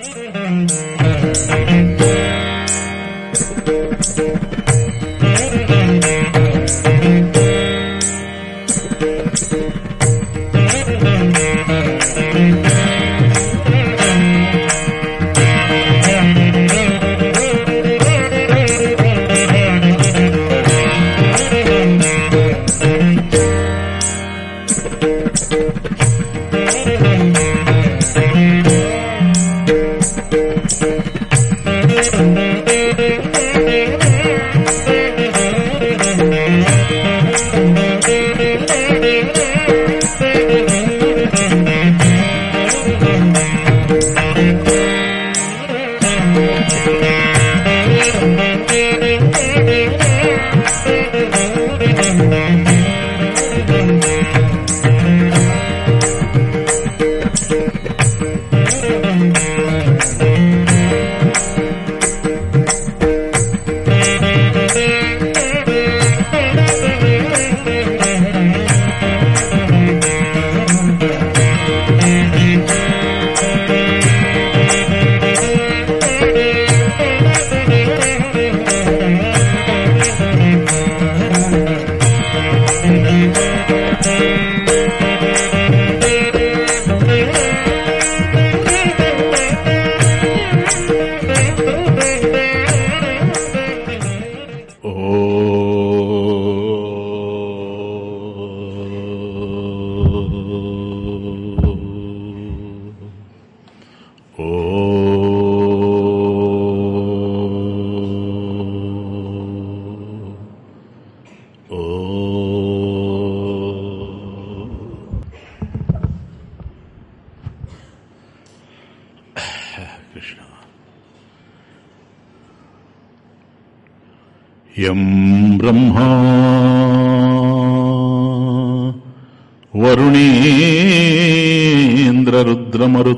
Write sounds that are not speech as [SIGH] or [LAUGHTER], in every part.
Thank you.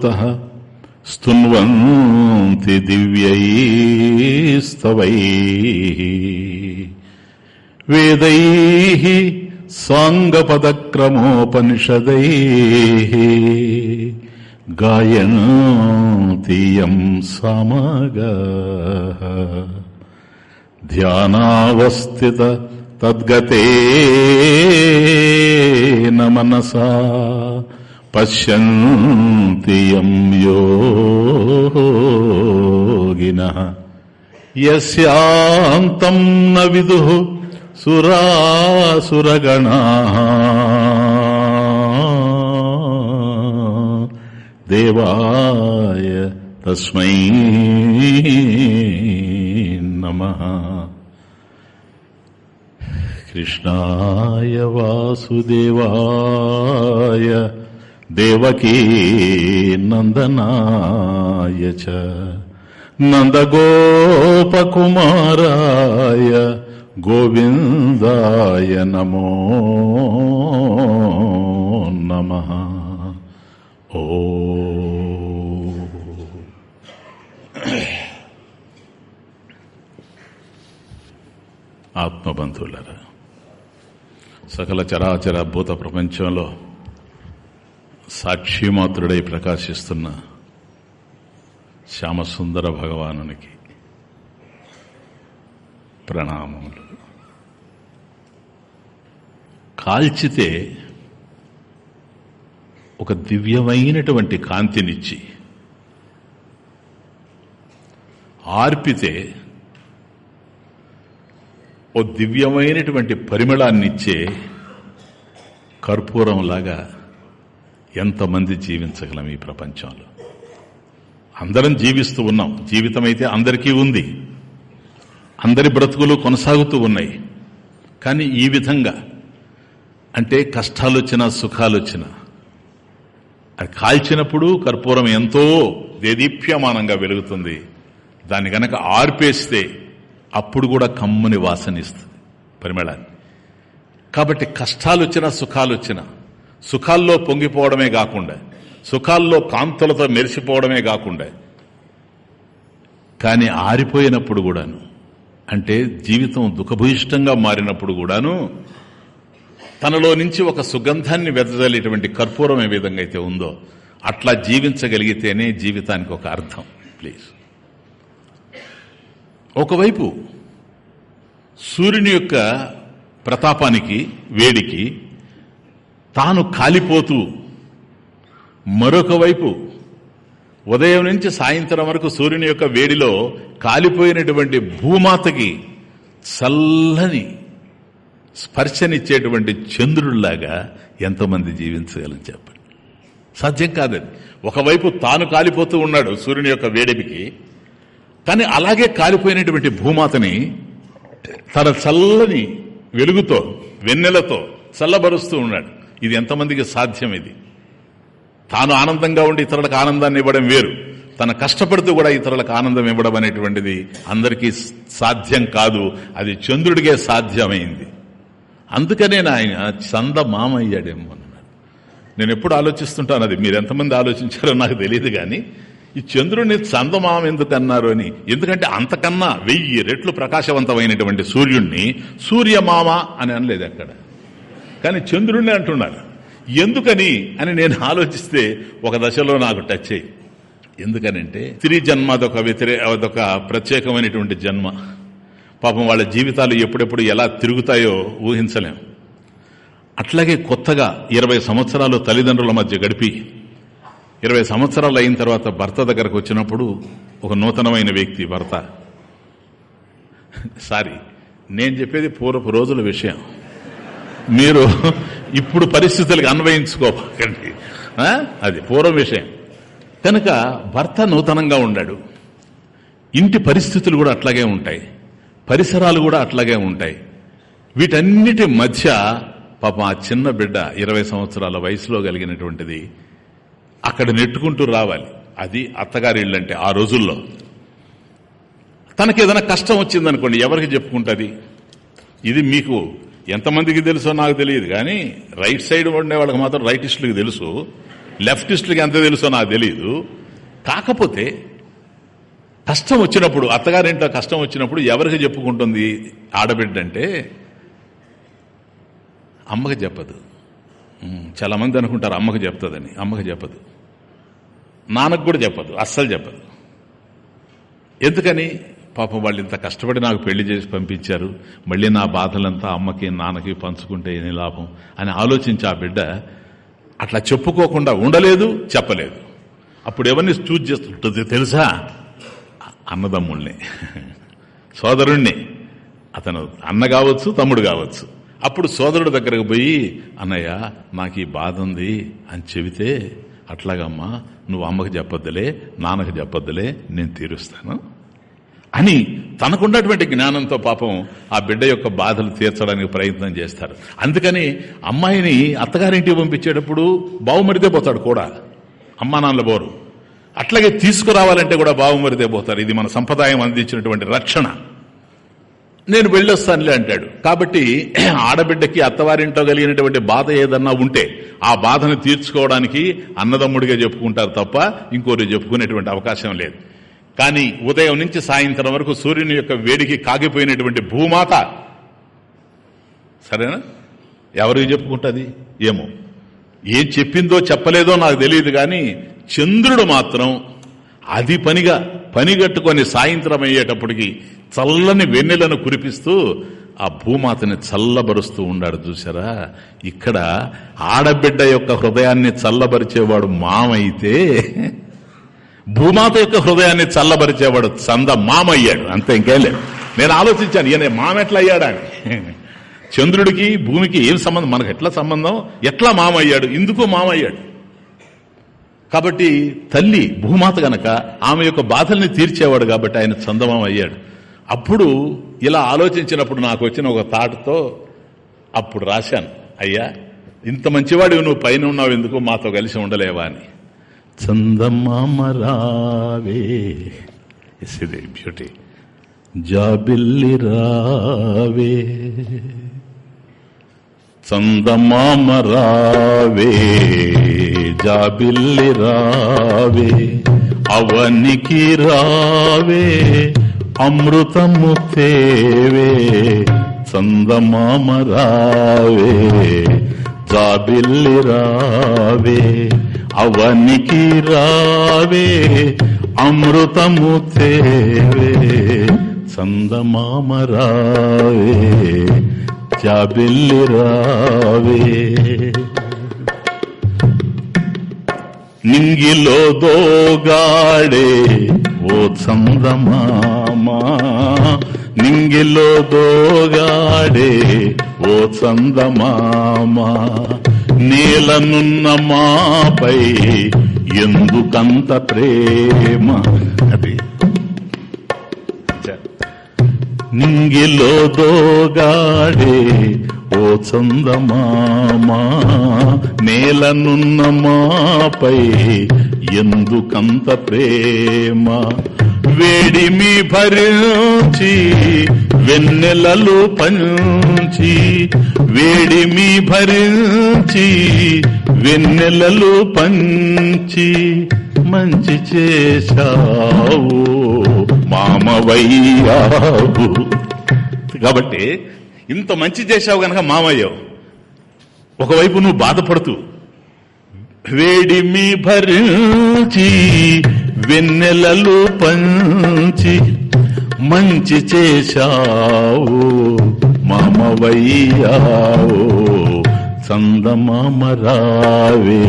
వరుణేంద్రరుద్రమరుత స్తున్వంతి దివ్యైస్తవై వేదై సాంగపదక్రమోపనిషదై గాయంతి యం సమగ ధ్యానావస్థిత తద్గతే మనసా పశ్యంతి యోగిన. యస్యాంతం న విదు సురాసురగణ. దేవాయ తస్మై నమ. కృష్ణాయ వాసుదేవాయ దేవకీ నందనాయ చ నందగోపకుమారాయ గోవిందాయ నమో నమ. ఓ. ఆత్మబంధువులరా సకల చరాచర భూత ప్రపంచంలో సాక్షిమాత్రుడై ప్రకాశిస్తున్న శ్యామసుందర భగవానునికి ప్రణామములు. కాల్చితే ఒక దివ్యమైనటువంటి కాంతినిచ్చి ఆర్పితే ఓ దివ్యమైనటువంటి పరిమళాన్నిచ్చే కర్పూరంలాగా ఎంతమంది జీవించగలం ఈ ప్రపంచంలో? అందరం జీవిస్తూ ఉన్నాం. జీవితం అయితే అందరికీ ఉంది. అందరి బ్రతుకులు కొనసాగుతూ ఉన్నాయి. కానీ ఈ విధంగా అంటే కష్టాలు వచ్చినా సుఖాలు వచ్చినా అది కాల్చినప్పుడు కర్పూరం ఎంతో దేదీప్యమానంగా వెలుగుతుంది. దాన్ని గనక ఆర్పేస్తే అప్పుడు కూడా కమ్ముని వాసనిస్తుంది. పరిమళాన్ని. కాబట్టి కష్టాలు వచ్చినా సుఖాలు వచ్చినా సుఖాల్లో పొంగిపోవడమే కాకుండా సుఖాల్లో కాంతులతో మెరిసిపోవడమే కాకుండా. కానీ ఆరిపోయినప్పుడు కూడాను అంటే జీవితం దుఃఖభూయిష్టంగా మారినప్పుడు కూడాను తనలో నుంచి ఒక సుగంధాన్ని వెదజల్లేటువంటి కర్పూరం ఏ విధంగా అయితే ఉందో అట్లా జీవించగలిగితేనే జీవితానికి ఒక అర్థం ప్లీజ్. ఒకవైపు సూర్యుని యొక్క ప్రతాపానికి వేడికి తాను కాలిపోతూ మరొక వైపు ఉదయం నుంచి సాయంత్రం వరకు సూర్యుని యొక్క వేడిలో కాలిపోయినటువంటి భూమాతకి చల్లని స్పర్శనిచ్చేటువంటి చంద్రుడిలాగా ఎంతమంది జీవించగలని చెప్పండి. సాధ్యం కాదండి. ఒకవైపు తాను కాలిపోతూ ఉన్నాడు సూర్యుని యొక్క వేడిమికి కానీ అలాగే కాలిపోయినటువంటి భూమాతని తన చల్లని వెలుగుతో వెన్నెలతో చల్లబరుస్తూ ఉన్నాడు. ఇది ఎంతమందికి సాధ్యం ఇది? తాను ఆనందంగా ఉండి ఇతరులకు ఆనందాన్ని ఇవ్వడం వేరు. తన కష్టపడుతూ కూడా ఇతరులకు ఆనందం ఇవ్వడం అనేటువంటిది అందరికీ సాధ్యం కాదు. అది చంద్రుడికే సాధ్యమైంది. అందుకనే ఆయన చంద మామయ్యాడేమో అన్నాడు. నేను ఎప్పుడు ఆలోచిస్తుంటాను అది. మీరు ఎంతమంది ఆలోచించారో నాకు తెలియదు కానీ ఈ చంద్రుడిని చందమామ ఎందుకు అన్నారు అని. ఎందుకంటే అంతకన్నా వెయ్యి రెట్లు ప్రకాశవంతమైనటువంటి సూర్యుణ్ణి సూర్యమామ అని అనలేదు అక్కడ కానీ చంద్రుడిని అంటున్నాడు. ఎందుకని అని నేను ఆలోచిస్తే ఒక దశలో నాకు టచ్ అయ్యి ఎందుకనంటే స్త్రీ జన్మ అదొక వ్యతిరే అదొక ప్రత్యేకమైనటువంటి జన్మ. పాపం వాళ్ళ జీవితాలు ఎప్పుడెప్పుడు ఎలా తిరుగుతాయో ఊహించలేం. అట్లాగే కొత్తగా ఇరవై సంవత్సరాలు తల్లిదండ్రుల మధ్య గడిపి ఇరవై సంవత్సరాలు అయిన తర్వాత భర్త దగ్గరకు వచ్చినప్పుడు ఒక నూతనమైన వ్యక్తి భర్త. సారీ నేను చెప్పేది పూర్వపు రోజుల విషయం. మీరు ఇప్పుడు పరిస్థితులకు అన్వయించుకోకండి. అది పూర్వం విషయం. కనుక భర్త నూతనంగా ఉండాడు. ఇంటి పరిస్థితులు కూడా అట్లాగే ఉంటాయి. పరిసరాలు కూడా అట్లాగే ఉంటాయి. వీటన్నిటి మధ్య పాపం ఆ చిన్న బిడ్డ ఇరవై సంవత్సరాల వయసులో కలిగినటువంటిది అక్కడ నెట్టుకుంటూ రావాలి. అది అత్తగారి ఇళ్ళు అంటే ఆ రోజుల్లో. తనకి ఏదైనా కష్టం వచ్చిందనుకోండి ఎవరికి చెప్పుకుంటుంది? ఇది మీకు ఎంతమందికి తెలుసో నాకు తెలియదు కానీ రైట్ సైడ్ ఉండే వాళ్ళకి మాత్రం రైటిస్టులకి తెలుసు లెఫ్టిస్టులకి ఎంత తెలుసో నాకు తెలియదు కాకపోతే కష్టం వచ్చినప్పుడు అత్తగారింట్లో కష్టం వచ్చినప్పుడు ఎవరికి చెప్పుకుంటుంది ఆడబిడ్డ అంటే అమ్మకి చెప్పదు. చాలా మంది అనుకుంటారు అమ్మకి చెప్తుందని అమ్మకి చెప్పదు. నాన్నకు కూడా చెప్పదు అస్సలు చెప్పదు. ఎందుకని? పాపం వాళ్ళు ఇంత కష్టపడి నాకు పెళ్ళి చేసి పంపించారు. మళ్ళీ నా బాధలంతా అమ్మకి నాన్నకి పంచుకుంటే ఎన్ని లాభం? అని ఆలోచించి ఆ బిడ్డ అట్లా చెప్పుకోకుండా ఉండలేదు చెప్పలేదు. అప్పుడు ఎవరిని చూజ్ చేస్తుంటుంది తెలుసా? అన్నదమ్ముల్ని సోదరుణ్ణి. అతను అన్న కావచ్చు తమ్ముడు కావచ్చు. అప్పుడు సోదరుడు దగ్గరకు పోయి అన్నయ్య నాకు ఈ బాధ ఉంది అని చెబితే అట్లాగమ్మా నువ్వు అమ్మకి చెప్పొద్దులే నాన్నకి చెప్పొద్దులే నేను తీరుస్తాను. అని తనకున్నటువంటి జ్ఞానంతో పాపం ఆ బిడ్డ యొక్క బాధలు తీర్చడానికి ప్రయత్నం చేస్తారు. అందుకని అమ్మాయిని అత్తగారింటికి పంపించేటప్పుడు బావుమరిదే పోతాడు కూడా. అమ్మా నాన్నలు బోరు. అట్లాగే తీసుకురావాలంటే కూడా బావుమరిదే పోతారు. ఇది మన సంప్రదాయం అందించినటువంటి రక్షణ. నేను వెళ్ళొస్తానులే అంటాడు. కాబట్టి [CLEARS THROAT] ఆడబిడ్డకి అత్తవారింట్లో కలిగినటువంటి బాధ ఏదన్నా ఉంటే ఆ బాధను తీర్చుకోవడానికి అన్నదమ్ముడిగా చెప్పుకుంటారు తప్ప ఇంకోరు చెప్పుకునేటువంటి అవకాశం లేదు. కానీ ఉదయం నుంచి సాయంత్రం వరకు సూర్యుని యొక్క వేడికి కాగిపోయినటువంటి భూమాత. సరేనా? ఎవరికి చెప్పుకుంటుంది? ఏమో. ఏం చెప్పిందో చెప్పలేదో నాకు తెలియదు కానీ చంద్రుడు మాత్రం అది పనిగా పనిగట్టుకొని సాయంత్రం అయ్యేటప్పటికి చల్లని వెన్నెలను కురిపిస్తూ ఆ భూమాతని చల్లబరుస్తూ ఉన్నాడు చూసారా ఇక్కడ ఆడబిడ్డ యొక్క హృదయాన్ని చల్లబరిచేవాడు మామైతే భూమాత యొక్క హృదయాన్ని చల్లబరిచేవాడు చంద మామయ్యాడు. అంతే ఇంకేం లేదు. నేను ఆలోచించాను ఈయన మామెట్లా అయ్యాడా చంద్రుడికి భూమికి ఏం సంబంధం? మనకు ఎట్లా సంబంధం? ఎట్లా మామయ్యాడు? ఇందుకు మామయ్యాడు. కాబట్టి తల్లి భూమాత గనక ఆమె యొక్క బాధల్ని తీర్చేవాడు కాబట్టి ఆయన చందమామ అయ్యాడు అప్పుడు ఇలా ఆలోచించినప్పుడు నాకు వచ్చిన ఒక తాటతో అప్పుడు రాశాను. అయ్యా ఇంత మంచివాడు నువ్వు పైన ఉన్నావు ఎందుకు మాతో కలిసి ఉండలేవా అని. చందమామ రావే బ్యూటీ జాబిల్లి రావే చందమామ రావే జాబిల్లి రావే అవనికి రావే అమృతము తేవే. చందమామ రావే జాబిల్లి రావే అవనికి రావే అమృతము తేవే చందమామ రావే చాబిల్లి రావే. నింగిలో దోగాడే ఓ చందమామా. నింగిలో దోగాడే ఓ చందమామా. నేలనున్న మాపై ఎందుకంత ప్రేమ? అది నింగిలో దోగాడే ఓ చందమామా నేలనున్న మాపై ఎందుకంత ప్రేమ? వేడిమి భరించి వెన్నెలలు పంచి వేడిమి భరించి వెన్నెలలు పంచి మంచి చేశావు. మామవయ్యావు. కాబట్టి ఇంత మంచి చేశావు గనక మామయ్యావు. ఒకవైపు నువ్వు బాధపడుతూ వేడిమి భరించి వెన్నెలలు పంచి మంచి చేశావు. మామవయ్యావు. చందమామ రావే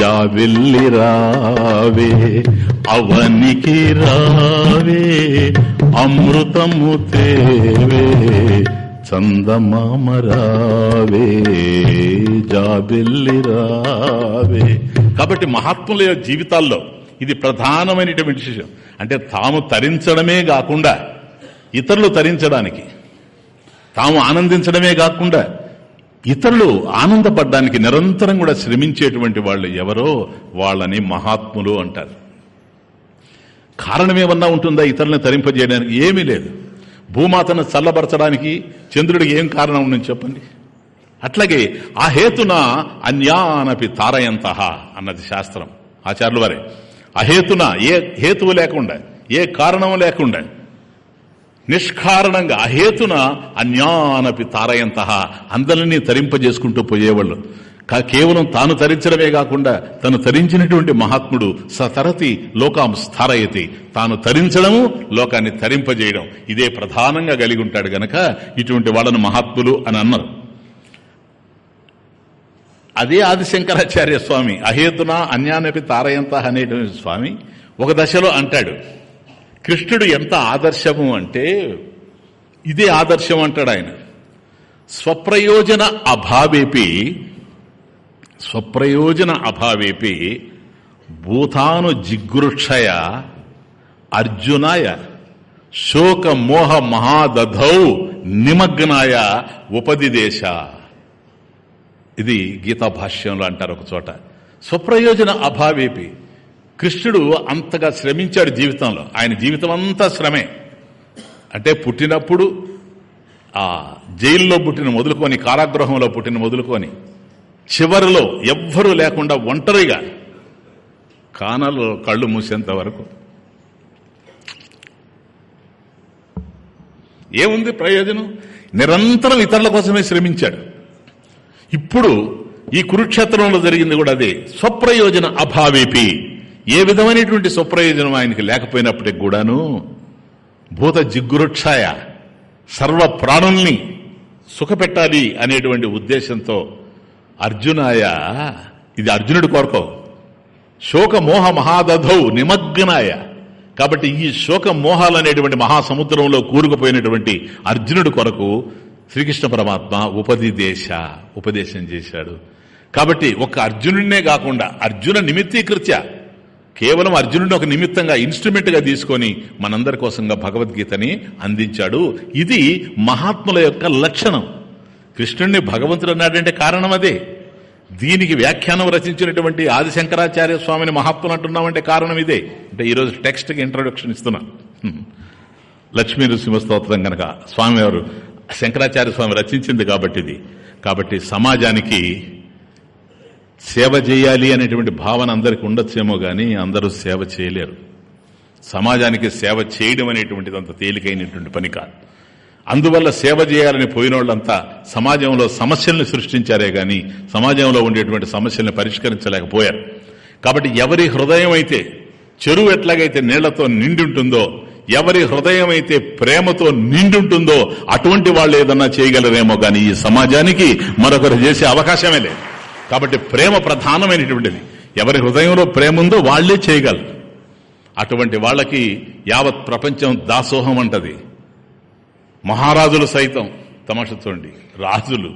జావిల్లి రావే అవనికి రావే అమృతము తేవే చందమామ రావే జాబిల్లి రావే. కాబట్టి మహాత్ముల జీవితాల్లో ఇది ప్రధానమైనటువంటి విషయం అంటే తాము తరించడమే కాకుండా ఇతరులు తరించడానికి తాము ఆనందించడమే కాకుండా ఇతరులు ఆనందపడడానికి నిరంతరం కూడా శ్రమించేటువంటి వాళ్ళు ఎవరో వాళ్ళని మహాత్ములు అంటారు. కారణం ఏమన్నా ఉంటుందా ఇతరులను తరింపజేయడానికి? ఏమీ లేదు. భూమాతను చల్లబరచడానికి చంద్రుడికి ఏం కారణం ఉందని చెప్పండి. అట్లాగే ఆ హేతున అన్యానపి తారయంత అన్నది శాస్త్రం. ఆచార్యుల వారే అహేతున ఏ హేతువు లేకుండా ఏ కారణం లేకుండా నిష్కారణంగా అహేతున అన్యానపి తారయంత అందరినీ తరింపజేసుకుంటూ పోయేవాళ్ళు. కా- కేవలం తాను తరించడమే కాకుండా తను తరించినటువంటి మహాత్ముడు సతరతి లోకాం స్థారయతి. తాను తరించడము లోకాన్ని తరింపజేయడం. ఇదే ప్రధానంగా కలిగి ఉంటాడు గనక ఇటువంటి వాళ్ళను మహాత్ములు అని అన్నారు. అదే ఆదిశంకరాచార్య స్వామి అహేతున అన్యానపి తారయంత అనేటువంటి స్వామి ఒక దశలో అంటాడు కృష్ణుడు ఎంత ఆదర్శము అంటే ఇదే ఆదర్శం అంటాడు ఆయన. స్వప్రయోజన అభావేపి స్వప్రయోజన అభావేపి భూతాను జిగృక్షయ అర్జునాయ శోక మోహ మహాదధౌ నిమగ్నాయ ఉపదిదేశ. ఇది గీతా భాష్యంలో అంటారు ఒక చోట. స్వప్రయోజన అభావేపి. కృష్ణుడు అంతగా శ్రమించాడు జీవితంలో. ఆయన జీవితం అంతా శ్రమే. అంటే పుట్టినప్పుడు ఆ జైల్లో పుట్టిన మొదలుకొని కారాగృహంలో పుట్టిన మొదలుకొని చివరిలో ఎవ్వరూ లేకుండా ఒంటరిగా కానలు కళ్ళు మూసేంత వరకు. ఏముంది ప్రయోజనం? నిరంతరం ఇతరుల కోసమే శ్రమించాడు. ఇప్పుడు ఈ కురుక్షేత్రంలో జరిగింది కూడా అదే. స్వప్రయోజన అభావేపి. ఏ విధమైనటువంటి స్వప్రయోజనం ఆయనకి లేకపోయినప్పటికి కూడాను భూత జిగ్గురుక్షాయ సర్వ ప్రాణుల్ని సుఖపెట్టాలి అనేటువంటి ఉద్దేశంతో అర్జునాయ ఇది అర్జునుడి కోరుకో శోకమోహ మహాదధౌ నిమగ్నాయ. కాబట్టి ఈ శోకమోహాలు అనేటువంటి మహాసముద్రంలో కూరుకుపోయినటువంటి అర్జునుడి కొరకు శ్రీకృష్ణ పరమాత్మ ఉపదిదేశ ఉపదేశం చేశాడు. కాబట్టి ఒక అర్జునుడినే కాకుండా అర్జున నిమిత్తీకృత్య కేవలం అర్జునుడిని ఒక నిమిత్తంగా ఇన్స్ట్రుమెంట్గా తీసుకొని మనందరి కోసంగా భగవద్గీతని అందించాడు. ఇది మహాత్ముల యొక్క లక్షణం. కృష్ణుణ్ణి భగవంతుడు అన్నాడంటే కారణం అదే. దీనికి వ్యాఖ్యానం రచించినటువంటి ఆది శంకరాచార్య స్వామిని మహాత్ములు అంటున్నామంటే కారణం ఇదే. అంటే ఈరోజు టెక్స్ట్కి ఇంట్రొడక్షన్ ఇస్తున్నా. లక్ష్మీ నృసింహ స్తోత్రం కనుక స్వామివారు శంకరాచార్య స్వామి రచించింది కాబట్టి ఇది కాబట్టి సమాజానికి సేవ చేయాలి అనేటువంటి భావన అందరికి ఉండొచ్చేమో కానీ అందరూ సేవ చేయలేరు. సమాజానికి సేవ చేయడం అనేటువంటిది అంత తేలికైనటువంటి పని కాదు. అందువల్ల సేవ చేయాలని పోయిన వాళ్ళంతా సమాజంలో సమస్యల్ని సృష్టించారే గాని సమాజంలో ఉండేటువంటి సమస్యల్ని పరిష్కరించలేకపోయారు. కాబట్టి ఎవరి హృదయం అయితే చెరువు ఎట్లాగైతే నీళ్ళతో నిండి ఉంటుందో ఎవరి హృదయం అయితే ప్రేమతో నిండుంటుందో అటువంటి వాళ్ళు ఏదన్నా చేయగలరేమో కానీ ఈ సమాజానికి మరొకరు చేసే అవకాశమే లేదు. కాబట్టి ప్రేమ ప్రధానమైనటువంటిది. ఎవరి హృదయంలో ప్రేమ ఉందో వాళ్ళే చేయగలరు. అటువంటి వాళ్ళకి యావత్ ప్రపంచం దాసోహం అంటది. మహారాజులు సైతం తమాష చూడండి. రాజులు.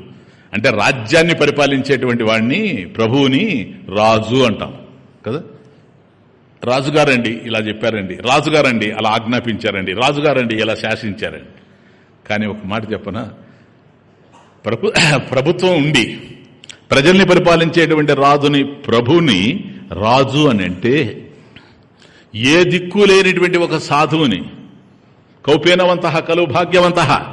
అంటే రాజ్యాన్ని పరిపాలించేటువంటి వాడిని ప్రభువుని రాజు అంటాం. కదా? రాజుగారండి ఇలా చెప్పారండి. రాజుగారండి అలా ఆజ్ఞాపించారండి. రాజుగారండి ఇలా శాసించారండి. కానీ ఒక మాట చెప్పన? ప్రభు ప్రభుత్వం ఉండి ప్రజల్ని పరిపాలించేటువంటి రాజుని ప్రభుని రాజు అని అంటే ఏ దిక్కు లేనిటువంటి ఒక సాధువుని కౌపీనవంత కలు భాగ్యవంత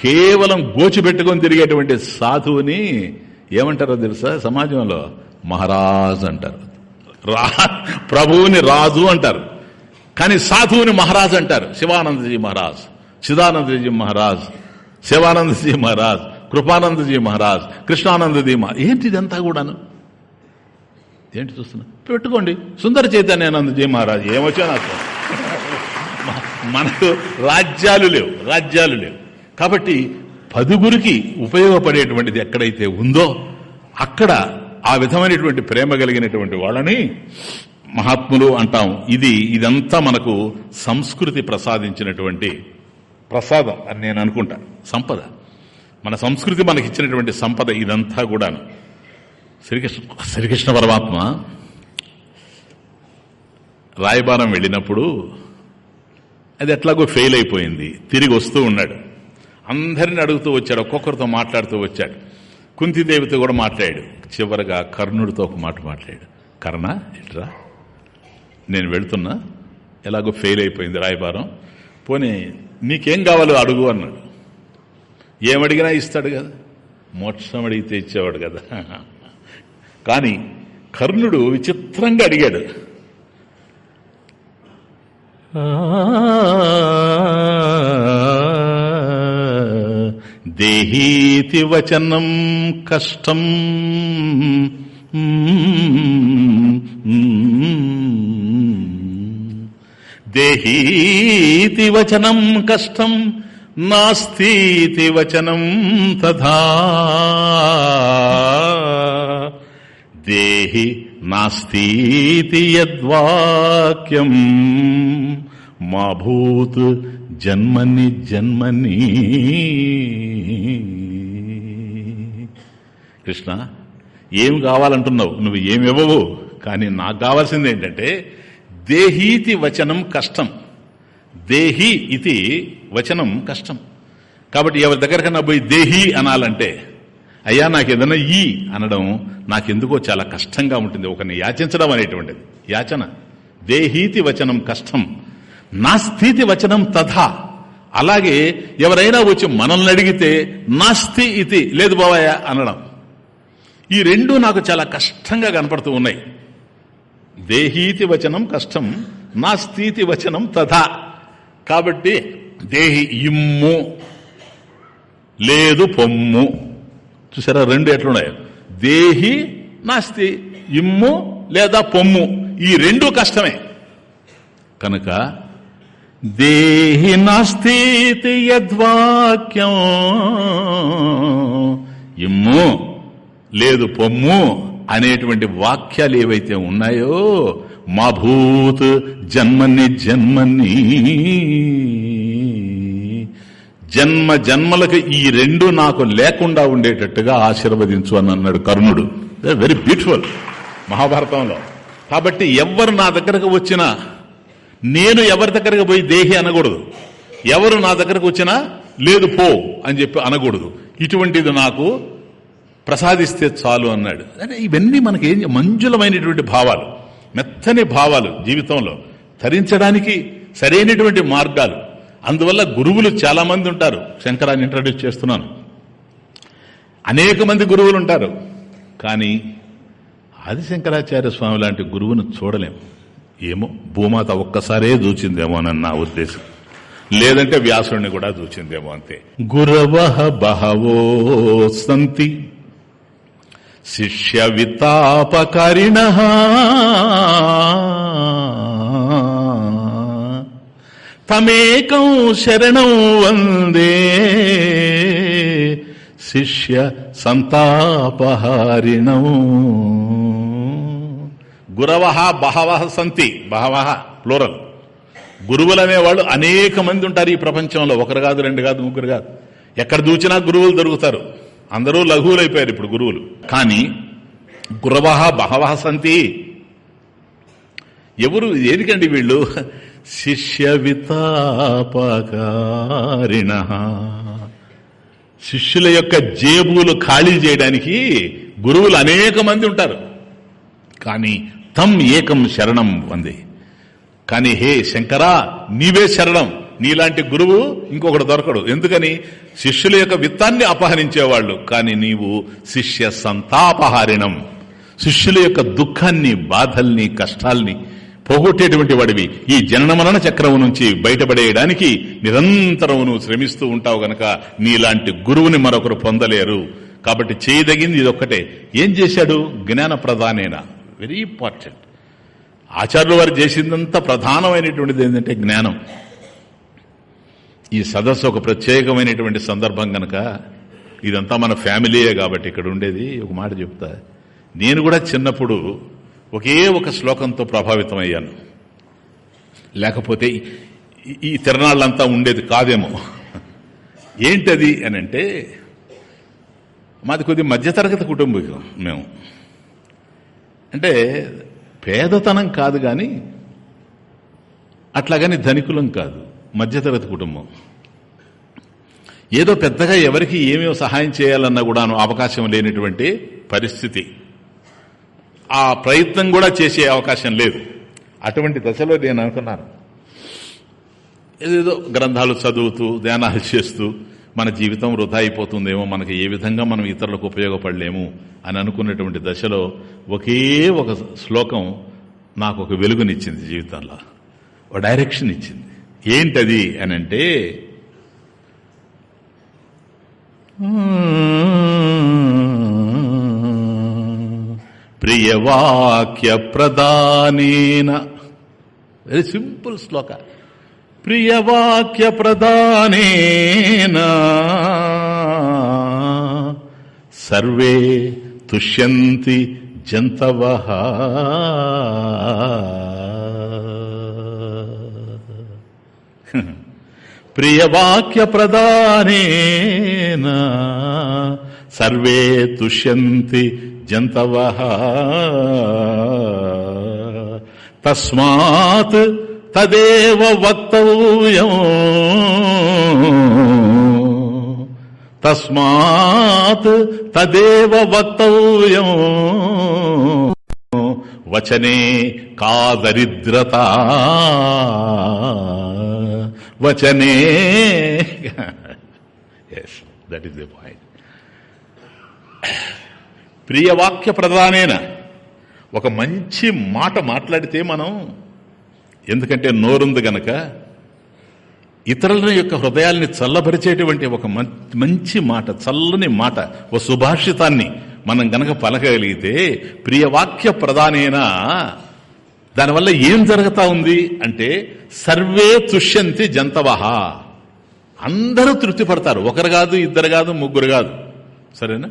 కేవలం గోచిపెట్టుకొని తిరిగేటువంటి సాధువుని ఏమంటారో తెలుసా? సమాజంలో మహారాజు అంటారు. రా ప్రభువుని రాజు అంటారు. కానీ సాధువుని మహారాజ్ అంటారు. శివానందజీ మహారాజ్ సిదానందజీ మహారాజ్ శివానందజీ మహారాజ్. కృపానందజీ మహారాజ్ కృష్ణానందజీ మహారాజ్ ఏంటి ఇదంతా కూడాను? ఏంటి చూస్తున్నా? పెట్టుకోండి. సుందర చైతన్యానందజీ మహారాజ్ ఏమొచ్చా నాకు? మనకు రాజ్యాలు లేవు రాజ్యాలు లేవు. కాబట్టి పదుగురికి ఉపయోగపడేటువంటిది ఎక్కడైతే ఉందో అక్కడ ఆ విధమైనటువంటి ప్రేమ కలిగినటువంటి వాళ్ళని మహాత్ములు అంటాం. ఇది ఇదంతా మనకు సంస్కృతి ప్రసాదించినటువంటి ప్రసాదం అని నేను అనుకుంటా. సంపద. మన సంస్కృతి మనకి ఇచ్చినటువంటి సంపద ఇదంతా కూడాను. శ్రీకృష్ణ శ్రీకృష్ణ పరమాత్మ రాయబారం వెళ్ళినప్పుడు అది ఎట్లాగో ఫెయిల్ అయిపోయింది. తిరిగి వస్తూ ఉన్నాడు. అందరిని అడుగుతూ వచ్చాడు ఒక్కొక్కరితో మాట్లాడుతూ వచ్చాడు. కుంతిదేవితో కూడా మాట్లాడాడు. చివరిగా కర్ణుడితో ఒక మాట మాట్లాడాడు. కర్ణ ఇట్రా నేను వెళుతున్నా. ఎలాగో ఫెయిల్ అయిపోయింది రాయబారం. పోనీ నీకేం కావాలో అడుగు అన్నాడు. ఏమడిగినా ఇస్తాడు కదా. మోక్షం అడిగితే ఇచ్చేవాడు కదా. కానీ కర్ణుడు విచిత్రంగా అడిగాడు. దేహీతి వచనం కష్టం. దేహీతి వచనం కష్టం. నాస్తి వచనం తథా. దేహి నాస్తి యద్వాక్యం. మా భూత్ జన్మని జన్మని. కృష్ణ ఏం కావాలంటున్నావు? నువ్వు ఏమివ్వవు కానీ నాకు కావాల్సింది ఏంటంటే దేహీతి వచనం కష్టం. దేహి ఇది వచనం కష్టం. కాబట్టి ఎవరి దగ్గరకన్నా పోయి దేహి అనాలంటే అయ్యా నాకు ఏదైనా ఈ అనడం నాకెందుకో చాలా కష్టంగా ఉంటుంది. ఒకరిని యాచించడం అనేటువంటిది. యాచన. దేహీతి వచనం కష్టం. నా స్థితి వచనం తథా. అలాగే ఎవరైనా వచ్చి మనల్ని అడిగితే నాస్తి ఇది లేదు బావయ్య అనడం. ఈ రెండు నాకు చాలా కష్టంగా కనపడుతూ ఉన్నాయి. దేహీతి వచనం కష్టం నా స్థితి వచనం తథా. కాబట్టి దేహి ఇమ్ము లేదు పొమ్ము. చూసారా? రెండు ఎట్లున్నాయో? దేహి నాస్తి ఇమ్ము లేదా పొమ్ము. ఈ రెండు కష్టమే. కనుక దేహి నాస్తి యద్వాక్యం. ఇమ్ము లేదు పొమ్ము అనేటువంటి వాక్యాలు ఏవైతే ఉన్నాయో మా భూత్ జన్మని జన్మని. జన్మ జన్మలకు ఈ రెండు నాకు లేకుండా ఉండేటట్టుగా ఆశీర్వదించు అని అన్నాడు కర్ణుడు. వెరీ బ్యూటిఫుల్ మహాభారతంలో. కాబట్టి ఎవరు నా దగ్గరకు వచ్చినా నేను ఎవరి దగ్గరకు పోయి దేహి అనకూడదు. ఎవరు నా దగ్గరకు వచ్చినా లేదు పో అని చెప్పి అనకూడదు. ఇటువంటిది నాకు ప్రసాదిస్తే చాలు అన్నాడు. అంటే ఇవన్నీ మనకి ఏం మంజులమైనటువంటి భావాలు. మెత్తని భావాలు జీవితంలో. ధరించడానికి సరైనటువంటి మార్గాలు. అందువల్ల గురువులు చాలా మంది ఉంటారు. శంకరాన్ని ఇంట్రడ్యూస్ చేస్తున్నాను. అనేక మంది గురువులు ఉంటారు. కానీ ఆదిశంకరాచార్య స్వామి లాంటి గురువును చూడలేము ఏమో భూమాత ఒక్కసారే దూచిందేమోనని నా ఉద్దేశం. లేదంటే వ్యాసుడిని కూడా చూచిందేమో అంతే. గురవ బహవో సంతి శిష్య వితాపకరిణ తమేకం శరణం వందే శిష్య సంతాపహారిణం గురవ బహవ సంతి బహవ ప్లోరల్. గురువులు అనేవాళ్ళు అనేక మంది ఉంటారు ఈ ప్రపంచంలో ఒకరు కాదు రెండు కాదు ముగ్గురు కాదు. ఎక్కడ దూచినా గురువులు దొరుకుతారు. అందరూ లఘువులైపోయారు ఇప్పుడు గురువులు. కానీ గురవ బహవ సంతి. ఎవరు ఏదికండి వీళ్ళు? శిష్య వితాపకారిణ శిష్యుల యొక్క జేబులు ఖాళీ చేయడానికి గురువులు అనేక మంది ఉంటారు. కానీ తమ్ ఏకం శరణం వంది. కానీ హే శంకరా నీవే శరణం. నీలాంటి గురువు ఇంకొకటి దొరకడు. ఎందుకని? శిష్యుల యొక్క విత్తాన్ని అపహరించేవాళ్ళు. కానీ నీవు శిష్య సంతాపహారిణం. శిష్యుల యొక్క దుఃఖాన్ని బాధల్ని కష్టాల్ని పోగొట్టేటువంటి వాడివి. ఈ జననమరణ చక్రము నుంచి బయటపడేయడానికి నిరంతరం నువ్వు శ్రమిస్తూ ఉంటావు గనక నీలాంటి గురువుని మరొకరు పొందలేరు. కాబట్టి చేయదగింది ఇదొక్కటే. ఏం చేశాడు? జ్ఞాన ప్రధానేన. వెరీ ఇంపార్టెంట్ ఆచార్యుల వారు చేసిందంతా ప్రధానమైనటువంటిది ఏంటంటే జ్ఞానం. ఈ సదస్సు ఒక ప్రత్యేకమైనటువంటి సందర్భం గనక ఇదంతా మన ఫ్యామిలీయే కాబట్టి ఇక్కడ ఉండేది ఒక మాట చెప్తా. నేను కూడా చిన్నప్పుడు ఒకే ఒక శ్లోకంతో ప్రభావితమయ్యాను. లేకపోతే ఈ- ఈ తిరణాళ్ళంతా ఉండేది కాదేమో. ఏంటది అని అంటే మాది కొద్ది మధ్యతరగతి కుటుంబం మేము. అంటే పేదతనం కాదు కానీ అట్లాగని ధనికులం కాదు. మధ్యతరగతి కుటుంబం. ఏదో పెద్దగా ఎవరికి ఏమేమి సహాయం చేయాలన్నా కూడా అవకాశం లేనటువంటి పరిస్థితి. ఆ ప్రయత్నం కూడా చేసే అవకాశం లేదు. అటువంటి దశలో నేను అనుకున్నాను. ఏదేదో గ్రంథాలు చదువుతూ ధ్యానాలు చేస్తూ మన జీవితం వృధా అయిపోతుందేమో మనకి ఏ విధంగా మనం ఇతరులకు ఉపయోగపడలేము అని అనుకున్నటువంటి దశలో ఒకే ఒక శ్లోకం నాకు ఒక వెలుగునిచ్చింది జీవితంలో. ఒక డైరెక్షన్ ఇచ్చింది. ఏంటది అని అంటే ప్రియవాక్య ప్రధానేన వెరీ సింపుల్ శ్లోక. ప్రియవాక్య ప్రధానేన సర్వే తుష్యంతి జంతవ ప్రియవాక్య ప్రదానేన సర్వే తుష్యంతి జంతవ. తస్మాత్ తదేవ వక్తవ్యం. తస్మాత్ తదేవ వక్తవ్యం. వచనే కాదరిద్రత. వచనే. Yes that is the point ప్రియవాక్య ప్రధానేన ఒక మంచి మాట మాట్లాడితే మనం ఎందుకంటే నోరుంది గనక ఇతరుల యొక్క హృదయాల్ని చల్లబరిచేటువంటి ఒక మంచి మాట చల్లని మాట ఒక సుభాషితాన్ని మనం గనక పలకగలిగితే ప్రియవాక్య ప్రధానేనా దానివల్ల ఏం జరుగుతా ఉంది అంటే సర్వే తుష్యంతి జంతవహ. అందరూ తృప్తి పడతారు. ఒకరు కాదు ఇద్దరు కాదు ముగ్గురు కాదు. సరేనా?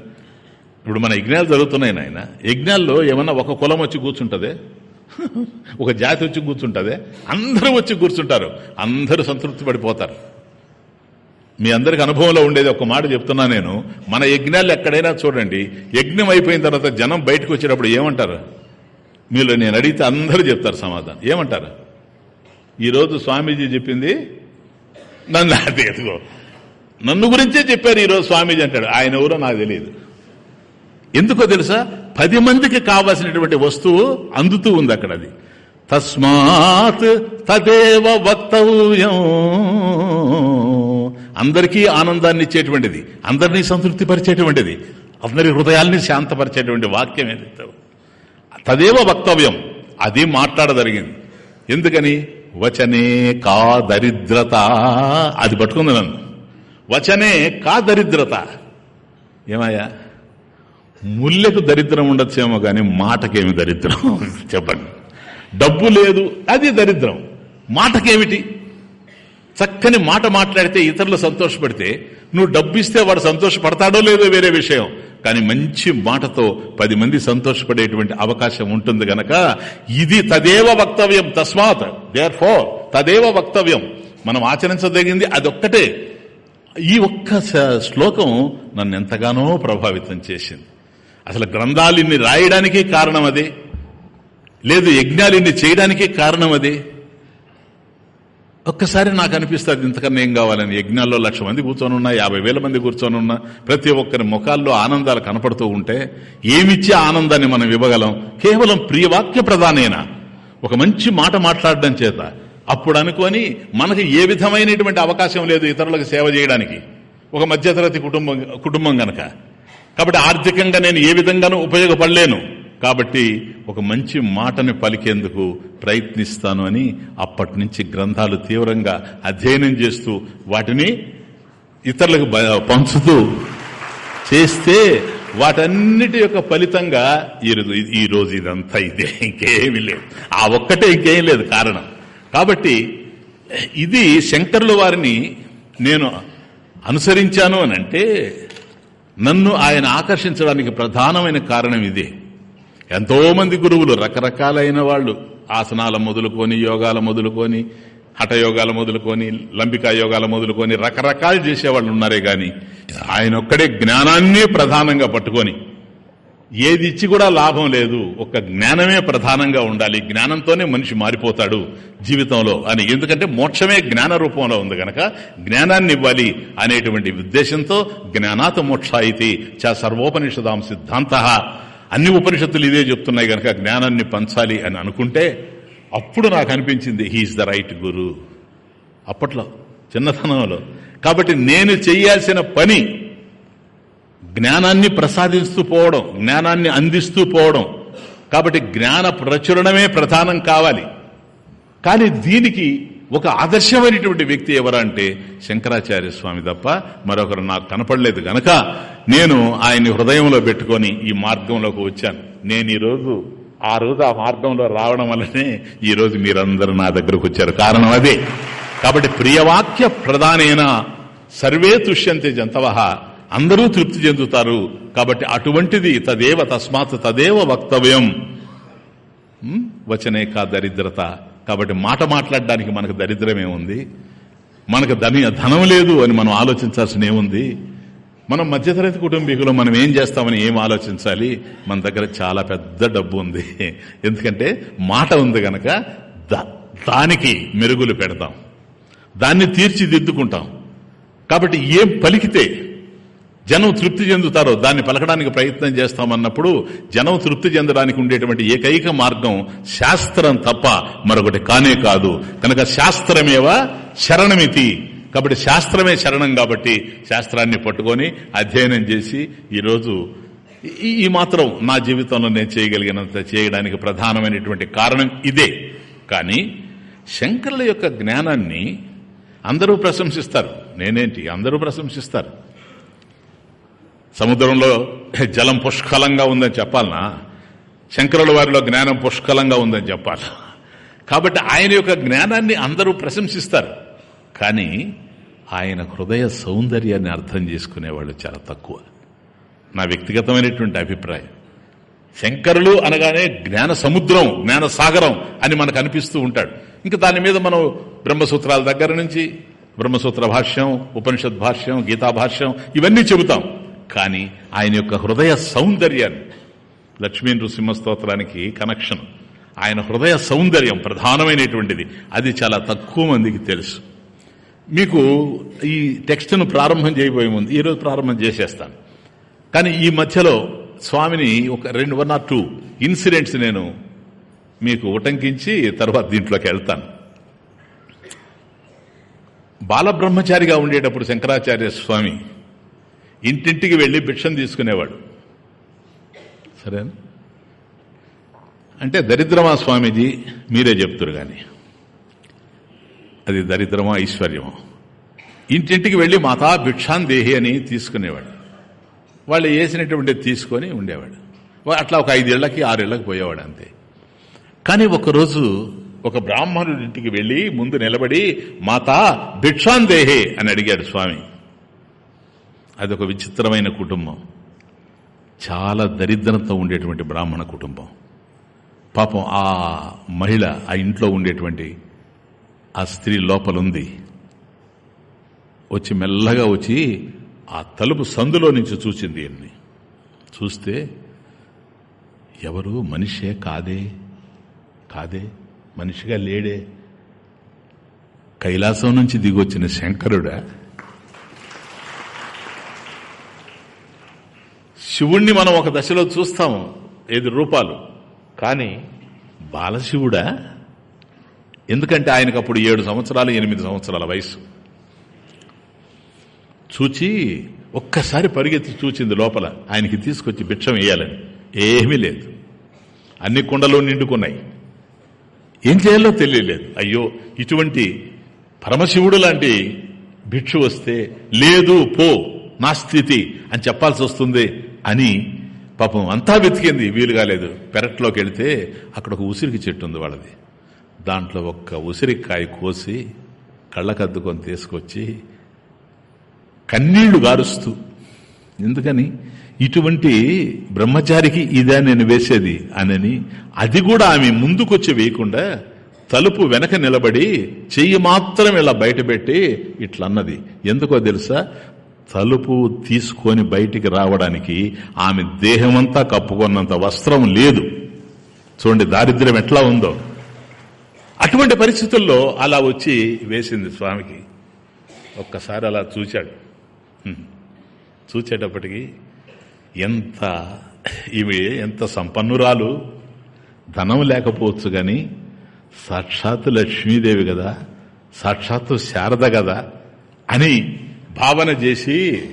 ఇప్పుడు మన యజ్ఞాలు జరుగుతున్నాయి నాయన. యజ్ఞాల్లో ఏమన్నా ఒక కులం వచ్చి కూర్చుంటుందే? [LAUGHS] ఒక జాతి వచ్చి కూర్చుంటుందే? అందరూ వచ్చి కూర్చుంటారు. అందరూ సంతృప్తి పడిపోతారు. మీ అందరికి అనుభవంలో ఉండేది ఒక మాట చెప్తున్నా నేను. మన యజ్ఞాలు ఎక్కడైనా చూడండి. యజ్ఞం అయిపోయిన తర్వాత జనం బయటకు వచ్చేటప్పుడు ఏమంటారు? మీరు నేను అడిగితే అందరూ చెప్తారు సమాధానం. ఏమంటారు? ఈరోజు స్వామీజీ చెప్పింది నన్ను అది ఎదుగో. నన్ను గురించే చెప్పారు ఈరోజు స్వామీజీ అంటాడు. ఆయన ఎవరో నాకు తెలియదు. ఎందుకో తెలుసా? పది మందికి కావలసినటువంటి వస్తువు అందుతూ ఉంది అక్కడ అది. తస్మాత్ తదేవ వక్తవ్యం. అందరికీ ఆనందాన్ని ఇచ్చేటువంటిది అందరినీ సంతృప్తి పరిచేటువంటిది అందరి హృదయాల్ని శాంతపరిచేటువంటి వాక్యం ఏదైతే తదేవ వక్తవ్యం. అది మాట్లాడదరిగింది. ఎందుకని? వచనే కా దరిద్రత. అది పట్టుకుంది నన్ను. వచనే కా దరిద్రత. ఏమయ్యా? ముల్లెకు దరిద్రం ఉండొచ్చేమో కానీ మాటకేమి దరిద్రం? [LAUGHS] చెప్పండి. డబ్బు లేదు అది దరిద్రం. మాటకేమిటి? చక్కని మాట మాట్లాడితే ఇతరులు సంతోషపడితే నువ్వు డబ్బు ఇస్తే వాడు సంతోషపడతాడో లేదో వేరే విషయం. కానీ మంచి మాటతో పది మంది సంతోషపడేటువంటి అవకాశం ఉంటుంది గనక ఇది తదేవ వక్తవ్యం తస్మాత్. దేర్ ఫోర్ తదేవ వక్తవ్యం. మనం ఆచరించదగింది అదొక్కటే. ఈ ఒక్క శ్లోకం నన్ను ఎంతగానో ప్రభావితం చేసింది. అసలు గ్రంథాలు ఇన్ని రాయడానికి కారణం అదే? లేదు యజ్ఞాలు ఇన్ని చేయడానికి కారణం అదే? ఒక్కసారి నాకు అనిపిస్తుంది ఇంతకన్నా ఏం కావాలని. యజ్ఞాల్లో లక్ష మంది కూర్చొని ఉన్నా యాభై వేల మంది కూర్చొని ఉన్నా ప్రతి ఒక్కరి ముఖాల్లో ఆనందాలు కనపడుతూ ఉంటే ఏమిచ్చే ఆనందాన్ని మనం ఇవ్వగలం? కేవలం ప్రియవాక్య ప్రధానేనా? ఒక మంచి మాట మాట్లాడడం చేత అప్పుడు అనుకొని మనకి ఏ విధమైనటువంటి అవకాశం లేదు ఇతరులకు సేవ చేయడానికి. ఒక మధ్యతరగతి కుటుంబం కుటుంబం గనక. కాబట్టి ఆర్థికంగా నేను ఏ విధంగానూ ఉపయోగపడలేను. కాబట్టి ఒక మంచి మాటని పలికేందుకు ప్రయత్నిస్తాను అని అప్పటి నుంచి గ్రంథాలు తీవ్రంగా అధ్యయనం చేస్తూ వాటిని ఇతరులకు పంచుతూ చేస్తే వాటన్నిటి యొక్క ఫలితంగా ఈరోజు ఈ రోజు ఇదంతా ఇదే ఇంకేమీ లేదు. ఆ ఒక్కటే ఇంకేం లేదు కారణం. కాబట్టి ఇది శంకర్ల వారిని నేను అనుసరించాను అని అంటే నన్ను ఆయన ఆకర్షించడానికి ప్రధానమైన కారణం ఇదే. ఎంతో మంది గురువులు రకరకాలైన వాళ్ళు ఆసనాల మొదలుకొని యోగాల మొదలుకొని హఠయోగాలు మొదలుకొని లంబికా యోగాలు మొదలుకొని రకరకాలు చేసేవాళ్ళు ఉన్నారే గాని ఆయన ఒక్కడే జ్ఞానాన్ని ప్రధానంగా పట్టుకొని ఏది ఇచ్చి కూడా లాభం లేదు ఒక జ్ఞానమే ప్రధానంగా ఉండాలి జ్ఞానంతోనే మనిషి మారిపోతాడు జీవితంలో అని. ఎందుకంటే మోక్షమే జ్ఞాన రూపంలో ఉంది గనక జ్ఞానాన్ని ఇవ్వాలి అనేటువంటి ఉద్దేశంతో జ్ఞానాత మోక్ష అయితే చ సర్వోపనిషదాం సిద్ధాంత. అన్ని ఉపనిషత్తులు ఇదే చెప్తున్నాయి కనుక జ్ఞానాన్ని పంచాలి అని అనుకుంటే అప్పుడు నాకు అనిపించింది హీఈస్ ద రైట్ గురు అప్పట్లో చిన్నతనంలో. కాబట్టి నేను చేయాల్సిన పని జ్ఞానాన్ని ప్రసాదిస్తూ పోవడం జ్ఞానాన్ని అందిస్తూ పోవడం. కాబట్టి జ్ఞాన ప్రచురణమే ప్రధానం కావాలి. కానీ దీనికి ఒక ఆదర్శమైనటువంటి వ్యక్తి ఎవరంటే శంకరాచార్య స్వామి తప్ప మరొకరు నాకు కనపడలేదు గనక నేను ఆయన్ని హృదయంలో పెట్టుకొని ఈ మార్గంలోకి వచ్చాను. నేను ఈరోజు ఆ రోజు ఆ మార్గంలో రావడం వల్లనే ఈరోజు మీరందరూ నా దగ్గరకు వచ్చారు. కారణం అదే. కాబట్టి ప్రియవాక్య ప్రధానైన సర్వే తుష్యంతే జంతవ. అందరూ తృప్తి చెందుతారు. కాబట్టి అటువంటిది తదేవ తస్మాత్ తదేవ వక్తవ్యం. వచనే కా దరిద్రత. కాబట్టి మాట మాట్లాడడానికి మనకు దరిద్రమే ఉంది మనకు ధని ధనం లేదు అని మనం ఆలోచించాల్సిన ఏముంది? మనం మధ్యతరగతి కుటుంబీకులు మనం ఏం చేస్తామని ఏం ఆలోచించాలి? మన దగ్గర చాలా పెద్ద డబ్బు ఉంది. ఎందుకంటే మాట ఉంది గనక దానికి మెరుగులు పెడతాం. దాన్ని తీర్చిదిద్దుకుంటాం. కాబట్టి ఏం పలికితే జనం తృప్తి చెందుతారో దాన్ని పలకడానికి ప్రయత్నం చేస్తామన్నప్పుడు జనం తృప్తి చెందడానికి ఉండేటువంటి ఏకైక మార్గం శాస్త్రం తప్ప మరొకటి కానే కాదు. కనుక శాస్త్రమేవా? శరణమితి. కాబట్టి శాస్త్రమే శరణం కాబట్టి శాస్త్రాన్ని పట్టుకొని అధ్యయనం చేసి ఈరోజు ఈ మాత్రం నా జీవితంలో నేను చేయగలిగినంత చేయడానికి ప్రధానమైనటువంటి కారణం ఇదే. కానీ శంకరుల యొక్క జ్ఞానాన్ని అందరూ ప్రశంసిస్తారు. నేనేంటి? అందరూ ప్రశంసిస్తారు. సముద్రంలో జలం పుష్కలంగా ఉందని చెప్పాలనా? శంకరుల వారిలో జ్ఞానం పుష్కలంగా ఉందని చెప్పాలి. కాబట్టి ఆయన యొక్క జ్ఞానాన్ని అందరూ ప్రశంసిస్తారు. కానీ ఆయన హృదయ సౌందర్యాన్ని అర్థం చేసుకునేవాళ్ళు చాలా తక్కువ. నా వ్యక్తిగతమైనటువంటి అభిప్రాయం. శంకరులు అనగానే జ్ఞాన సముద్రం జ్ఞాన సాగరం అని మనకు అనిపిస్తూ ఉంటాడు. ఇంకా దాని మీద మనం బ్రహ్మసూత్రాల దగ్గర నుంచి బ్రహ్మసూత్ర భాష్యం ఉపనిషత్ భాష్యం గీతా భాష్యం ఇవన్నీ చెబుతాం. కానీ ఆయన యొక్క హృదయ సౌందర్యాన్ని లక్ష్మీ నృసింహస్తోత్రానికి కనెక్షన్ ఆయన హృదయ సౌందర్యం ప్రధానమైనటువంటిది. అది చాలా తక్కువ మందికి తెలుసు. మీకు ఈ టెక్స్ట్ను ప్రారంభం చేయబోయే ముందు ఈరోజు ప్రారంభం చేసేస్తాను. కానీ ఈ మధ్యలో స్వామిని ఒక రెండు వన్ ఆర్ టూ ఇన్సిడెంట్స్ నేను మీకు ఉటంకించి తర్వాత దీంట్లోకి వెళ్తాను. బాలబ్రహ్మచారిగా ఉండేటప్పుడు శంకరాచార్య స్వామి ఇంటింటికి వెళ్ళి భిక్షం తీసుకునేవాడు. సరేనా? అంటే దరిద్రమా స్వామీజీ? మీరే చెప్తురు కానీ అది దరిద్రమా ఐశ్వర్యమా? ఇంటింటికి వెళ్ళి మాతా భిక్షాన్ దేహి అని తీసుకునేవాడు. వాళ్ళు వేసినటువంటి తీసుకొని ఉండేవాడు. అట్లా ఒక ఐదేళ్ళకి ఆరేళ్ళకి పోయేవాడు అంతే. కానీ ఒకరోజు ఒక బ్రాహ్మణుడి ఇంటికి వెళ్ళి ముందు నిలబడి మాతా భిక్షాన్ దేహే అని అడిగాడు స్వామి. అదొక విచిత్రమైన కుటుంబం. చాలా దరిద్రంతో ఉండేటువంటి బ్రాహ్మణ కుటుంబం. పాపం ఆ మహిళ ఆ ఇంట్లో ఉండేటువంటి ఆ స్త్రీ లోపలుంది. వచ్చి మెల్లగా వచ్చి ఆ తలుపు సందులో నుంచి చూసింది ఎన్ని చూస్తే ఎవరు? మనిషే కాదే? కాదే? మనిషిగా లేడే? కైలాసం నుంచి దిగొచ్చిన శంకరుడా? శివుణ్ణి మనం ఒక దశలో చూస్తాము ఏది రూపాలు. కానీ బాలశివుడా? ఎందుకంటే ఆయనకు అప్పుడు ఏడు సంవత్సరాలు ఎనిమిది సంవత్సరాల వయసు చూచి ఒక్కసారి పరిగెత్తి చూచింది లోపల. ఆయనకి తీసుకొచ్చి భిక్షం వేయాలని. ఏమీ లేదు. అన్ని కుండలు నిండుకున్నాయి. ఏం చేయాలో తెలియలేదు. అయ్యో ఇటువంటి పరమశివుడు లాంటి భిక్షు వస్తే లేదు పో నా స్థితి అని చెప్పాల్సి వస్తుంది. అని పాపం అంతా వెతికింది వీలు కాలేదు. పెరట్లోకి వెళితే అక్కడ ఒక ఉసిరికి చెట్టు ఉంది వాళ్ళది. దాంట్లో ఒక్క ఉసిరికాయ కోసి కళ్ళకద్దుకొని తీసుకొచ్చి కన్నీళ్ళు గారుస్తూ ఎందుకని? ఇటువంటి బ్రహ్మచారికి ఇదే నేను వేసేది అనని అది కూడా ఆమె ముందుకొచ్చి వేయకుండా తలుపు వెనక నిలబడి చెయ్యి మాత్రం ఇలా బయటపెట్టి ఇట్లన్నది. ఎందుకో తెలుసా? తలుపు తీసుకొని బయటికి రావడానికి ఆమె దేహమంతా కప్పుకున్నంత వస్త్రం లేదు. చూడండి దారిద్ర్యం ఎట్లా ఉందో. అటువంటి పరిస్థితుల్లో అలా వచ్చి వేసింది స్వామికి. ఒక్కసారి అలా చూచాడు. చూచేటప్పటికి ఎంత ఇవి ఎంత సంపన్నురాలు ధనం లేకపోవచ్చు కానీ సాక్షాత్తు లక్ష్మీదేవి కదా సాక్షాత్తు శారద కదా అని భావన చేసి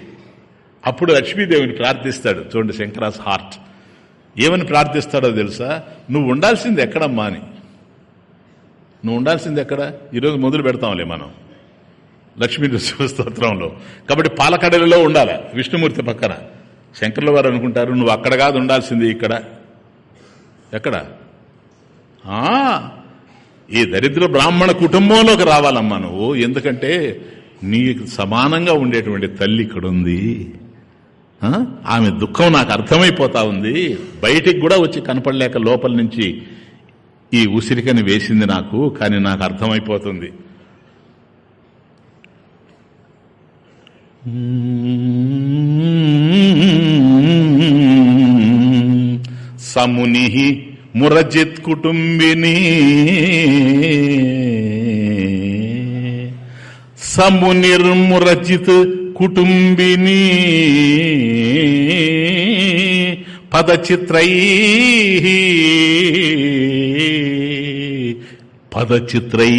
అప్పుడు లక్ష్మీదేవిని ప్రార్థిస్తాడు. చూడండి శంకరాస్ హార్ట్. ఏమని ప్రార్థిస్తాడో తెలుసా? నువ్వు ఉండాల్సింది ఎక్కడమ్మా అని. నువ్వు ఉండాల్సింది ఎక్కడ? ఈరోజు మొదలు పెడతాంలే మనం. లక్ష్మీ స్తోత్రంలో కాబట్టి పాలకడలలో ఉండాలి విష్ణుమూర్తి పక్కన. శంకర్ల వారు అనుకుంటారు నువ్వు అక్కడ కాదు ఉండాల్సింది ఇక్కడ. ఎక్కడ? ఈ దరిద్ర బ్రాహ్మణ కుటుంబంలోకి రావాలమ్మా నువ్వు. ఎందుకంటే నీకు సమానంగా ఉండేటువంటి తల్లి ఇక్కడుంది. ఆమె దుఃఖం నాకు అర్థమైపోతా ఉంది. బయటికి కూడా వచ్చి కనపడలేక లోపల నుంచి ఈ ఉసిరికని వేసింది నాకు కానీ నాకు అర్థమైపోతుంది. సముని మురజిత్ కుటుంబిని సమునిర్మురజిత్ కుటుంబిని పదచిత్రై పదచిత్రై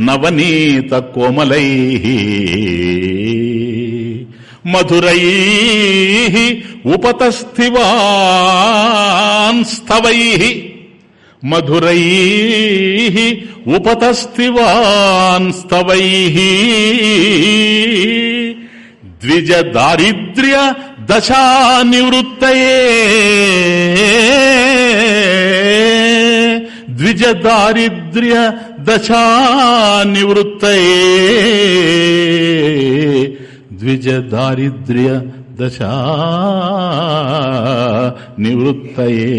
నవనీత కోమలై మధురై ఉపతస్థివాన్స్తవై మధురై ఉపతస్థివాన్స్తవై ద్విజ దారిద్ర్య దశా నివృత్తయే ద్విజ దారిద్ర్య దశా నివృత్తయే ద్విజ దారిద్ర్య దశా నివృత్తయే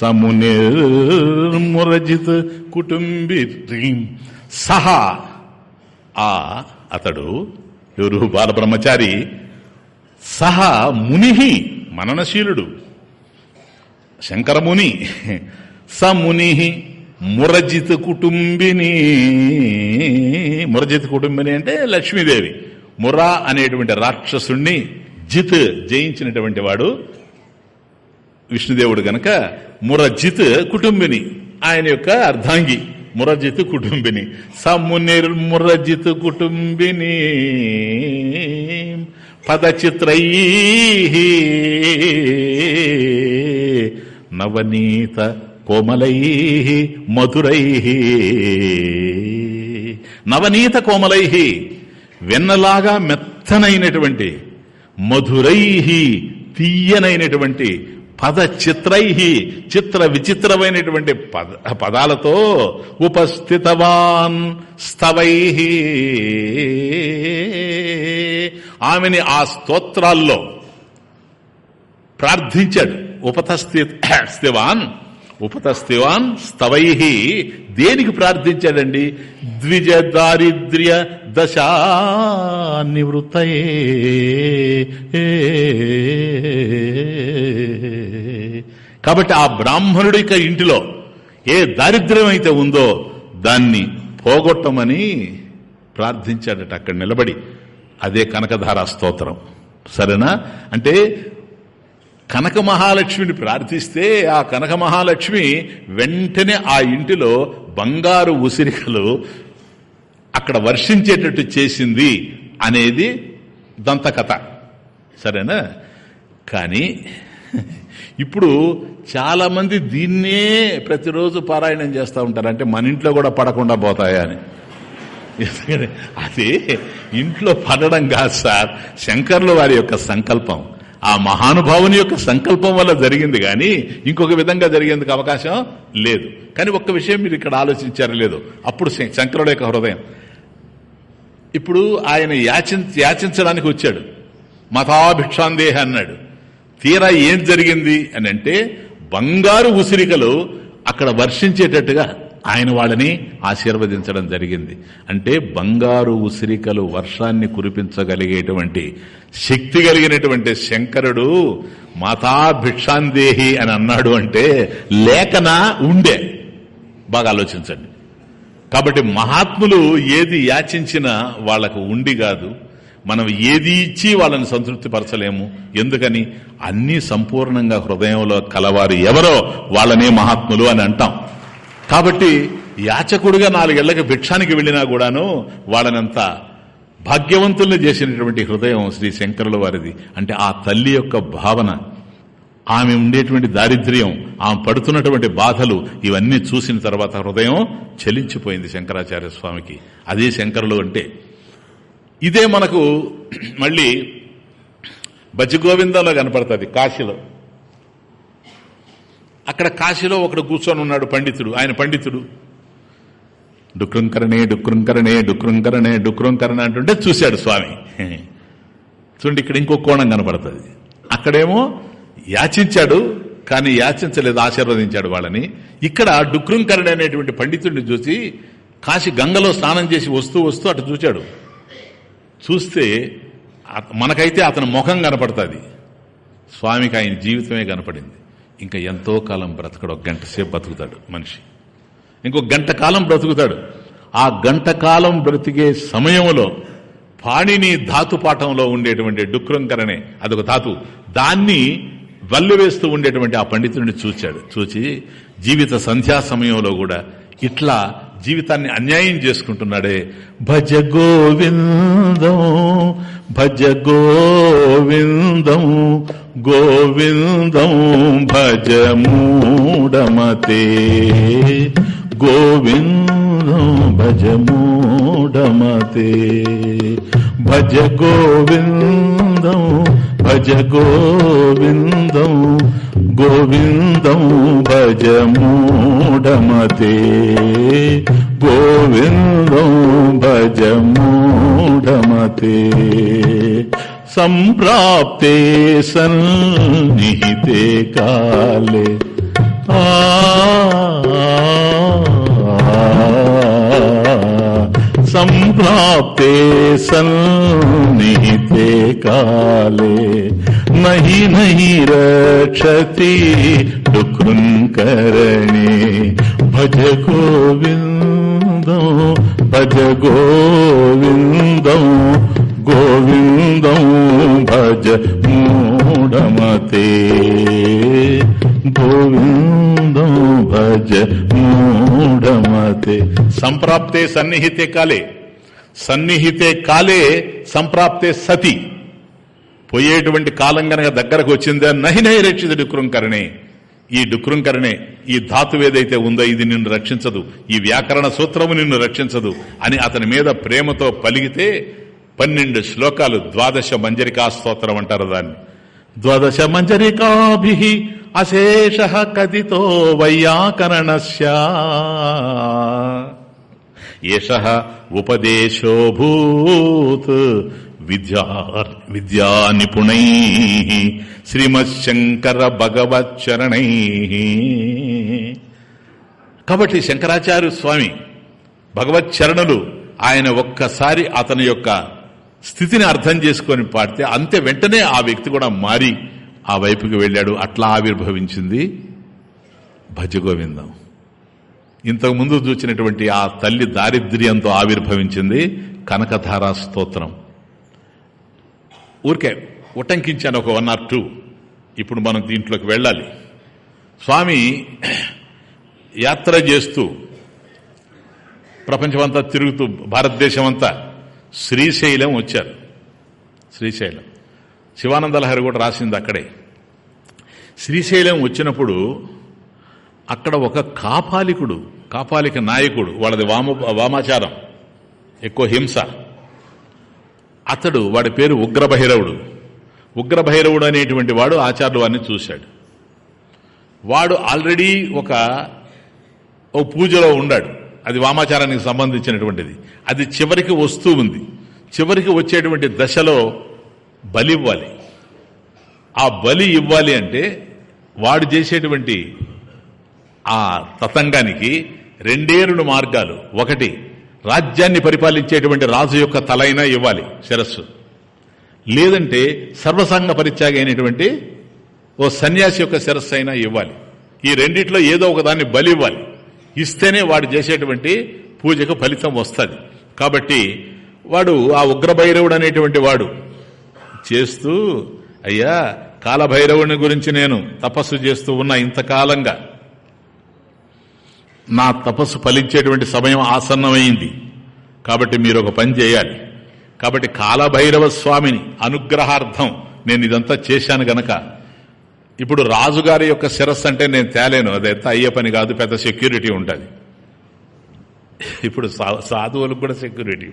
సమునిర్మురజిత్ కుటుంబి సహా. ఆ అతడు ఎవరు? బాలబ్రహ్మచారి. సహా ముని మననశీలుడు శంకరముని. సముని మురజిత్ కుటుంబిని. మురజిత్ కుటుంబిని అంటే లక్ష్మీదేవి. మురా అనేటువంటి రాక్షసుణ్ణి జిత్ జయించినటువంటి వాడు విష్ణుదేవుడు గనక మురజిత్ కుటుంబిని ఆయన యొక్క అర్ధాంగి మురజిత్ కుటుంబిని. సమునిర్మురజిత్ కుటుంబిని పదచిత్రై నవనీత కోమలై మధురై నవనీత కోమలై వెన్నలాగా మెత్తనైనటువంటి మధురై తీయనైనటువంటి పద చిత్రై చిత్ర విచిత్రమైనటువంటి పద పదాలతో ఉపస్థితవాన్ స్తవై. ఆమెని ఆ స్తోత్రాల్లో ప్రార్థించాడు. ఉపతస్థి స్థివాన్ ఉపతస్థివాన్ స్తవై. దేనికి ప్రార్థించాడండి? ద్విజ దారిద్ర్య దశా నివృత్తయే కాబట్టి ఆ బ్రాహ్మణుడి ఇంటిలో ఏ దారిద్ర్యం అయితే ఉందో దాన్ని పోగొట్టమని ప్రార్థించాడట అక్కడ నిలబడి. అదే కనకధార స్తోత్రం. సరేనా? అంటే కనక మహాలక్ష్మిని ప్రార్థిస్తే ఆ కనక మహాలక్ష్మి వెంటనే ఆ ఇంటిలో బంగారు ఉసిరికలు అక్కడ వర్షించేటట్టు చేసింది అనేది దంతకథ. సరేనా? కానీ ఇప్పుడు చాలామంది దీన్నే ప్రతిరోజు పారాయణం చేస్తూ ఉంటారు. అంటే మన ఇంట్లో కూడా పడకుండా పోతాయా అని. అది ఇంట్లో పడడం కాదు సార్ శంకర్లు వారి యొక్క సంకల్పం. ఆ మహానుభావుని యొక్క సంకల్పం వల్ల జరిగింది కానీ ఇంకొక విధంగా జరిగేందుకు అవకాశం లేదు. కానీ ఒక్క విషయం మీరు ఇక్కడ ఆలోచించారు లేదు అప్పుడు శంకరుడు యొక్క హృదయం. ఇప్పుడు ఆయన యాచించ యాచించడానికి వచ్చాడు. మతాభిక్షాందేహ అన్నాడు. తీరా ఏం జరిగింది అని అంటే బంగారు ఉసిరికలు అక్కడ వర్షించేటట్టుగా ఆయన వాళ్ళని ఆశీర్వదించడం జరిగింది. అంటే బంగారు ఉసిరికలు వర్షాన్ని కురిపించగలిగేటువంటి శక్తి కలిగినటువంటి శంకరుడు మాతా భిక్షాందేహి అని అన్నాడు అంటే లేఖన ఉండే. బాగా ఆలోచించండి. కాబట్టి మహాత్ములు ఏది యాచించినా వాళ్ళకు ఉండి కాదు. మనం ఏది ఇచ్చి వాళ్ళని సంతృప్తి పరచలేము ఎందుకని? అన్ని సంపూర్ణంగా హృదయంలో కలవారు ఎవరో వాళ్ళనే మహాత్ములు అని అంటాం. కాబట్టి యాచకుడుగా నాలుగేళ్ళకి భిక్షానికి వెళ్ళినా కూడాను వాళ్ళనంత భాగ్యవంతుల్ని చేసినటువంటి హృదయం శ్రీ శంకరుల వారిది. అంటే ఆ తల్లి యొక్క భావన ఆమె ఉండేటువంటి దారిద్ర్యం ఆమె పడుతున్నటువంటి బాధలు ఇవన్నీ చూసిన తర్వాత హృదయం చెలించిపోయింది శంకరాచార్య స్వామికి. అదే శంకరులు అంటే ఇదే మనకు మళ్ళీ బజ్జగోవిందంలో కనపడుతుంది కాశీలో. అక్కడ కాశీలో ఒకడు కూర్చొని ఉన్నాడు పండితుడు ఆయన పండితుడు. డుక్రంకరణే డుక్రంకరణే డుక్రంకరణే డుక్రంకరణ అంటుంటే చూశాడు స్వామి. చూడండి ఇక్కడ ఇంకో కోణం కనపడుతుంది. అక్కడేమో యాచించాడు కానీ యాచించలేదు ఆశీర్వదించాడు వాళ్ళని. ఇక్కడ డుక్రంకరణ అనేటువంటి పండితుడిని చూసి కాశీ గంగలో స్నానం చేసి వస్తూ వస్తూ అటు చూచాడు. చూస్తే మనకైతే అతని ముఖం కనపడుతుంది. స్వామికి ఆయన జీవితమే కనపడింది. ఇంకా ఎంతో కాలం బ్రతకడు ఒక గంట సేపు బతుకుతాడు మనిషి. ఇంకొక గంట కాలం బ్రతుకుతాడు. ఆ గంట కాలం బ్రతికే సమయంలో పాణిని ధాతుపాఠంలో ఉండేటువంటి డుక్రంకరనే అదొక ధాతు దాన్ని వల్లివేస్తూ ఉండేటువంటి ఆ పండితుడిని చూచాడు. చూచి జీవిత సంధ్యా సమయంలో కూడా ఇట్లా జీవితాన్ని అన్యాయం చేసుకుంటున్నాడే. భజ గోవిందం భజ గోవిందం గోవిందం భజ మూడమతే గోవిందం భజ మూడమతే భజ గోవిందం భజ గోవిందం గోవిందం భజ మూఢమతే గోవిందం భజ మూఢమతే సంప్రాప్తే సన్నిహితే కాలే. ఆ. సంప్రాప్తే సన్నిహితే కాలే. నహి నహి రక్షతి డుకృంకరణే భజ గోవిందం భజ గోవిందం గోవిందం భజ మూఢమతే గోవిందం భజ మూఢమతే సంప్రాప్తే సన్నిహితే కాలే సన్నిహితే కాలే సంప్రాప్తే సతి పోయేటువంటి కాలం గనక దగ్గరకు వచ్చిందా? నహి నహి రక్షితుడు కృంకరణి ఈ డుక్రంకరణే ఈ ధాతు ఏదైతే ఉందో ఇది నిన్ను రక్షించదు. ఈ వ్యాకరణ సూత్రము నిన్ను రక్షించదు అని అతని మీద ప్రేమతో పలిగితే పన్నెండు శ్లోకాలు ద్వాదశ మంజరికా స్తోత్రం అంటారు దాన్ని. ద్వాదశ మంజరికాభి అశేష కదితో వైయాకరణస్య. ఏష ఉపదేశోభూత్ విద్యా విద్యా నిపుణై శ్రీమశంకర భగవచ్చరణై కాబట్టి శంకరాచార్య స్వామి భగవచ్చరణులు ఆయన ఒక్కసారి అతని యొక్క స్థితిని అర్థం చేసుకొని పాడితే అంతే వెంటనే ఆ వ్యక్తి కూడా మారి ఆ వైపుకి వెళ్ళాడు. అట్లా ఆవిర్భవించింది భజగోవిందం. ఇంతకుముందు చూసినటువంటి ఆ తల్లి దారిద్ర్యంతో ఆవిర్భవించింది కనకధారా స్తోత్రం. ఊరికే ఉటంకించాను ఒక వన్ ఆర్ టూ. ఇప్పుడు మనం దీంట్లోకి వెళ్ళాలి. స్వామి యాత్ర చేస్తూ ప్రపంచమంతా తిరుగుతూ భారతదేశం అంతా శ్రీశైలం వచ్చారు. శ్రీశైలం. శివానందలహరి కూడా రాసింది అక్కడే. శ్రీశైలం వచ్చినప్పుడు అక్కడ ఒక కాపాలికుడు కాపాలిక నాయకుడు వాళ్ళది వామ వామాచారం ఎక్కువ హింస. అతడు వాడి పేరు ఉగ్రభైరవుడు ఉగ్రభైరవుడు అనేటువంటి వాడు ఆచార్యులు వారిని చూశాడు. వాడు ఆల్రెడీ ఒక ఓ పూజలో ఉన్నాడు అది వామాచారానికి సంబంధించినటువంటిది. అది చివరికి వస్తూ ఉంది. చివరికి వచ్చేటువంటి దశలో బలి ఇవ్వాలి. ఆ బలి ఇవ్వాలి అంటే వాడు చేసేటువంటి ఆ తతంగానికి రెండే రెండు మార్గాలు. ఒకటి రాజ్యాన్ని పరిపాలించేటువంటి రాజు యొక్క తలైనా ఇవ్వాలి శిరస్సు. లేదంటే సర్వసంగ పరిత్యాగ అయినటువంటి ఓ సన్యాసి యొక్క శిరస్సు అయినా ఇవ్వాలి. ఈ రెండిట్లో ఏదో ఒకదాన్ని బలి ఇవ్వాలి. ఇస్తేనే వాడు చేసేటువంటి పూజకు ఫలితం వస్తుంది. కాబట్టి వాడు ఆ ఉగ్రభైరవుడు అనేటువంటి వాడు చేస్తూ అయ్యా కాలభైరవుని గురించి నేను తపస్సు చేస్తూ ఉన్నా ఇంతకాలంగా నా తపస్సు ఫలించేటువంటి సమయం ఆసన్నమైంది. కాబట్టి మీరు ఒక పని చేయాలి. కాబట్టి కాలభైరవ స్వామిని అనుగ్రహార్థం నేను ఇదంతా చేశాను గనక. ఇప్పుడు రాజుగారి యొక్క శిరస్సు అంటే నేను తేలేను. అదైతే అయ్యే పని కాదు పెద్ద సెక్యూరిటీ ఉంటుంది. ఇప్పుడు సాధువులకు కూడా సెక్యూరిటీ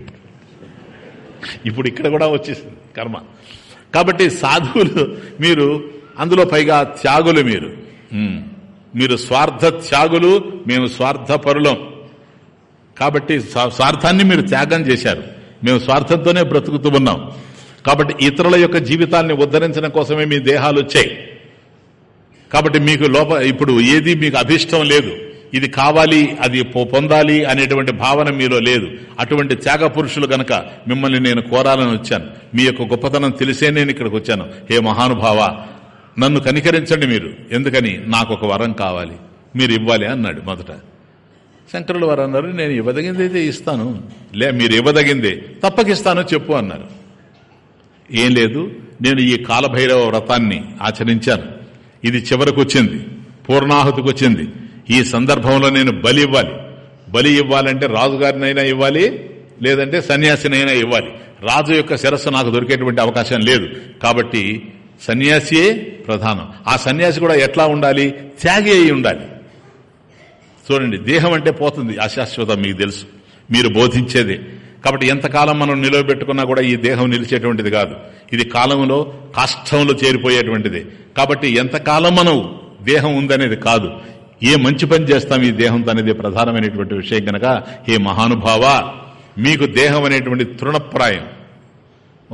ఇప్పుడు ఇక్కడ కూడా వచ్చేసింది కర్మ. కాబట్టి సాధువులు మీరు అందులో పైగా త్యాగులు మీరు. మీరు స్వార్థ త్యాగులు మేము స్వార్థ పరులం కాబట్టి స్వార్థాన్ని మీరు త్యాగం చేశారు. మేము స్వార్థంతోనే బ్రతుకుతూ ఉన్నాం. కాబట్టి ఇతరుల యొక్క జీవితాన్ని ఉద్ధరించడం కోసమే మీ దేహాలు వచ్చాయి. కాబట్టి మీకు లోప ఇప్పుడు ఏది మీకు అభిష్టం లేదు. ఇది కావాలి అది పొందాలి అనేటువంటి భావన మీలో లేదు. అటువంటి త్యాగ పురుషులు గనక మిమ్మల్ని నేను కోరాలని వచ్చాను. మీ యొక్క గొప్పతనం తెలిసే నేను ఇక్కడికి వచ్చాను. హే మహానుభావ నన్ను కనికరించండి మీరు. ఎందుకని? నాకు ఒక వరం కావాలి. మీరు ఇవ్వాలి అన్నాడు మొదట. శంకరులు వారు అన్నారు నేను ఇవ్వదగింది అయితే ఇస్తాను. లే మీరు ఇవ్వదగిందే. తప్పకిస్తాను చెప్పు అన్నారు. ఏం లేదు నేను ఈ కాలభైరవ వ్రతాన్ని ఆచరించాను. ఇది చివరకు వచ్చింది పూర్ణాహుతికి వచ్చింది ఈ సందర్భంలో నేను బలి ఇవ్వాలి. బలి ఇవ్వాలంటే రాజుగారినైనా ఇవ్వాలి లేదంటే సన్యాసినైనా ఇవ్వాలి. రాజు యొక్క శిరస్సు నాకు దొరికేటువంటి అవకాశం లేదు. కాబట్టి సన్యాసియే ప్రధానం. ఆ సన్యాసి కూడా ఎట్లా ఉండాలి? త్యాగి అయి ఉండాలి. చూడండి దేహం అంటే పోతుంది. అశాశ్వతం మీకు తెలుసు. మీరు బోధించేదే. కాబట్టి ఎంతకాలం మనం నిలవబెట్టుకున్నా కూడా ఈ దేహం నిలిచేటువంటిది కాదు. ఇది కాలంలో కాష్టంలో చేరిపోయేటువంటిది. కాబట్టి ఎంతకాలం మనం దేహం ఉందనేది కాదు. ఏ మంచి పని చేస్తాం ఈ దేహంతో అనేది ప్రధానమైనటువంటి విషయం కనుక ఏ మహానుభావ మీకు దేహం అనేటువంటి తృణప్రాయం.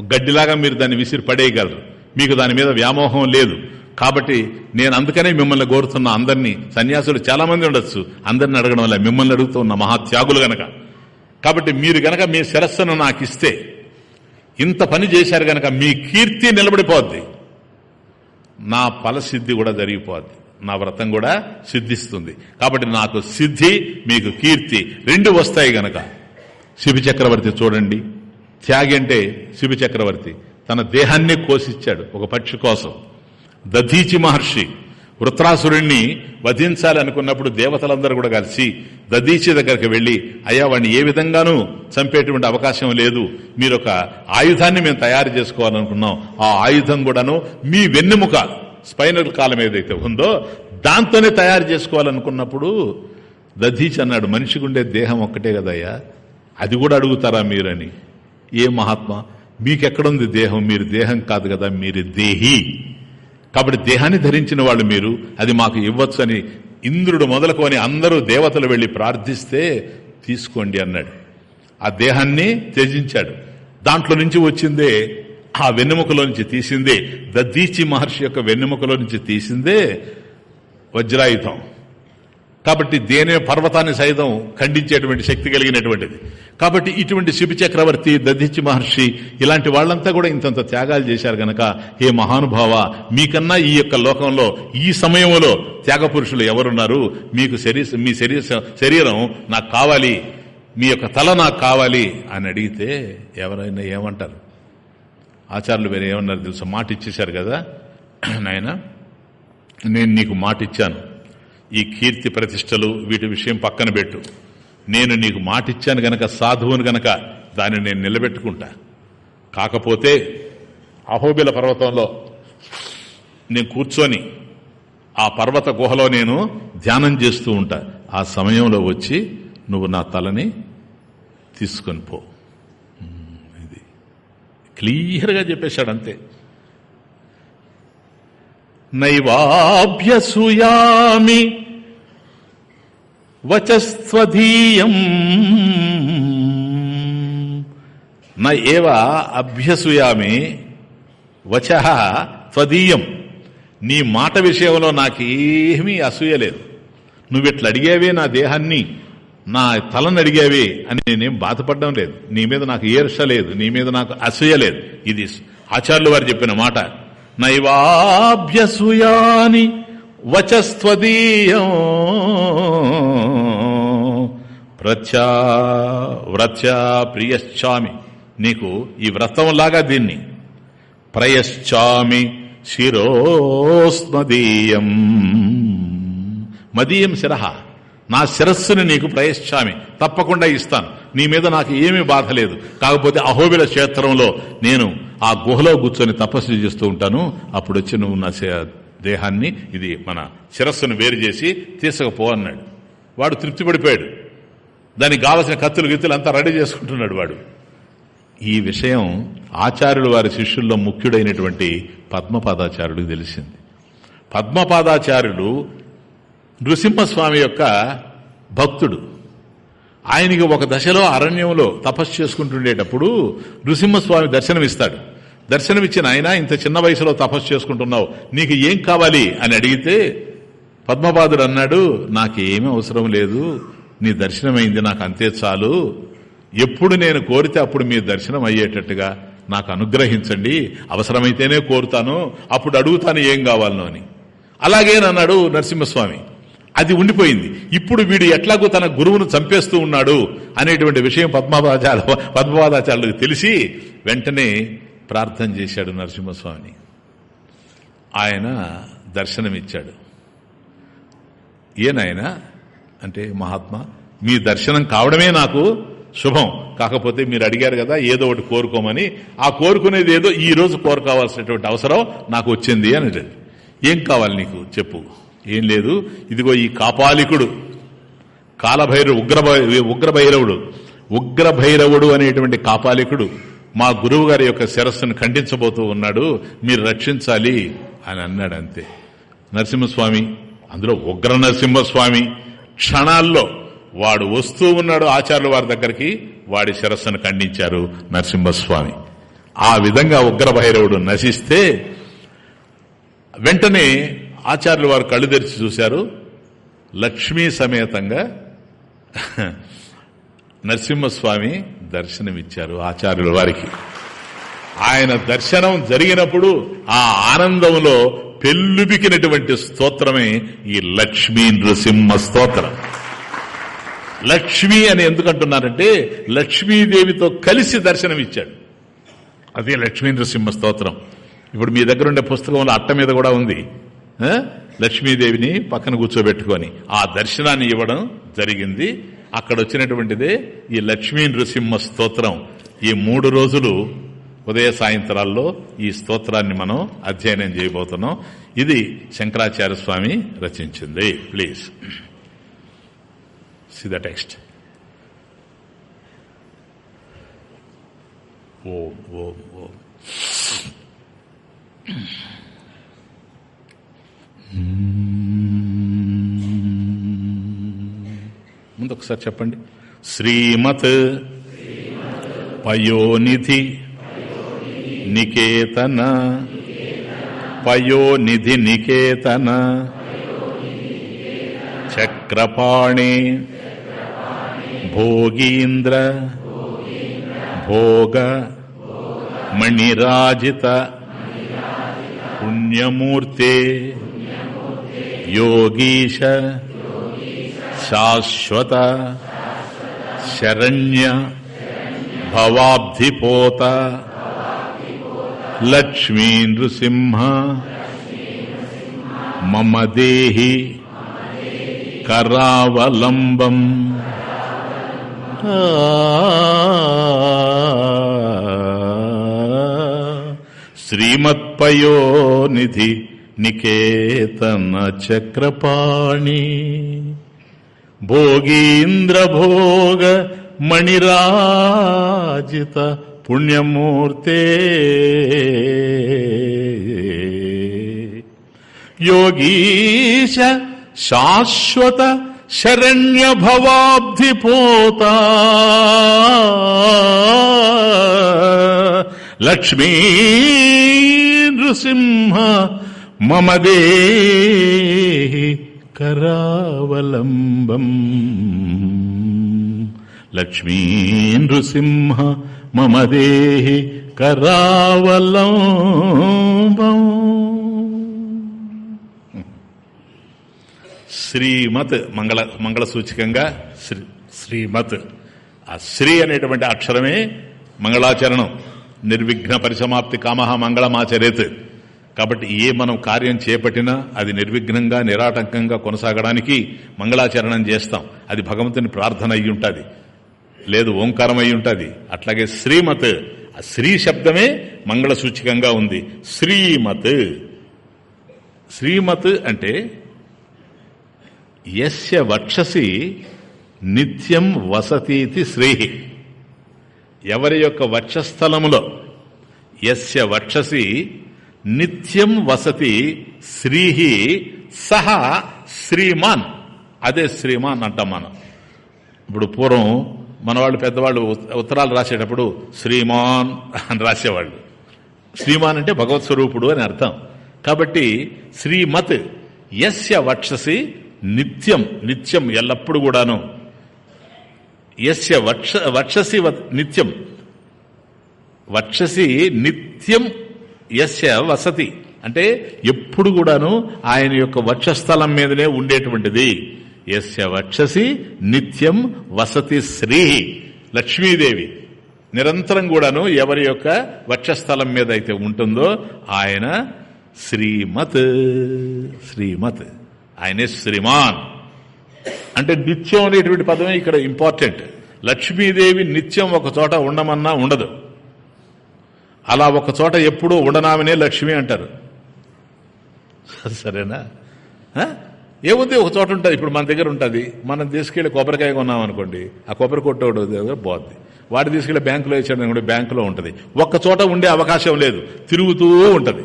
గడ్డిలాగా మీరు దాన్ని విసిరి పడేయగలరు. మీకు దాని మీద వ్యామోహం లేదు. కాబట్టి నేను అందుకనే మిమ్మల్ని కోరుతున్న అందరినీ సన్యాసులు చాలా మంది ఉండొచ్చు. అందరిని అడగడం వల్ల మిమ్మల్ని అడుగుతున్న మహాత్యాగులు గనక. కాబట్టి మీరు గనక మీ శిరస్సును నాకు ఇస్తే ఇంత పని చేశారు గనక మీ కీర్తి నిలబడిపోద్ది. నా ఫలసిద్ధి కూడా జరిగిపోద్ది. నా వ్రతం కూడా సిద్ధిస్తుంది. కాబట్టి నాకు సిద్ధి మీకు కీర్తి రెండు వస్తాయి గనక. శిబి చక్రవర్తి చూడండి. త్యాగి అంటే శిబి చక్రవర్తి తన దేహాన్ని కోసిచ్చాడు ఒక పక్షి కోసం. దధీచి మహర్షి వృత్రాసురుణ్ణి వధించాలి అనుకున్నప్పుడు దేవతలందరూ కూడా కలిసి దదీచి దగ్గరికి వెళ్ళి అయ్యా వాడిని ఏ విధంగానూ చంపేటువంటి అవకాశం లేదు. మీరు ఒక ఆయుధాన్ని మేము తయారు చేసుకోవాలనుకున్నాం. ఆ ఆయుధం కూడాను మీ వెన్నెముక స్పైనల్ కాలం ఏదైతే ఉందో దాంతోనే తయారు చేసుకోవాలనుకున్నప్పుడు దధీచి అన్నాడు మనిషికి ఉండే దేహం ఒక్కటే కదయ్యా. అది కూడా అడుగుతారా మీరని? ఏ మహాత్మా మీకెక్కడుంది దేహం? మీరు దేహం కాదు కదా మీరు దేహి. కాబట్టి దేహాన్ని ధరించిన వాళ్ళు మీరు అది మాకు ఇవ్వచ్చు అని ఇంద్రుడు మొదలుకొని అందరూ దేవతలు వెళ్ళి ప్రార్థిస్తే తీసుకోండి అన్నాడు. ఆ దేహాన్ని త్యజించాడు. దాంట్లో నుంచి వచ్చిందే ఆ వెన్నెముకలో నుంచి తీసిందే. దద్దీచి మహర్షి యొక్క వెన్నెముకలో నుంచి తీసిందే వజ్రాయుధం. కాబట్టి దేనే పర్వతాన్ని సైతం ఖండించేటువంటి శక్తి కలిగినటువంటిది. కాబట్టి ఇటువంటి శిబి చక్రవర్తి దధిచి మహర్షి ఇలాంటి వాళ్ళంతా కూడా ఇంతంత త్యాగాలు చేశారు గనక ఏ మహానుభావ మీకన్నా ఈ యొక్క లోకంలో ఈ సమయంలో త్యాగ పురుషులు ఎవరున్నారు? మీకు శరీర మీ శరీర శరీరం నాకు కావాలి మీ యొక్క తల నాకు కావాలి అని అడిగితే ఎవరైనా ఏమంటారు? ఆచార్యులు వేరే ఏమన్నారు తెలుసు? మాట ఇచ్చేశారు కదా? [CLEARS THROAT] నాయన నేను నీకు మాట ఇచ్చాను ఈ కీర్తి ప్రతిష్టలు వీటి విషయం పక్కన పెట్టు. నేను నీకు మాటిచ్చాను గనక సాధువును గనక దాన్ని నేను నిలబెట్టుకుంటా. కాకపోతే అహోబిల పర్వతంలో నేను కూర్చొని ఆ పర్వత గుహలో నేను ధ్యానం చేస్తూ ఉంటా. ఆ సమయంలో వచ్చి నువ్వు నా తలని తీసుకొని పో. ఇది క్లియర్గా చెప్పేశాడు అంతే నైవాభ్యసూయామి. వచస్వధీయం న ఏవ అభ్యసూయామి వచ త్వదీయం. నీ మాట విషయంలో నాకేమీ అసూయ లేదు. నువ్విట్లా అడిగావే నా దేహాన్ని నా తలను అడిగావే అని నేనేం బాధపడడం లేదు. నీ మీద నాకు ఈర్ష లేదు. నీ మీద నాకు అసూయ లేదు. ఇది ఆచార్యులు వారు చెప్పిన మాట. నైవాభ్యసూయాని వచస్వదీయం ప్రత్యా వ్రత్యా ప్రియశ్చామి. నీకు ఈ వ్రతంలాగా దీన్ని. ప్రయశ్చామి శిరోస్మదీయం. మదీయం శిరహ. నా శిరస్సుని నీకు ప్రయశ్చామి. తప్పకుండా ఇస్తాను. నీ మీద నాకు ఏమీ బాధ లేదు. కాకపోతే అహోబిల క్షేత్రంలో నేను ఆ గుహలో కూర్చొని తపస్సు చేస్తూ ఉంటాను. అప్పుడు వచ్చి నువ్వు నా దేహాన్ని ఇది మన శిరస్సును వేరు చేసి తీసుకుపో అన్నాడు. వాడు తృప్తి పడిపోయాడు దానికి కావలసిన కత్తులు గిత్తులు అంతా రెడీ చేసుకుంటున్నాడు వాడు. ఈ విషయం ఆచార్యులు వారి శిష్యుల్లో ముఖ్యుడైనటువంటి పద్మపాదాచార్యుడికి తెలిసింది. పద్మపాదాచార్యుడు నృసింహస్వామి యొక్క భక్తుడు. ఆయనకి ఒక దశలో అరణ్యంలో తపస్సు చేసుకుంటుండేటప్పుడు నృసింహస్వామి దర్శనమిస్తాడు. దర్శనమిచ్చిన ఆయన ఇంత చిన్న వయసులో తపస్సు చేసుకుంటున్నావు నీకు ఏం కావాలి? అని అడిగితే పద్మపాదుడు అన్నాడు నాకేమీ అవసరం లేదు నీ దర్శనమైంది నాకు అంతే చాలు. ఎప్పుడు నేను కోరితే అప్పుడు మీ దర్శనం అయ్యేటట్టుగా నాకు అనుగ్రహించండి. అవసరమైతేనే కోరుతాను అప్పుడు అడుగుతాను ఏం కావాలను అని. అలాగేనన్నాడు నరసింహస్వామి. అది ఉండిపోయింది. ఇప్పుడు వీడు ఎట్లాగూ తన గురువును చంపేస్తూ ఉన్నాడు అనేటువంటి విషయం పద్మపాదాచార్య పద్మపాదాచార్యులకు తెలిసి వెంటనే ప్రార్థన చేశాడు నరసింహస్వామిని ఆయన దర్శనమిచ్చాడు. ఏనాయన అంటే మహాత్మా మీ దర్శనం కావడమే నాకు శుభం. కాకపోతే మీరు అడిగారు కదా ఏదో ఒకటి కోరుకోమని. ఆ కోరుకునేది ఏదో ఈ రోజు కోరుకోవాల్సినటువంటి అవసరం నాకు వచ్చింది అని ఏం కావాలి నీకు? చెప్పు. ఏం లేదు. ఇదిగో ఈ కాపాలికుడు కాలభైరవు ఉగ్ర ఉగ్రభైరవుడు. ఉగ్రభైరవుడు అనేటువంటి కాపాలికుడు మా గురువు గారి యొక్క శిరస్సును ఖండించబోతూ ఉన్నాడు. మీరు రక్షించాలి అని అన్నాడు అంతే నరసింహస్వామి అందులో ఉగ్ర నరసింహస్వామి క్షణాల్లో వాడు వస్తూ ఉన్నాడు ఆచార్యుల వారి దగ్గరికి. వాడి శిరస్సును ఖండించారు నరసింహస్వామి. ఆ విధంగా ఉగ్రభైరవుడు నశిస్తే వెంటనే ఆచార్యులు వారు కళ్ళు తెరిచి చూశారు. లక్ష్మీ సమేతంగా నరసింహస్వామి దర్శనమిచ్చారు ఆచార్యుల వారికి. ఆయన దర్శనం జరిగినప్పుడు ఆ ఆనందంలో పెళ్ళుబికినటువంటి స్తోత్రమే ఈ లక్ష్మీ నృసింహ స్తోత్రం. లక్ష్మి అని ఎందుకంటున్నారంటే లక్ష్మీదేవితో కలిసి దర్శనమిచ్చాడు. అదే లక్ష్మీ నృసింహ స్తోత్రం. ఇప్పుడు మీ దగ్గర ఉండే పుస్తకంలో అట్ట మీద కూడా ఉంది. లక్ష్మీదేవిని పక్కన కూర్చోబెట్టుకొని ఆ దర్శనాన్ని ఇవ్వడం జరిగింది. అక్కడ వచ్చినటువంటిదే ఈ లక్ష్మీ నృసింహ స్తోత్రం. ఈ మూడు రోజులు ఉదయ సాయంత్రాల్లో ఈ స్తోత్రాన్ని మనం అధ్యయనం చేయబోతున్నాం. ఇది శంకరాచార్య స్వామి రచించింది. ప్లీజ్. సి ద టెక్స్ట్ ఓం ఓం ఓం. ముందు ఒకసారి చెప్పండి. శ్రీమత్ పయోనిధి నికేతన పయోనిధి నికేతన చక్రపాణి భోగీంద్ర భోగ మణిరాజిత పుణ్యమూర్తే యోగీశ శాశ్వత శరణ్య భవాబ్ధిపోత లక్ష్మీ నృసింహ మమ దేహి కరావలంబం శ్రీమత్పయోనిధి నికేతన చక్రపాణి భోగీంద్రభోగ మణిరాజిత పుణ్యమూర్తే. యోగీశ శాశ్వత శరణ్య భవాబ్ధిపోత లక్ష్మీ నృసింహ మమదే కరావలంబం. లక్ష్మీ నృసింహ మమదే కరావలంబం. శ్రీమత్ మంగళ మంగళ సూచకంగా శ్రీ శ్రీమత్ ఆ శ్రీ అనేటువంటి అక్షరమే మంగళాచరణం. నిర్విఘ్న పరిసమాప్తి కామహ మంగళమాచరేత్. కాబట్టి ఏ మనం కార్యం చేపట్టినా అది నిర్విఘ్నంగా నిరాటంకంగా కొనసాగడానికి మంగళాచరణం చేస్తాం. అది భగవంతుని ప్రార్థన అయి ఉంటుంది. లేదు ఓంకారం అయి ఉంటుంది. అట్లాగే శ్రీమత్ ఆ శ్రీ శబ్దమే మంగళ సూచికంగా ఉంది. శ్రీమత్. శ్రీమత్ అంటే యస్య వక్షసి నిత్యం వసతీతి శ్రేహి ఎవరి యొక్క వక్షస్థలములో యస్య వక్షసి నిత్యం వసతి శ్రీహి సహ శ్రీమాన్. అదే శ్రీమాన్ అంటాం మనం. ఇప్పుడు పూర్వం మనవాళ్ళు పెద్దవాళ్ళు ఉత్తరాలు రాసేటప్పుడు శ్రీమాన్ అని రాసేవాళ్ళు. శ్రీమాన్ అంటే భగవత్ స్వరూపుడు అని అర్థం. కాబట్టి శ్రీమత్ యస్య వక్షసి నిత్యం నిత్యం ఎల్లప్పుడు కూడాను. యస్య వక్ష వక్షసి నిత్యం. వక్షసి నిత్యం యస్య వసతి. అంటే ఎప్పుడు కూడాను ఆయన యొక్క వక్షస్థలం మీదనే ఉండేటువంటిది. ఎస్య వక్షసి నిత్యం వసతి శ్రీ. లక్ష్మీదేవి. నిరంతరం కూడాను ఎవరి యొక్క వక్షస్థలం మీద అయితే ఉంటుందో ఆయన శ్రీమత్. శ్రీమత్. ఆయనే శ్రీమాన్. అంటే నిత్యం అనేటువంటి పదమే ఇక్కడ ఇంపార్టెంట్. లక్ష్మీదేవి నిత్యం ఒక చోట ఉండమన్నా ఉండదు. అలా ఒక చోట ఎప్పుడూ ఉండనామనే లక్ష్మి అంటారు. సరేనా? ఏముంది ఒక చోట ఉంటుంది? ఇప్పుడు మన దగ్గర ఉంటుంది. మనం తీసుకెళ్ళి కొబ్బరికాయ కొన్నాం అనుకోండి ఆ కొబ్బరి కొట్టోడు దగ్గర పోద్ది. వాటి తీసుకెళ్ళి బ్యాంకులో ఇచ్చాడు కూడా బ్యాంకులో ఉంటుంది. ఒక్క చోట ఉండే అవకాశం లేదు. తిరుగుతూ ఉంటుంది.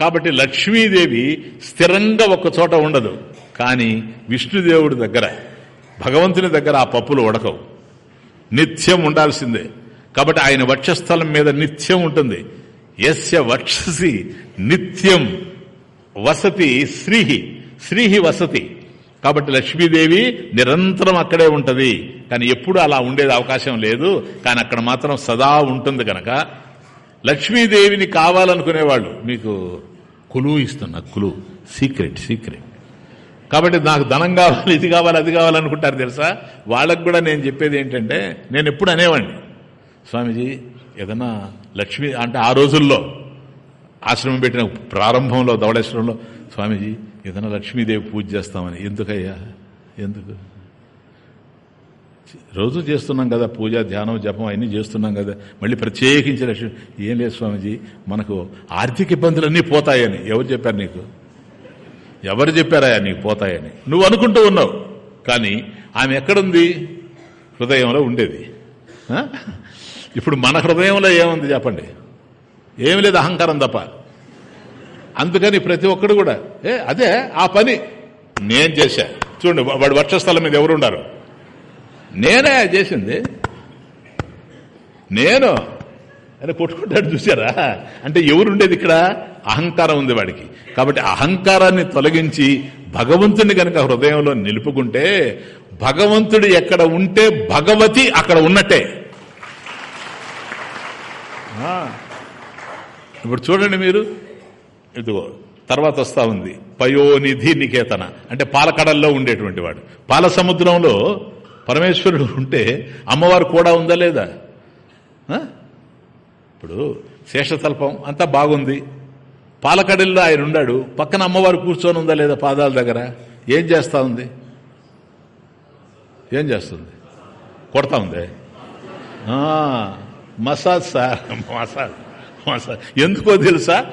కాబట్టి లక్ష్మీదేవి స్థిరంగా ఒక్క చోట ఉండదు. కానీ విష్ణుదేవుడి దగ్గర భగవంతుని దగ్గర ఆ పప్పులు ఉడకవు. నిత్యం ఉండాల్సిందే. కాబట్టి ఆయన వక్షస్థలం మీద నిత్యం ఉంటుంది. ఎస్య వక్షసి నిత్యం వసతి శ్రీహి శ్రీహి వసతి. కాబట్టి లక్ష్మీదేవి నిరంతరం అక్కడే ఉంటుంది. కానీ ఎప్పుడు అలా ఉండేది అవకాశం లేదు. కానీ అక్కడ మాత్రం సదా ఉంటుంది కనుక లక్ష్మీదేవిని కావాలనుకునేవాళ్ళు. మీకు కులు ఇస్తున్నా కులు. Secret secret. కాబట్టి నాకు ధనం కావాలి ఇది కావాలి అది కావాలనుకుంటారు తెలుసా? వాళ్ళకు కూడా నేను చెప్పేది ఏంటంటే నేను ఎప్పుడు అనేవాడిని. స్వామీజీ ఏదన్నా లక్ష్మి అంటే ఆ రోజుల్లో ఆశ్రమం పెట్టిన ప్రారంభంలో ధవళేశ్వరంలో స్వామీజీ ఏదైనా లక్ష్మీదేవి పూజ చేస్తామని. ఎందుకయ్యా? ఎందుకు? రోజు చేస్తున్నాం కదా పూజ ధ్యానం జపం అన్నీ చేస్తున్నాం కదా. మళ్ళీ ప్రత్యేకించిన లక్ష్మి ఏం లేదు స్వామిజీ మనకు ఆర్థిక ఇబ్బందులన్నీ పోతాయని. ఎవరు చెప్పారు నీకు? ఎవరు చెప్పారా నీకు పోతాయని? నువ్వు అనుకుంటూ ఉన్నావు. కానీ ఆమె ఎక్కడుంది? హృదయంలో ఉండేది. ఇప్పుడు మన హృదయంలో ఏముంది చెప్పండి? ఏమి లేదు అహంకారం తప్ప. అందుకని ప్రతి ఒక్కడు కూడా ఏ అదే ఆ పని నేను చేశా. చూడండి వాడు వర్షస్థలం మీద ఎవరు ఉండారు నేనే చేసింది. నేను అని కొట్టుకుంటాడు చూసారా అంటే ఎవరుండేది ఇక్కడ? అహంకారం ఉంది వాడికి. కాబట్టి అహంకారాన్ని తొలగించి భగవంతుని కనుక హృదయంలో నిలుపుకుంటే భగవంతుడు ఎక్కడ ఉంటే భగవతి అక్కడ ఉన్నట్టే. ఇప్పుడు చూడండి మీరు. ఇదిగో తర్వాత వస్తా ఉంది. పయోనిధి నికేతన. అంటే పాలకడల్లో ఉండేటువంటి వాడు. పాల సముద్రంలో పరమేశ్వరుడు ఉంటే అమ్మవారు కూడా ఉందా లేదా? ఇప్పుడు శేషతల్పం అంతా బాగుంది. పాలకడల్లో ఆయన ఉన్నాడు. పక్కన అమ్మవారు కూర్చొని ఉందా లేదా పాదాల దగ్గర? ఏం చేస్తా ఉంది? ఏం చేస్తుంది? కొడతా ఉంది? Massage sir massage massage. ఎందుకో తెలుసా?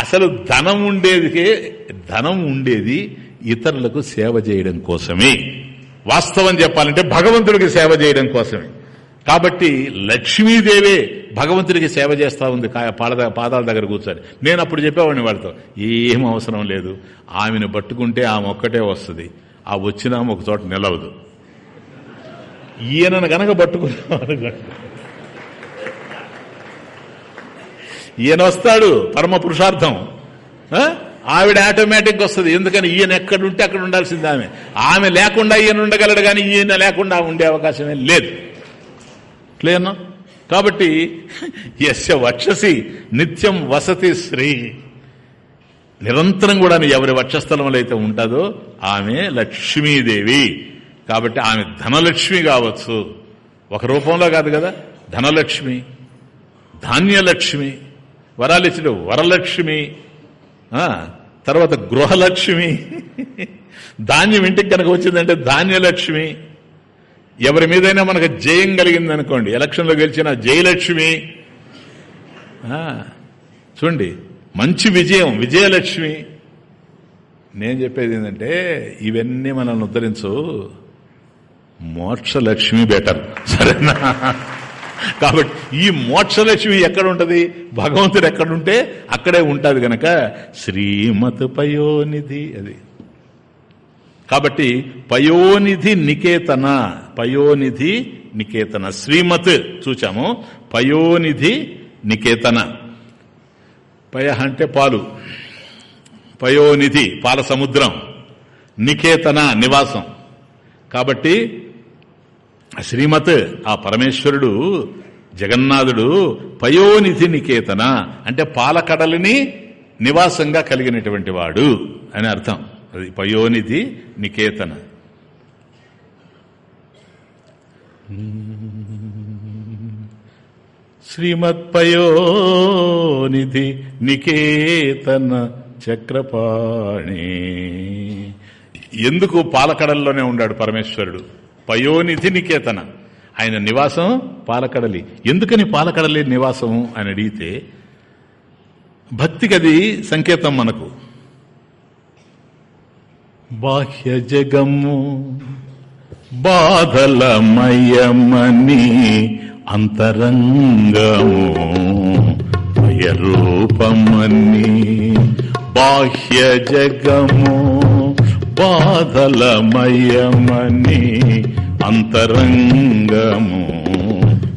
అసలు ధనం ఉండేదికే ధనం ఉండేది ఇతరులకు సేవ చేయడం కోసమే. వాస్తవం చెప్పాలంటే భగవంతుడికి సేవ చేయడం కోసమే. కాబట్టి లక్ష్మీదేవే భగవంతుడికి సేవ చేస్తా ఉంది కా- పాద పాదాల దగ్గర కూర్చొని. నేను అప్పుడు చెప్పేవాడిని వాడితో ఏం అవసరం లేదు. ఆమెను పట్టుకుంటే ఆమె ఒక్కటే వస్తుంది. ఆ వచ్చిన ఆమె ఒక చోట నిలవదు. ఈయనను గనక పట్టుకున్నాను ఈయన వస్తాడు పరమ పురుషార్థం ఆవిడ ఆటోమేటిక్ వస్తుంది. ఎందుకని? ఈయన ఎక్కడుంటే అక్కడ ఉండాల్సింది ఆమె. ఆమె లేకుండా ఈయన ఉండగలడు కానీ ఈయన లేకుండా ఉండే అవకాశమే లేదు. క్లియర్నా కాబట్టి యస్య వక్షసి నిత్యం వసతి శ్రీ. నిరంతరం కూడా ఎవరి వక్షస్థలంలో అయితే ఉంటుందో ఆమె లక్ష్మీదేవి. కాబట్టి ఆమె ధనలక్ష్మి కావచ్చు. ఒక రూపంలో కాదు కదా? ధనలక్ష్మి ధాన్యలక్ష్మి. వరాలిచ్చుడు వరలక్ష్మి. తర్వాత గృహలక్ష్మి. ధాన్యం ఇంటికి కనుక వచ్చిందంటే ధాన్యలక్ష్మి. ఎవరి మీదైనా మనకు జయం కలిగింది అనుకోండి ఎలక్షన్లో గెలిచిన జయలక్ష్మి. చూడండి మంచి విజయం విజయలక్ష్మి. నేను చెప్పేది ఏంటంటే ఇవన్నీ మనల్ని ఉద్ధరించు మోక్షలక్ష్మి బెటర్. సరేనా? కాబట్టి ఈ మోక్షలక్ష్మి ఎక్కడ ఉంటుంది భగవంతుడు ఎక్కడుంటే అక్కడే ఉంటది గనక శ్రీమత్ పయోనిధి అది. కాబట్టి పయోనిధి నికేతన పయోనిధి నికేతన. శ్రీమత్ చూచాము. పయోనిధి నికేతన. పయ అంటే పాలు. పయోనిధి పాల సముద్రం నికేతన నివాసం. కాబట్టి శ్రీమత్ ఆ పరమేశ్వరుడు జగన్నాథుడు పయోనిధి నికేతన అంటే పాలకడలిని నివాసంగా కలిగినటువంటి వాడు అని అర్థం. అది పయోనిధి నికేతన. శ్రీమత్పయోనిధి నికేతన చక్రపాణి. ఎందుకు పాలకడల్లోనే ఉన్నాడు పరమేశ్వరుడు? పయోనిధి నికేతన. ఆయన నివాసం పాలకడలి. ఎందుకని పాలకడలి నివాసం అని అడిగితే భక్తికి అది సంకేతం మనకు. బాహ్య జగము బాధలమయమని అంతరంగము రూపమని బాహ్య జగము బాధలమయమని అంతరంగము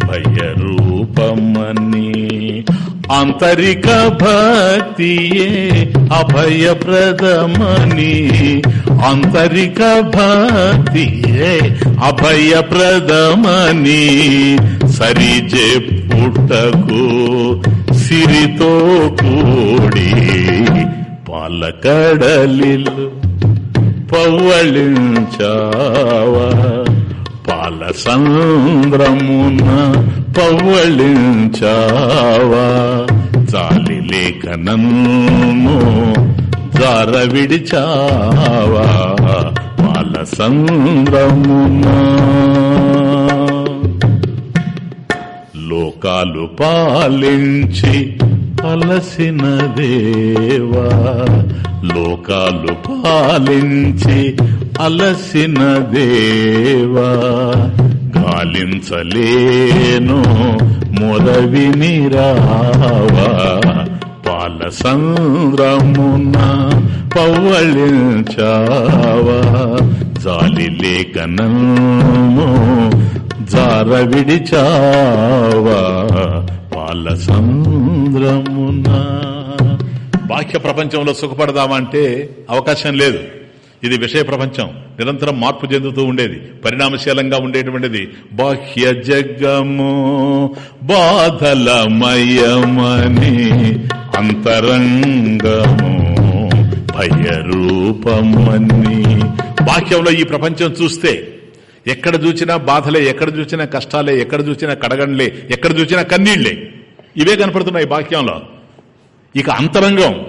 భయరూపమని. ఆంతరిక భక్తియే అభయప్రదమని. ఆంతరిక భక్తియే అభయప్రదమని. సరిజే పుట్టకు సిరితో కూడి పాలకడలిలు పవ్వళించావా. అలసంద్రమున పవ్వళించావా చాలి లేఖనము జార విడిచావా అలసంద్రమున లోకాలు పాలించి అలసిన దేవా లోకాలు పాలించి అలసిన దేవా గాలించలేను మొదవిని రావా పాల సంద్రమున పవ్వళించావా జాలి లేఖనము జార విడిచావా. పాల సంద్రమునా బాహ్య ప్రపంచంలో సుఖపడదామంటే అవకాశం లేదు. ఇది విషయ ప్రపంచం. నిరంతరం మార్పు చెందుతూ ఉండేది. పరిణామశీలంగా ఉండేటువంటిది. బాహ్య జగము బాధలమయమని అంతరంగము భయరూపమని. బాహ్యంలో ఈ ప్రపంచం చూస్తే ఎక్కడ చూసినా బాధలే ఎక్కడ చూసినా కష్టాలే ఎక్కడ చూసినా కడగండ్లే ఎక్కడ చూసినా కన్నీళ్ళే. ఇవే కనపడుతున్నాయి బాహ్యంలో. ఇక అంతరంగం.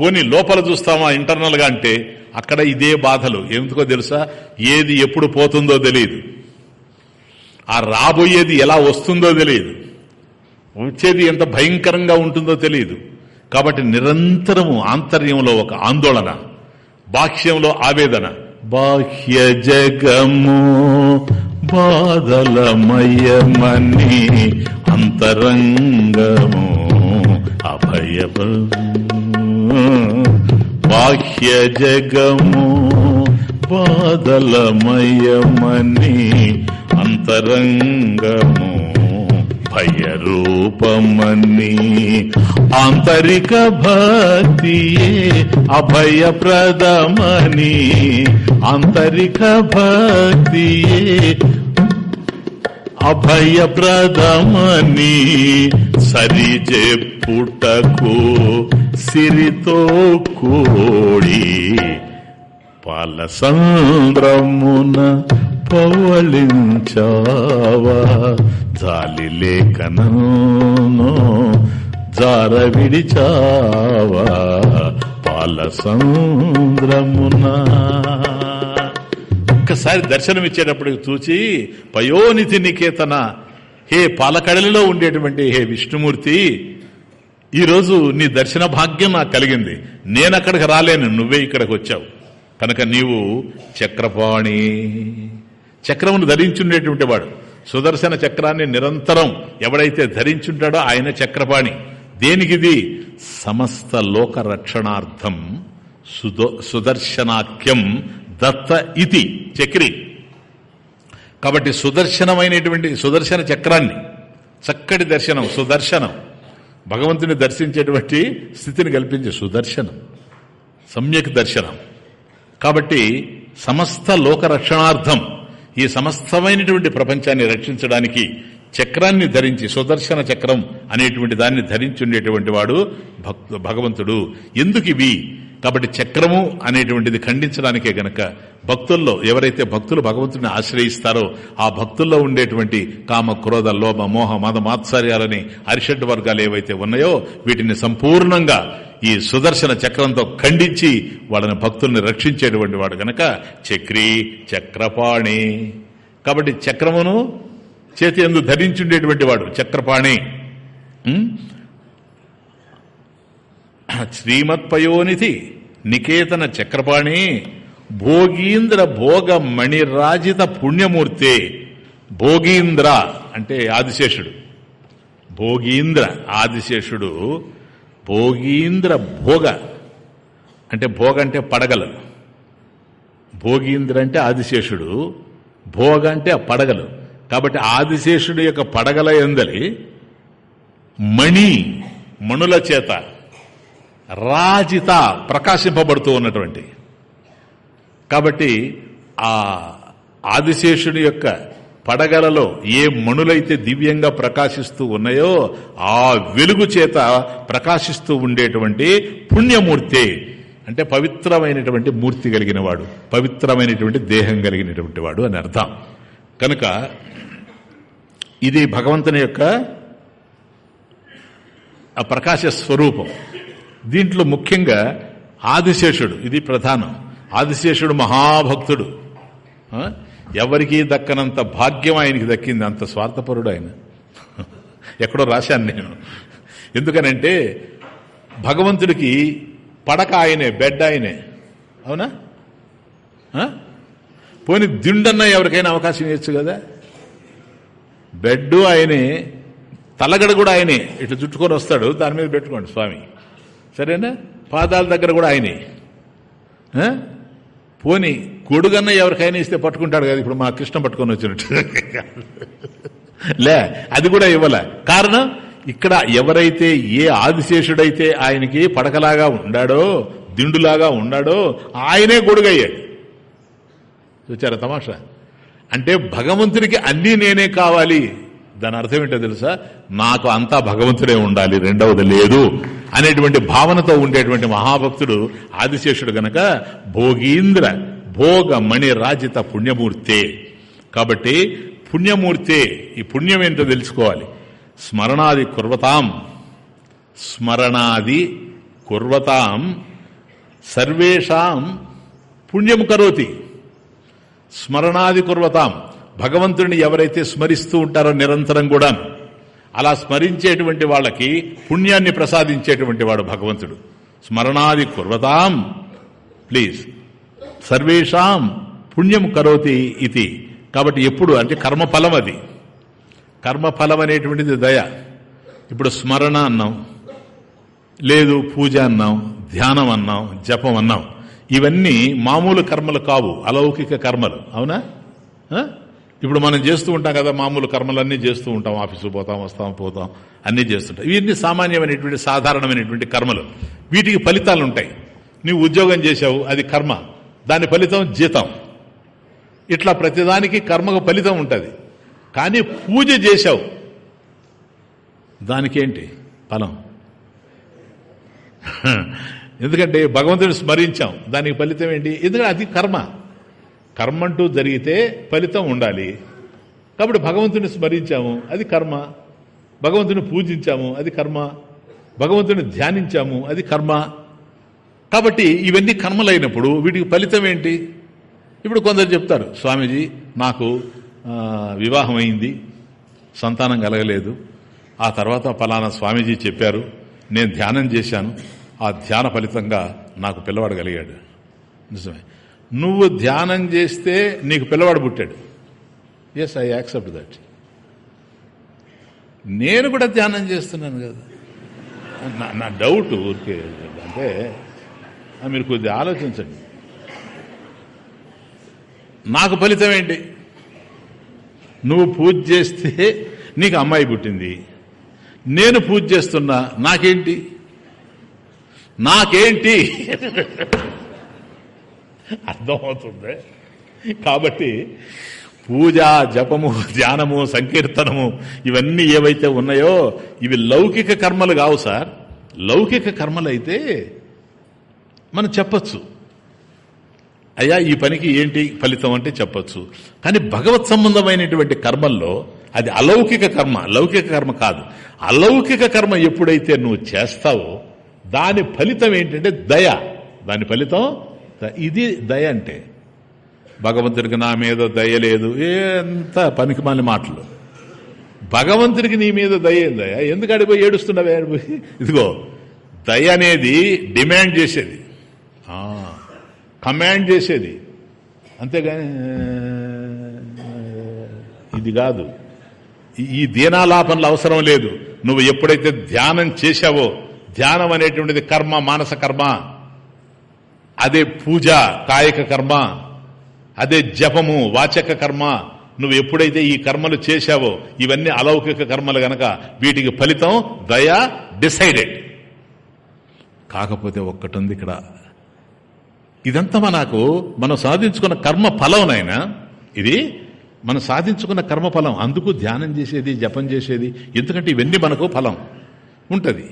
పోని లోపల చూస్తామా ఇంటర్నల్గా అంటే అక్కడ ఇదే బాధలు. ఎందుకో తెలుసా? ఏది ఎప్పుడు పోతుందో తెలియదు ఆ రాబోయేది ఎలా వస్తుందో తెలియదు వచ్చేది ఎంత భయంకరంగా ఉంటుందో తెలియదు కాబట్టి నిరంతరము ఆంతర్యంలో ఒక ఆందోళన బాహ్యంలో ఆవేదన. బాహ్య జగము బాధలమయమని అంతరంగము. అభయ బాహ్య జగము బాదలమయమని అంతరంగము భయరూపమని ఆంతరిక భక్తియే అభయప్రదమని ఆంతరిక భక్తియే అభయప్రదమని సరిజెప్పుటకు సిరితో కూడి పాలసంద్రమున పవళించావా జాలి లేఖనను జార విడిచావా? పాలసంద్రమునా ఒక్కసారి దర్శనమిచ్చేటప్పుడు చూచి పయోనిధి నికేతన హే పాలకడలిలో ఉండేటువంటి హే విష్ణుమూర్తి ఈరోజు నీ దర్శన భాగ్యం నాకు కలిగింది. నేను అక్కడికి రాలేను నువ్వే ఇక్కడికి వచ్చావు. కనుక నీవు చక్రపాణి. చక్రమును ధరించుండేటువంటి వాడు. సుదర్శన చక్రాన్ని నిరంతరం ఎవడైతే ధరించుంటాడో ఆయన చక్రపాణి. దేనికిది? సమస్త లోక రక్షణార్థం సుదో సుదర్శనాఖ్యం దత్త ఇతి చక్రి. కాబట్టి సుదర్శనమైనటువంటి సుదర్శన చక్రాన్ని చక్కటి దర్శనం సుదర్శనం. భగవంతుని దర్శించేటువంటి స్థితిని కల్పించే సుదర్శనం. సమ్యక్ దర్శనం. కాబట్టి సమస్త లోక రక్షణార్థం ఈ సమస్తమైనటువంటి ప్రపంచాన్ని రక్షించడానికి చక్రాన్ని ధరించి సుదర్శన చక్రం అనేటువంటి దాన్ని ధరించి ఉండేటువంటి వాడు భగవంతుడు. ఎందుకు ఇవి కాబట్టి చక్రము అనేటువంటిది ఖండించడానికే గనక భక్తుల్లో ఎవరైతే భక్తులు భగవంతుడిని ఆశ్రయిస్తారో ఆ భక్తుల్లో ఉండేటువంటి కామ క్రోధ లోభ మోహ మద మాత్సర్యాలని అరిషడ్ వర్గాలు ఏవైతే ఉన్నాయో వీటిని సంపూర్ణంగా ఈ సుదర్శన చక్రంతో ఖండించి వాళ్ళని భక్తుల్ని రక్షించేటువంటి వాడు గనక చక్రి చక్రపాణి. కాబట్టి చక్రమును చేతి ఎందు ధరించుండేటువంటి వాడు చక్రపాణి. శ్రీమత్పయోనిధి నికేతన చక్రపాణి భోగీంద్ర భోగ మణిరాజిత పుణ్యమూర్తే భోగీంద్ర అంటే ఆదిశేషుడు. భోగీంద్ర ఆదిశేషుడు భోగీంద్ర భోగ అంటే భోగ అంటే పడగలు. భోగీంద్ర అంటే ఆదిశేషుడు భోగ అంటే ఆ పడగలు. కాబట్టి ఆదిశేషుడు యొక్క పడగల ఎందలి మణి మణుల చేత రాజిత ప్రకాశింపబడుతూ ఉన్నటువంటి. కాబట్టి ఆ ఆదిశేషుని యొక్క పడగలలో ఏ మణులైతే దివ్యంగా ప్రకాశిస్తూ ఉన్నాయో ఆ వెలుగు చేత ప్రకాశిస్తూ ఉండేటువంటి పుణ్యమూర్తి అంటే పవిత్రమైనటువంటి మూర్తి కలిగిన వాడు పవిత్రమైనటువంటి దేహం కలిగినటువంటి వాడు అని అర్థం. కనుక ఇది భగవంతుని యొక్క ఆ ప్రకాశ స్వరూపం. దీంట్లో ముఖ్యంగా ఆదిశేషుడు ఇది ప్రధానం. ఆదిశేషుడు మహాభక్తుడు. ఎవరికి ఎవరికీ దక్కనంత భాగ్యం ఆయనకి దక్కింది అంత స్వార్థపరుడు ఆయన. ఎక్కడో రాశాను నేను. ఎందుకనంటే భగవంతుడికి పడక ఆయనే బెడ్ ఆయనే. అవునా? పోని దిండన్నా దిండన్న ఎవరికైనా అవకాశం ఇవ్వచ్చు కదా? బెడ్ ఆయనే తలగడ కూడా ఆయనే. ఇట్లా చుట్టుకొని వస్తాడు దాని మీద పెట్టుకోండి స్వామి. సరేనా? పాదాల దగ్గర కూడా ఆయనే. పోని కొడుగన్న ఎవరికైనా ఇస్తే పట్టుకుంటాడు కదా? ఇప్పుడు మా కృష్ణ పట్టుకొని వచ్చినట్టు. లే అది కూడా ఇవ్వలే. కారణం ఇక్కడ ఎవరైతే ఏ ఆదిశేషుడైతే ఆయనకి పడకలాగా ఉండాడో దిండులాగా ఉన్నాడో ఆయనే గొడుగయ్యాడు చూచారా తమాషా? అంటే భగవంతుడికి అన్నీ నేనే కావాలి. దాని అర్థం ఏంటో తెలుసా? నాకు అంతా భగవంతుడే ఉండాలి రెండవది లేదు అనేటువంటి భావనతో ఉండేటువంటి మహాభక్తుడు ఆదిశేషుడు గనక భోగీంద్ర భోగమణి రాజిత పుణ్యమూర్తే. కాబట్టి పుణ్యమూర్తే ఈ పుణ్యం ఏంటో తెలుసుకోవాలి. స్మరణాది కుర్వతాం. స్మరణాది కుర్వతాం. సర్వేషాం పుణ్యం కరోతి. స్మరణాది కుర్వతాం. భగవంతుడిని ఎవరైతే స్మరిస్తూ ఉంటారో నిరంతరం కూడా అలా స్మరించేటువంటి వాళ్ళకి పుణ్యాన్ని ప్రసాదించేటువంటి వాడు భగవంతుడు. స్మరణాది కుర్వతాం ప్లీజ్. సర్వేషాం పుణ్యం కరోతి ఇది. కాబట్టి ఎప్పుడు అంటే కర్మఫలం అది. కర్మఫలం అనేటువంటిది దయ. ఇప్పుడు స్మరణ అన్నాం లేదు పూజ అన్నాం ధ్యానం అన్నాం జపం అన్నాం. ఇవన్నీ మామూలు కర్మలు కావు అలౌకిక కర్మలు. అవునా? ఇప్పుడు మనం చేస్తూ ఉంటాం కదా మామూలు కర్మలన్నీ చేస్తూ ఉంటాం ఆఫీసు పోతాం వస్తాం పోతాం అన్నీ చేస్తుంటాం. ఇవన్నీ సామాన్యమైనటువంటి సాధారణమైనటువంటి కర్మలు. వీటికి ఫలితాలు ఉంటాయి. నువ్వు ఉద్యోగం చేశావు అది కర్మ. దాని ఫలితం జీతం. ఇట్లా ప్రతిదానికి కర్మకు ఫలితం ఉంటుంది. కానీ పూజ చేశావు. దానికేంటి ఫలం. [LAUGHS] ఎందుకంటే భగవంతుని స్మరించాం. దానికి ఫలితం ఏంటి? ఎందుకంటే అది కర్మ. కర్మ అంటూ జరిగితే ఫలితం ఉండాలి. కాబట్టి భగవంతుని స్మరించాము అది కర్మ. భగవంతుని పూజించాము అది కర్మ. భగవంతుని ధ్యానించాము అది కర్మ. కాబట్టి ఇవన్నీ కర్మలైనప్పుడు వీటికి ఫలితం ఏంటి? ఇప్పుడు కొందరు చెప్తారు స్వామీజీ నాకు వివాహం అయింది సంతానం కలగలేదు. ఆ తర్వాత ఫలానా స్వామీజీ చెప్పారు నేను ధ్యానం చేశాను. ఆ ధ్యాన ఫలితంగా నాకు పిల్లవాడు కలిగాడు. నిజమే. నువ్వు ధ్యానం చేస్తే నీకు పిల్లవాడు పుట్టాడు. ఎస్ ఐ యాక్సెప్ట్ దట్ నేను కూడా ధ్యానం చేస్తున్నాను కదా. నా- నా డౌట్ ఊరికే. అంటే మీరు కొద్దిగా ఆలోచించండి. నాకు ఫలితం ఏంటి? నువ్వు పూజ చేస్తే నీకు అమ్మాయి పుట్టింది. నేను పూజ చేస్తున్నా నాకేంటి? నాకేంటి? అర్థమవుతుంది. కాబట్టి పూజ జపము ధ్యానము సంకీర్తనము ఇవన్నీ ఏవైతే ఉన్నాయో ఇవి లౌకిక కర్మలు కావు సార్. లౌకిక కర్మలు అయితే మనం చెప్పచ్చు. అయ్యా ఈ పనికి ఏంటి ఫలితం అంటే చెప్పచ్చు. కానీ భగవత్ సంబంధమైనటువంటి కర్మల్లో అది అలౌకిక కర్మ లౌకిక కర్మ కాదు. అలౌకిక కర్మ ఎప్పుడైతే నువ్వు చేస్తావో దాని ఫలితం ఏంటంటే దయ. దాని ఫలితం ఇది దయ అంటే. భగవంతుడికి నా మీద దయ లేదు. ఎంత పనికి మాలి మాటలు. భగవంతుడికి నీ మీద దయ దయ? ఎందుకు అడిపోయి ఏడుస్తున్నావే? అడిపోయి ఇదిగో దయ అనేది డిమాండ్ చేసేది. కమాండ్ చేసేది. అంతేగాని ఇది కాదు. ఈ- ఈ దీనాలాపనలు అవసరం లేదు. నువ్వు ఎప్పుడైతే ధ్యానం చేశావో ధ్యానం అనేటువంటిది కర్మ మానస కర్మ అదే పూజ కాయక కర్మ అదే జపము వాచక కర్మ. నువ్వు ఎప్పుడైతే ఈ కర్మలు చేశావో ఇవన్నీ అలౌకిక కర్మలు గనక వీటికి ఫలితం దయ డిసైడెడ్. కాకపోతే ఒక్కటుంది ఇక్కడ. ఇదంతా మనకు మనం సాధించుకున్న కర్మ ఫలం నాయనా? ఇది మనం సాధించుకున్న కర్మ ఫలం. అందుకు ధ్యానం చేసేది జపం చేసేది ఎందుకంటే ఇవన్నీ మనకు ఫలం. ఉంటుంది.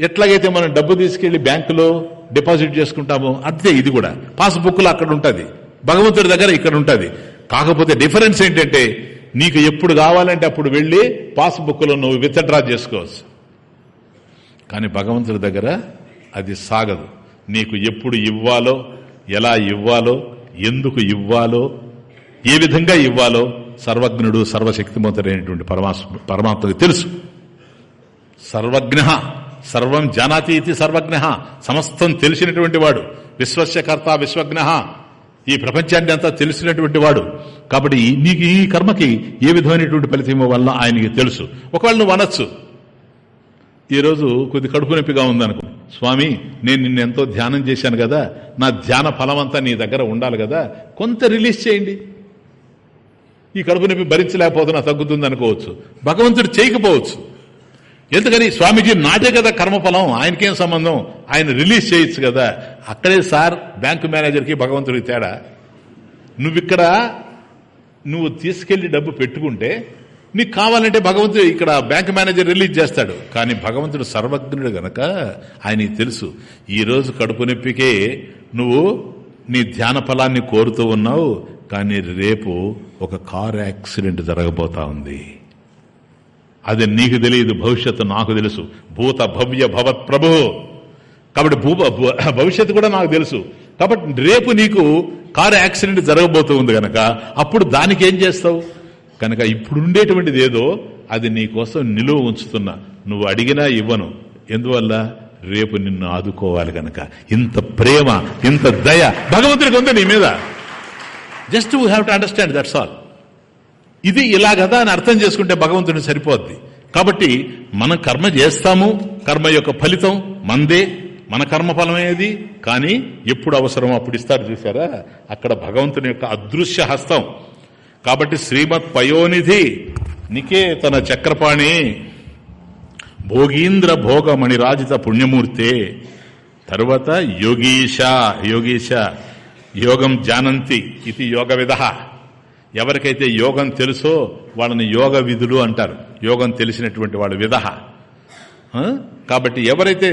ఎట్లాగైతే మనం డబ్బు తీసుకెళ్ళి బ్యాంకులో డిపాజిట్ చేసుకుంటామో అంతే ఇది కూడా. పాస్బుక్లో అక్కడ ఉంటుంది. భగవంతుడి దగ్గర ఇక్కడ ఉంటుంది. కాకపోతే డిఫరెన్స్ ఏంటంటే నీకు ఎప్పుడు కావాలంటే అప్పుడు వెళ్ళి పాస్బుక్లో నువ్వు విత్డ్రా చేసుకోవచ్చు. కానీ భగవంతుడి దగ్గర అది సాగదు. నీకు ఎప్పుడు ఇవ్వాలో ఎలా ఇవ్వాలో ఎందుకు ఇవ్వాలో ఏ విధంగా ఇవ్వాలో సర్వజ్ఞుడు సర్వశక్తిమంతుడైనటువంటి పరమాత్మ పరమాత్మకు తెలుసు. సర్వజ్ఞ సర్వం జానాతి ఇది సర్వజ్ఞ. సమస్తం తెలిసినటువంటి వాడు. విశ్వస్యకర్త విశ్వజ్ఞ. ఈ ప్రపంచాన్ని అంతా తెలిసినటువంటి వాడు. కాబట్టి నీకు ఈ కర్మకి ఏ విధమైనటువంటి ఫలితం వల్ల ఆయనకి తెలుసు. ఒకవేళ నువ్వు అనొచ్చు. ఈరోజు కొద్ది కడుపు నొప్పిగా ఉందనుకో. స్వామి నేను నిన్న ఎంతో ధ్యానం చేశాను కదా. నా ధ్యాన ఫలమంతా నీ దగ్గర ఉండాలి కదా. కొంత రిలీజ్ చేయండి. ఈ కడుపు నొప్పి భరించలేకపోతున్నా తగ్గుతుంది అనుకోవచ్చు భగవంతుడు చేయకపోవచ్చు. ఎందుకని స్వామీజీ నాదే కదా కర్మఫలం? ఆయనకేం సంబంధం? ఆయన రిలీజ్ చేయొచ్చు కదా. అక్కడే సార్ బ్యాంకు మేనేజర్కి భగవంతుడికి తేడా. నువ్విక్కడ నువ్వు తీసుకెళ్ళి డబ్బు పెట్టుకుంటే నీకు కావాలంటే భగవంతుడు ఇక్కడ బ్యాంక్ మేనేజర్ రిలీజ్ చేస్తాడు. కానీ భగవంతుడు సర్వజ్ఞుడు గనక ఆయనకి తెలుసు ఈరోజు కడుపు నొప్పికే నువ్వు నీ ధ్యాన ఫలాన్ని కోరుతూ ఉన్నావు కానీ రేపు ఒక కార్ యాక్సిడెంట్ జరగబోతా ఉంది. అది నీకు తెలియదు భవిష్యత్తు నాకు తెలుసు. భూత భవ్య భవత్ ప్రభు. కాబట్టి భూ భవిష్యత్తు కూడా నాకు తెలుసు. కాబట్టి రేపు నీకు కారు యాక్సిడెంట్ జరగబోతూ ఉంది కనుక అప్పుడు దానికి ఏం చేస్తావు? కనుక ఇప్పుడు ఉండేటువంటిది ఏదో అది నీకోసం నిలువ ఉంచుతున్నా. నువ్వు అడిగినా ఇవ్వను. ఎందువల్ల? రేపు నిన్ను ఆదుకోవాలి కనుక ఇంత ప్రేమ ఇంత దయ భగవంతుడికి ఉంది నీ మీద. Just you have to understand that's all ఇది ఇలా కదా అని అర్థం చేసుకుంటే భగవంతుని సరిపోద్ది. కాబట్టి మనం కర్మ చేస్తాము కర్మ యొక్క ఫలితం మందే మన కర్మఫలమేది కానీ ఎప్పుడు అవసరం అప్పుడు ఇస్తారు చూసారా అక్కడ భగవంతుని యొక్క అదృశ్య హస్తం. కాబట్టి శ్రీమత్ పయోనిధి నికే తన చక్రపాణి భోగీంద్ర భోగమణి రాజిత పుణ్యమూర్తే. తరువాత యోగీష యోగీష యోగం జానంతి ఇది యోగ విధ. ఎవరికైతే యోగం తెలుసో వాళ్ళని యోగ విధులు అంటారు. యోగం తెలిసినటువంటి వాళ్ళు విధ కాబట్టి ఎవరైతే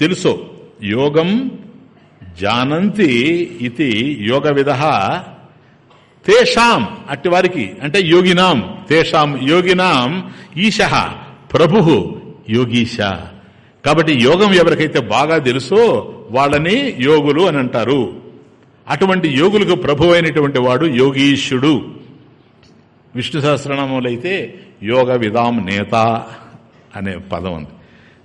తెలుసో యోగం జానంతి ఇది యోగ విధ తేషాం అట్టి వారికి అంటే యోగినాం తేషాం యోగినాం ఈశ ప్రభు యోగీశ. కాబట్టి యోగం ఎవరికైతే బాగా తెలుసో వాళ్ళని యోగులు అని అంటారు. అటువంటి యోగులకు ప్రభు అయినటువంటి వాడు యోగీశుడు. విష్ణు సహస్రనామంలో అయితే యోగ విధాం నేత అనే పదం ఉంది.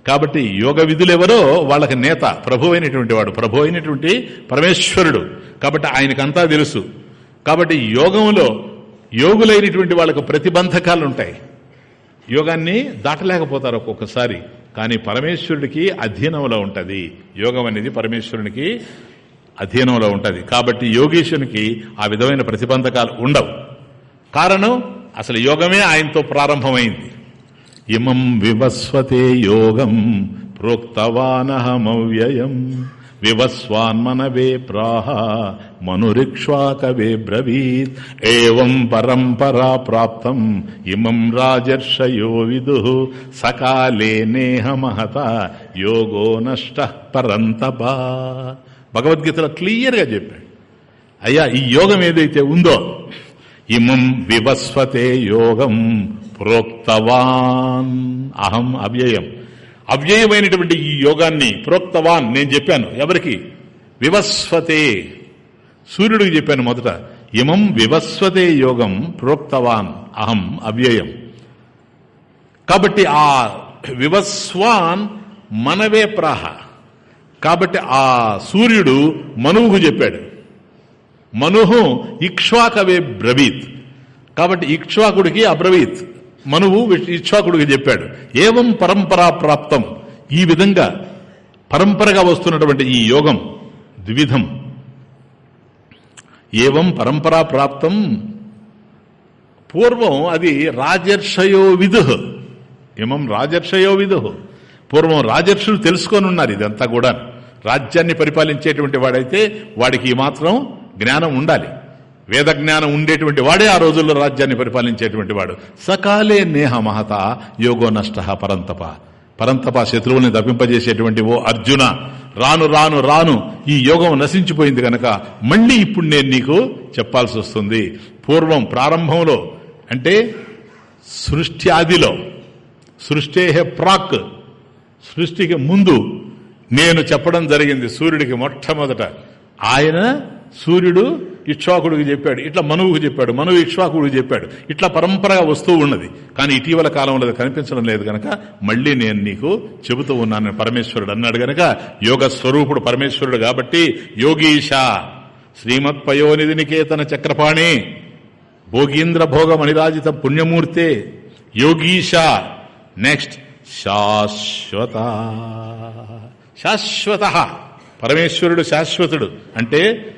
కాబట్టి యోగ విధులు ఎవరో వాళ్ళకి నేత ప్రభు అయినటువంటి వాడు. ప్రభు అయినటువంటి పరమేశ్వరుడు. కాబట్టి ఆయనకంతా తెలుసు. కాబట్టి యోగంలో యోగులైనటువంటి వాళ్ళకు ప్రతిబంధకాలు ఉంటాయి. యోగాన్ని దాటలేకపోతారు ఒక్కొక్కసారి. కానీ పరమేశ్వరుడికి అధీనంలో ఉంటుంది. యోగం అనేది పరమేశ్వరునికి అధీనంలో ఉంటుంది. కాబట్టి యోగేశునికి ఆ విధమైన ప్రతిబంధకాలు ఉండవు. కారణం అసలు యోగమే ఆయనతో ప్రారంభమైంది. ఇమం వివస్వతే యోగం ప్రోక్తవానహమవ్యయం. వివస్వాన్మనవే ప్రాహ మనురిక్ష్వాకవే బ్రవీత్. ఏం పరంపరా ప్రాప్తం ఇమం రాజర్షయో విదు. సకాలే నేహ మహత యోగో నష్ట పరంతపా. భగవద్గీతలో క్లియర్గా చెప్పాడు. అయ్యా ఈ యోగం ఏదైతే ఉందో ఇమం వివస్వతే యోగం ప్రోక్తవాన్. అహం అవ్యయం. అవ్యయమైనటువంటి ఈ యోగాన్ని ప్రోక్తవాన్ నేను చెప్పాను. ఎవరికి? వివస్వతే. సూర్యుడికి చెప్పాను మొదట. ఇమం వివస్వతే యోగం ప్రోక్తవాన్. అహం అవ్యయం. కాబట్టి ఆ వివస్వాన్ మనవే ప్రాహ. కాబట్టి ఆ సూర్యుడు మనువుకు చెప్పాడు. మనుహు ఇక్ష్వాకవే బ్రవీత్. కాబట్టి ఇక్ష్వాకుడికి అబ్రవీత్. మనువు ఇక్ష్వాకుడికి చెప్పాడు. ఏవం పరంపరా ప్రాప్తం? ఈ విధంగా పరంపరగా వస్తున్నటువంటి ఈ యోగం ద్విధం. ఏవం పరంపరా ప్రాప్తం? పూర్వం అది రాజర్షయో విధు ఏమం రాజర్షయో విధు పూర్వం రాజర్షులు తెలుసుకొని ఉన్నారు ఇదంతా కూడా. రాజ్యాన్ని పరిపాలించేటువంటి వాడైతే వాడికి మాత్రం జ్ఞానం ఉండాలి. వేద జ్ఞానం ఉండేటువంటి వాడే ఆ రోజుల్లో రాజ్యాన్ని పరిపాలించేటువంటి వాడు. సకాలే నేహ మహత యోగో నష్ట పరంతప. పరంతప శత్రువుల్ని తప్పింపజేసేటువంటి ఓ అర్జున రాను రాను రాను ఈ యోగం నశించిపోయింది కనుక మళ్ళీ ఇప్పుడు నేను నీకు చెప్పాల్సి వస్తుంది. పూర్వం ప్రారంభంలో అంటే సృష్టి ఆదిలో ప్రాక్ సృష్టికి ముందు నేను చెప్పడం జరిగింది సూర్యుడికి మొట్టమొదట. ఆయన సూర్యుడు ఇక్ష్వాకుడికి చెప్పాడు. ఇట్లా మనువుకు చెప్పాడు. మనువు ఇక్ష్వాకుడికి చెప్పాడు. ఇట్లా పరంపరగా వస్తూ ఉన్నది. కానీ ఇటీవల కాలంలో అది కనిపించడం లేదు గనక మళ్ళీ నేను నీకు చెబుతూ ఉన్నాను. పరమేశ్వరుడు అన్నాడు గనక యోగ స్వరూపుడు పరమేశ్వరుడు కాబట్టి యోగీష శ్రీమత్ పయోనిధి నికేతన చక్రపాణి భోగీంద్ర భోగ మణిరాజిత పుణ్యమూర్తే యోగీష నెక్స్ట్. శాశ్వత. శాశ్వత. పరమేశ్వరుడు శాశ్వతుడు అంటే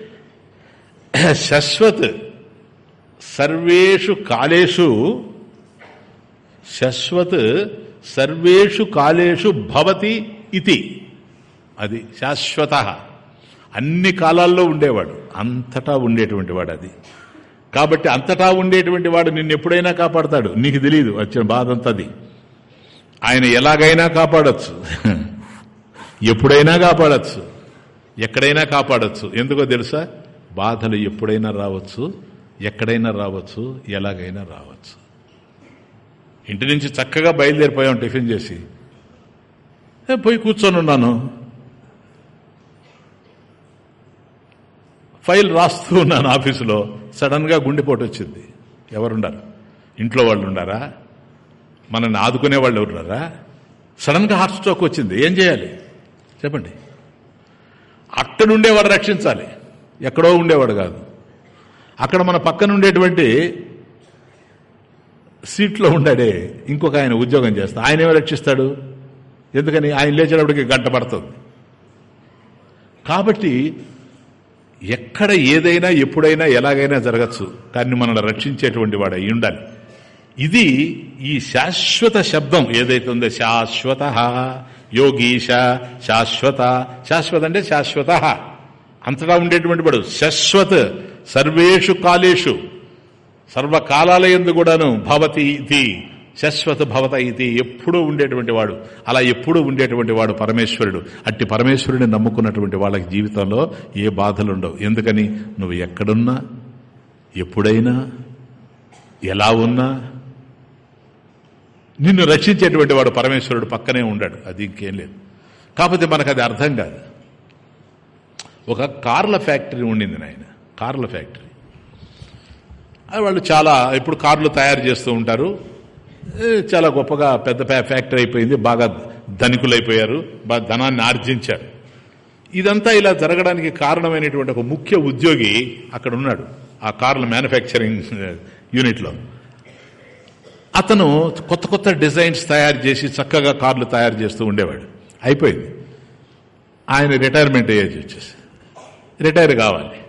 శాశ్వత్ సర్వేషు కాలేషు శాశ్వత్ సర్వేషు కాలేషు భవతి ఇది అది శాశ్వత. అన్ని కాలాల్లో ఉండేవాడు. అంతటా ఉండేటువంటి వాడు అది. కాబట్టి అంతటా ఉండేటువంటి వాడు నిన్ను ఎప్పుడైనా కాపాడతాడు. నీకు తెలియదు వచ్చిన బాధ అంతది ఆయన ఎలాగైనా కాపాడచ్చు. ఎప్పుడైనా కాపాడచ్చు. ఎక్కడైనా కాపాడచ్చు. ఎందుకో తెలుసా? బాధలు ఎప్పుడైనా రావచ్చు ఎక్కడైనా రావచ్చు ఎలాగైనా రావచ్చు. ఇంటి నుంచి చక్కగా బయలుదేరిపోయాం టిఫిన్ చేసి. పోయి కూర్చొని ఉన్నాను. ఫైల్ రాస్తూ ఉన్నాను ఆఫీసులో. సడన్గా గుండెపోటు వచ్చింది ఎవరుండారు? ఇంట్లో వాళ్ళు ఉండారా మనల్ని ఆదుకునే వాళ్ళు ఎవరున్నారా సడన్గా హార్ట్ స్ట్రోక్ వచ్చింది. ఏం చేయాలి? చెప్పండి. అక్కడుండేవాడు రక్షించాలి. ఎక్కడో ఉండేవాడు కాదు. అక్కడ మన పక్కన ఉండేటువంటి సీట్లో ఉండాడే ఇంకొక ఆయన ఉద్యోగం చేస్తా. ఆయన ఏమి రక్షిస్తాడు? ఎందుకని? ఆయన లేచేటప్పటికి గంట పడుతుంది. కాబట్టి ఎక్కడ ఏదైనా ఎప్పుడైనా ఎలాగైనా జరగచ్చు. కానీ మనల్ని రక్షించేటువంటి వాడు అయి ఉండాలి. ఇది ఈ శాశ్వత శబ్దం. ఏదైతే ఉందో శాశ్వత యోగీశ శాశ్వత శాశ్వత అంటే శాశ్వత. అంతటా ఉండేటువంటి వాడు. శశ్వత్ సర్వేషు కాలేషు. సర్వకాలాల ఎందు కూడాను భవతి ఇది. శాశ్వత భవత ఇది. ఎప్పుడూ ఉండేటువంటి వాడు. అలా ఎప్పుడూ ఉండేటువంటి వాడు పరమేశ్వరుడు. అట్టి పరమేశ్వరుడిని నమ్ముకున్నటువంటి వాళ్ళకి జీవితంలో ఏ బాధలు ఉండవు ఎందుకని? నువ్వు ఎక్కడున్నా? ఎప్పుడైనా? ఎలా ఉన్నా? నిన్ను రక్షించేటువంటి వాడు పరమేశ్వరుడు పక్కనే ఉండాడు. అది ఇంకేం లేదు. కాకపోతే మనకు అది అర్థం కాదు. ఒక కార్ల ఫ్యాక్టరీ ఉండింది నాయన. కార్ల ఫ్యాక్టరీ. అది వాళ్ళు చాలా ఇప్పుడు కార్లు తయారు చేస్తూ ఉంటారు. చాలా గొప్పగా పెద్ద ఫ్యాక్టరీ అయిపోయింది. బాగా ధనికులైపోయారు. బాగా ధనాన్ని ఆర్జించారు. ఇదంతా ఇలా జరగడానికి కారణమైనటువంటి ఒక ముఖ్య ఉద్యోగి అక్కడ ఉన్నాడు. ఆ కార్ల మ్యానుఫ్యాక్చరింగ్ యూనిట్లో. అతను కొత్త కొత్త డిజైన్స్ తయారు చేసి చక్కగా కార్లు తయారు చేస్తూ ఉండేవాడు. అయిపోయింది. ఆయన రిటైర్మెంట్ ఏజ్ వచ్చేసి. రిటైర్ కావాలి.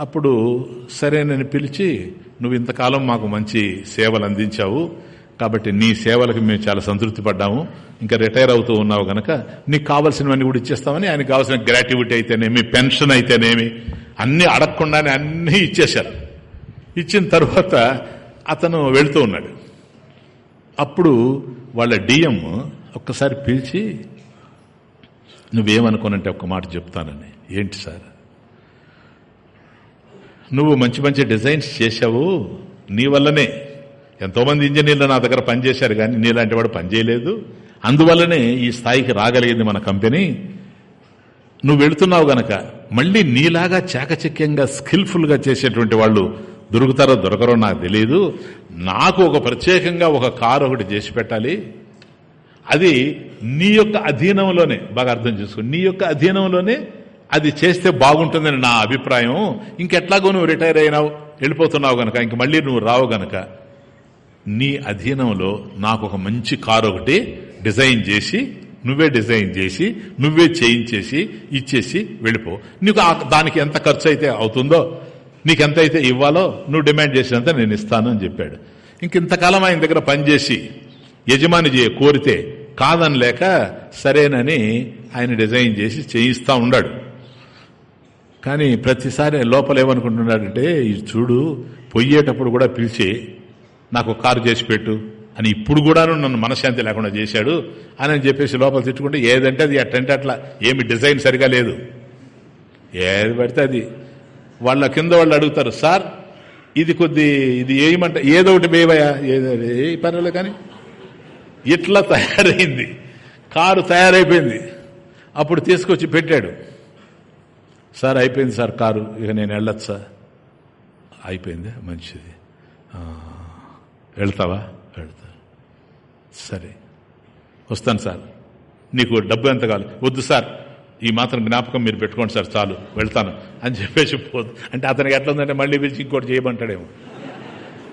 అప్పుడు సరే నేను పిలిచి నువ్వు ఇంతకాలం మాకు మంచి సేవలు అందించావు. కాబట్టి నీ సేవలకు మేము చాలా సంతృప్తి పడ్డాము. ఇంకా రిటైర్ అవుతూ ఉన్నావు గనక నీకు కావాల్సినవన్నీ కూడా ఇచ్చేస్తామని ఆయనకు కావాల్సిన గ్రాట్యుటీ అయితేనేమి పెన్షన్ అయితేనేమి అన్నీ అడగకుండానే అన్నీ ఇచ్చేశారు. ఇచ్చిన తర్వాత అతను వెళుతూ ఉన్నాడు. అప్పుడు వాళ్ళ డిఎం ఒక్కసారి పిలిచి నువ్వేమనుకోనంటే ఒక్క మాట చెప్తానని. ఏంటి సార్? నువ్వు మంచి మంచి డిజైన్స్ చేశావు. నీ వల్లనే ఎంతోమంది ఇంజనీర్లు నా దగ్గర పనిచేశారు కానీ నీలాంటి వాడు పనిచేయలేదు అందువల్లనే ఈ స్థాయికి రాగలిగింది మన కంపెనీ. నువ్వు వెళుతున్నావు గనక మళ్ళీ నీలాగా చాకచక్యంగా స్కిల్ఫుల్గా చేసేటువంటి వాళ్ళు దొరుకుతారో దొరకరో నాకు తెలియదు నాకు ఒక ప్రత్యేకంగా ఒక కారు ఒకటి చేసి పెట్టాలి. అది నీ యొక్క అధీనంలోనే బాగా అర్థం చేసుకో నీ యొక్క అధీనంలోనే అది చేస్తే బాగుంటుందని నా అభిప్రాయం. ఇంకెట్లాగో నువ్వు రిటైర్ అయినావు వెళ్ళిపోతున్నావు గనక ఇంక మళ్ళీ నువ్వు రావు గనక నీ అధీనంలో నాకు ఒక మంచి కారు ఒకటి డిజైన్ చేసి నువ్వే డిజైన్ చేసి నువ్వే చేయించేసి ఇచ్చేసి వెళ్ళిపో. నీకు దానికి ఎంత ఖర్చు అయితే అవుతుందో నీకెంత అయితే ఇవ్వాలో నువ్వు డిమాండ్ చేసినంత నేను ఇస్తాను అని చెప్పాడు. ఇంతకాలం ఆయన దగ్గర పనిచేసి యజమాని చేయ కోరితే కాదని లేక సరేనని ఆయన డిజైన్ చేసి చేయిస్తూ ఉన్నాడు కానీ ప్రతిసారి లోపల ఏమనుకుంటున్నాడంటే ఇది చూడు పొయ్యేటప్పుడు కూడా పిలిచి నాకు కారు చేసి పెట్టు అని ఇప్పుడు కూడాను నన్ను మనశ్శాంతి లేకుండా చేశాడు అని చెప్పేసి లోపల తిట్టుకుంటే ఏదంటే అది అట్టంటే అట్లా ఏమి డిజైన్ సరిగా లేదు. ఏది పడితే అది వాళ్ళ కింద వాళ్ళు అడుగుతారు సార్ ఇది కొద్ది ఇది ఏమంట ఏదో ఒకటి మేవయా ఏదో పర్వాలేదు కానీ ఇట్లా తయారైంది. కారు తయారైపోయింది. అప్పుడు తీసుకొచ్చి పెట్టాడు. సార్ అయిపోయింది సార్ కారు ఇక నేను వెళ్ళొచ్చా అయిపోయింది? మంచిది. వెళ్తావా? వెళ్తా సరే వస్తాను సార్. నీకు డబ్బు ఎంత కావాలి? వద్దు సార్ ఈ మాత్రం జ్ఞాపకం మీరు పెట్టుకోండి సార్ చాలు వెళ్తాను. అని చెప్పేసి పోదు అంటే అతనికి ఎట్లా ఉందంటే మళ్ళీ పిలిచి ఇంకోటి చేయమంటాడేమో.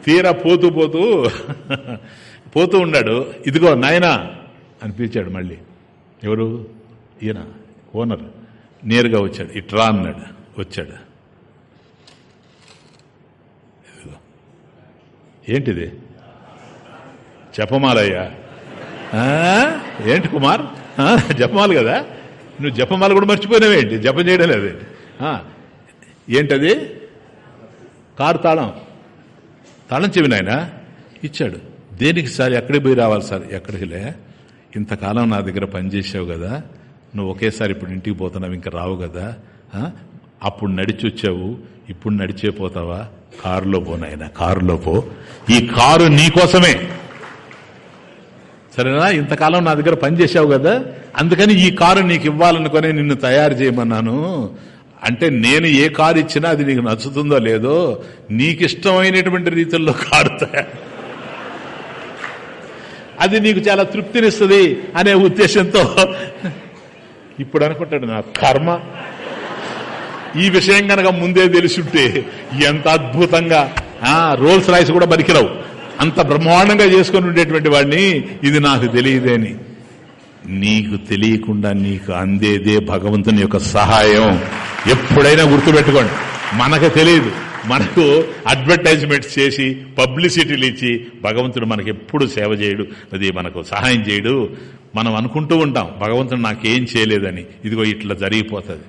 తీరా పోతూ పోతూ పోతూ ఉన్నాడు. ఇదిగో నాయనా అని పిలిచాడు మళ్ళీ. ఎవరు? ఈయన ఓనర్. నేరుగా వచ్చాడు. ఇట్రా అన్నాడు. వచ్చాడు. ఏంటిది? చెప్పమాలయ్యా ఏంటి కుమార్? చెప్పమాలి కదా? నువ్వు జపమాల కూడా మర్చిపోయినావేంటి జపం చేయడం లేదు ఆ, ఏంటది? కారు తాళం. తాళం చెవి నాయన? ఇచ్చాడు. దేనికి సార్? ఎక్కడికి పోయి రావాలి సార్? ఎక్కడికి లే? ఇంతకాలం నా దగ్గర పనిచేసావు కదా. నువ్వు ఒకేసారి ఇప్పుడు ఇంటికి పోతున్నావు ఇంకా రావు కదా? అప్పుడు నడిచి వచ్చావు ఇప్పుడు నడిచే పోతావా? కారులో పో నాయన కారులో పో. ఈ కారు నీకోసమే సరేనా? ఇంతకాలం నా దగ్గర పనిచేసావు కదా. అందుకని ఈ కారు నీకు ఇవ్వాలనుకునే నిన్ను తయారు చేయమన్నాను. అంటే నేను ఏ కారు ఇచ్చినా అది నీకు నచ్చుతుందో లేదో నీకు ఇష్టమైనటువంటి రీతిలో కారు తయారు. అది నీకు చాలా తృప్తినిస్తుంది అనే ఉద్దేశంతో. ఇప్పుడు అనుకుంటాడు నా కర్మ. ఈ విషయం కనుక ముందే తెలిసింటే ఎంత అద్భుతంగా. ఆ రోల్స్ రాయిస్ కూడా బరికిరావు అంత బ్రహ్మాండంగా చేసుకుని ఉండేటువంటి వాడిని ఇది నాకు తెలియదేని. నీకు తెలియకుండా నీకు అందేదే భగవంతుని యొక్క సహాయం. ఎప్పుడైనా గుర్తుపెట్టుకోండి. మనకు తెలియదు. మనకు అడ్వర్టైజ్మెంట్స్ చేసి పబ్లిసిటీలు ఇచ్చి భగవంతుడు మనకి ఎప్పుడు సేవ చేయడు. అది మనకు సహాయం చేయడు. మనం అనుకుంటూ ఉంటాం భగవంతుడు నాకేం చేయలేదని. ఇదిగో ఇట్లా జరిగిపోతుంది.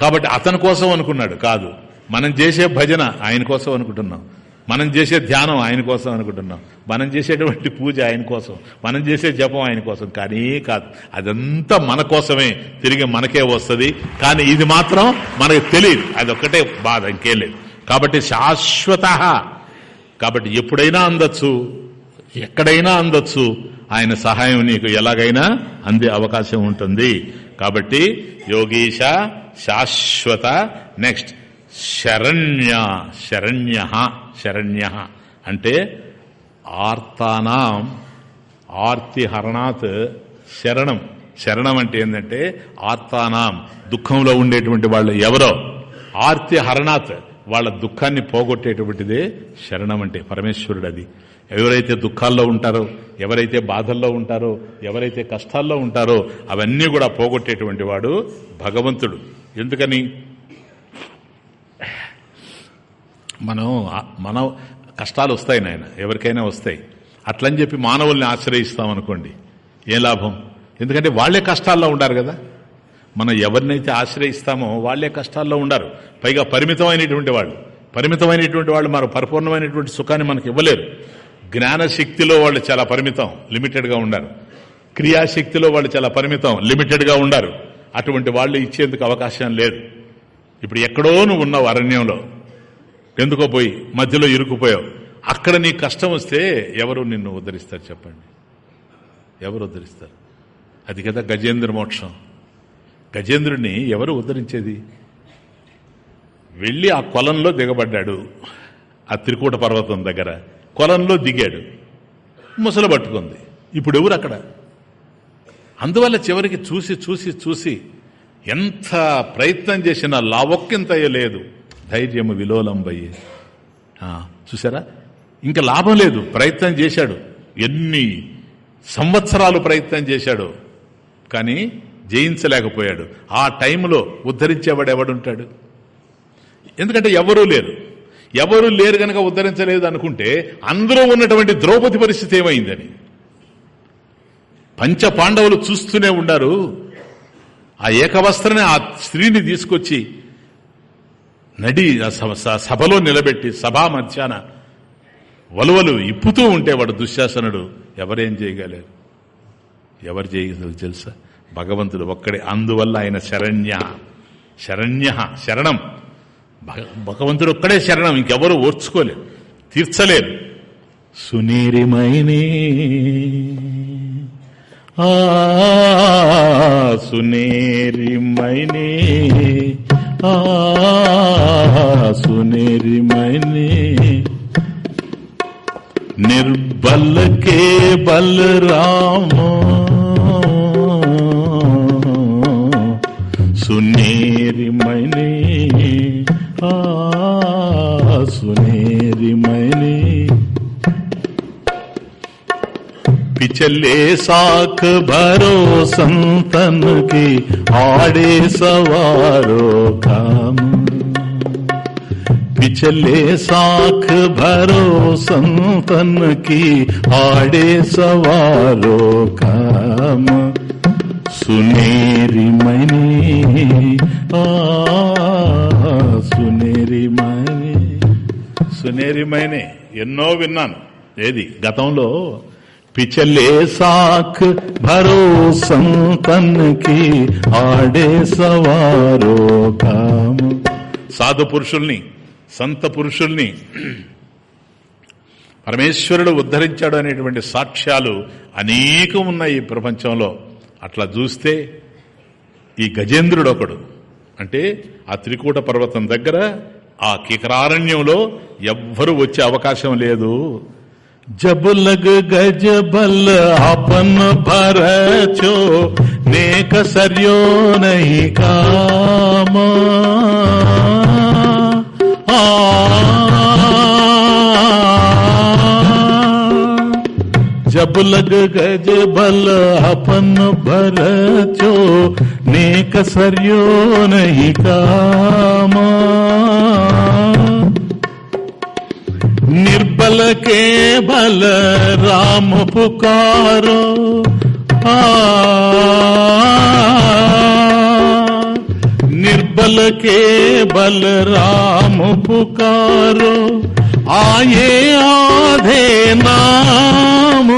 కాబట్టి అతని కోసం అనుకున్నాడు. కాదు. మనం చేసే భజన ఆయన కోసం అనుకుంటున్నాం. మనం చేసే ధ్యానం ఆయన కోసం అనుకుంటున్నాం. మనం చేసేటువంటి పూజ ఆయన కోసం. మనం చేసే జపం ఆయన కోసం. కానీ కాదు అదంతా మన కోసమే. తిరిగి మనకే వస్తుంది. కానీ ఇది మాత్రం మనకు తెలియదు. అది ఒక్కటే బాధ ఇంకేం లేదు. కాబట్టి శాశ్వత. కాబట్టి ఎప్పుడైనా అందొచ్చు ఎక్కడైనా అందొచ్చు. ఆయన సహాయం నీకు ఎలాగైనా అందే అవకాశం ఉంటుంది. కాబట్టి యోగీశ శాశ్వత. నెక్స్ట్. శరణ్య శరణ్య శరణ్య అంటే ఆర్తానాం ఆర్తిహరణాత్ శరణం. శరణం అంటే ఏంటంటే ఆర్తానాం దుఃఖంలో ఉండేటువంటి వాళ్ళు ఎవరో. ఆర్తి హరణాత్ వాళ్ళ దుఃఖాన్ని పోగొట్టేటువంటిదే శరణం అంటే పరమేశ్వరుడు అది ఎవరైతే దుఃఖాల్లో ఉంటారో ఎవరైతే బాధల్లో ఉంటారో ఎవరైతే కష్టాల్లో ఉంటారో అవన్నీ కూడా పోగొట్టేటువంటి వాడు భగవంతుడు. ఎందుకని? మనం మన కష్టాలు వస్తాయి నాయన ఎవరికైనా వస్తాయి. అట్లని చెప్పి మానవుల్ని ఆశ్రయిస్తాం అనుకోండి ఏ లాభం? ఎందుకంటే వాళ్ళే కష్టాల్లో ఉండారు కదా. మనం ఎవరినైతే ఆశ్రయిస్తామో వాళ్ళే కష్టాల్లో ఉండారు. పైగా పరిమితమైనటువంటి వాళ్ళు. పరిమితమైనటువంటి వాళ్ళు మరి పరిపూర్ణమైనటువంటి సుఖాన్ని మనకు ఇవ్వలేరు. జ్ఞానశక్తిలో వాళ్ళు చాలా పరిమితం లిమిటెడ్గా ఉండారు. క్రియాశక్తిలో వాళ్ళు చాలా పరిమితం లిమిటెడ్గా ఉన్నారు అటువంటి వాళ్ళు ఇచ్చేందుకు అవకాశం లేదు. ఇప్పుడు ఎక్కడో నువ్వు ఉన్నావు అరణ్యంలో. ఎందుకో పోయి మధ్యలో ఇరుక్కుపోయావు. అక్కడ నీ కష్టం వస్తే ఎవరు నిన్ను ఉద్ధరిస్తారు చెప్పండి? ఎవరు ఉద్ధరిస్తారు? అది కదా గజేంద్ర మోక్షం. గజేంద్రుడిని ఎవరు ఉద్ధరించేది? వెళ్ళి ఆ కొలంలో దిగబడ్డాడు. ఆ త్రికూట పర్వతం దగ్గర కొలంలో దిగాడు. ముసలు పట్టుకుంది. ఇప్పుడు ఎవరు అక్కడ? అందువల్ల చివరికి చూసి చూసి చూసి ఎంత ప్రయత్నం చేసినా లావొక్కింతయ్య లేదు. ధైర్యము విలోలంబయ్యి చూసారా ఇంకా లాభం లేదు. ప్రయత్నం చేశాడు. ఎన్ని సంవత్సరాలు ప్రయత్నం చేశాడు. కానీ జయించలేకపోయాడు. ఆ టైంలో ఉద్ధరించేవాడు ఎవడుంటాడు? ఎందుకంటే ఎవరూ లేరు. ఎవరు లేరు గనక ఉద్ధరించలేదు అనుకుంటే అందరూ ఉన్నటువంటి ద్రౌపది పరిస్థితి ఏమైందని? పంచ పాండవులు చూస్తూనే ఉన్నారు. ఆ ఏకవస్త్రనే ఆ స్త్రీని తీసుకొచ్చి నడి ఆ స- సభలో నిలబెట్టి సభా మధ్యాన వలువలు ఇప్పుతూ ఉంటే వాడు దుశ్శాసనుడు. ఎవరేం చేయగలేరు? ఎవరు చేయగలరు తెలుసా? భగవంతుడు ఒక్కడే. అందువల్ల ఆయన శరణ్య. శరణ్య శరణం. భగ- భగవంతుడు ఒక్కడే శరణం. ఇంకెవరు ఓర్చుకోలేరు. తీర్చలేరు. సునీరిమైనే. ఆ సునేరిమైనే. सुनेरी मैंने। निर्बल के बल पिछले साख भरो संतन की आड़े सवारो काम पिछले साख भरो संतन की आड़े सवारो काम सुनेरी मैंने आ సునేరి మైనే సునేరి మైనే ఎన్నో విన్నాను ఏది గతంలో పిచలే సాక్ భరో సంతన్కి ఆడే సవారో కామ. సాధు పురుషుల్ని సంత పురుషుల్ని పరమేశ్వరుడు ఉద్ధరించాడు అనేటువంటి సాక్ష్యాలు అనేకం ఉన్నాయి ఈ ప్రపంచంలో. అట్లా చూస్తే ఈ గజేంద్రుడు ఒకడు. అంటే ఆ త్రికూట పర్వతం దగ్గర ఆ కికరారణ్యంలో ఎవ్వరు వచ్చే అవకాశం లేదు. जब लग गज बल अपन भर छो नेक सरियो नहीं काम। आ, जब लग गज बल अपन भर छो नेक सरियो नहीं काम। बल के बल राम पुकारो। आ। निर्बल के बल राम पुकारो। आए आधे नाम,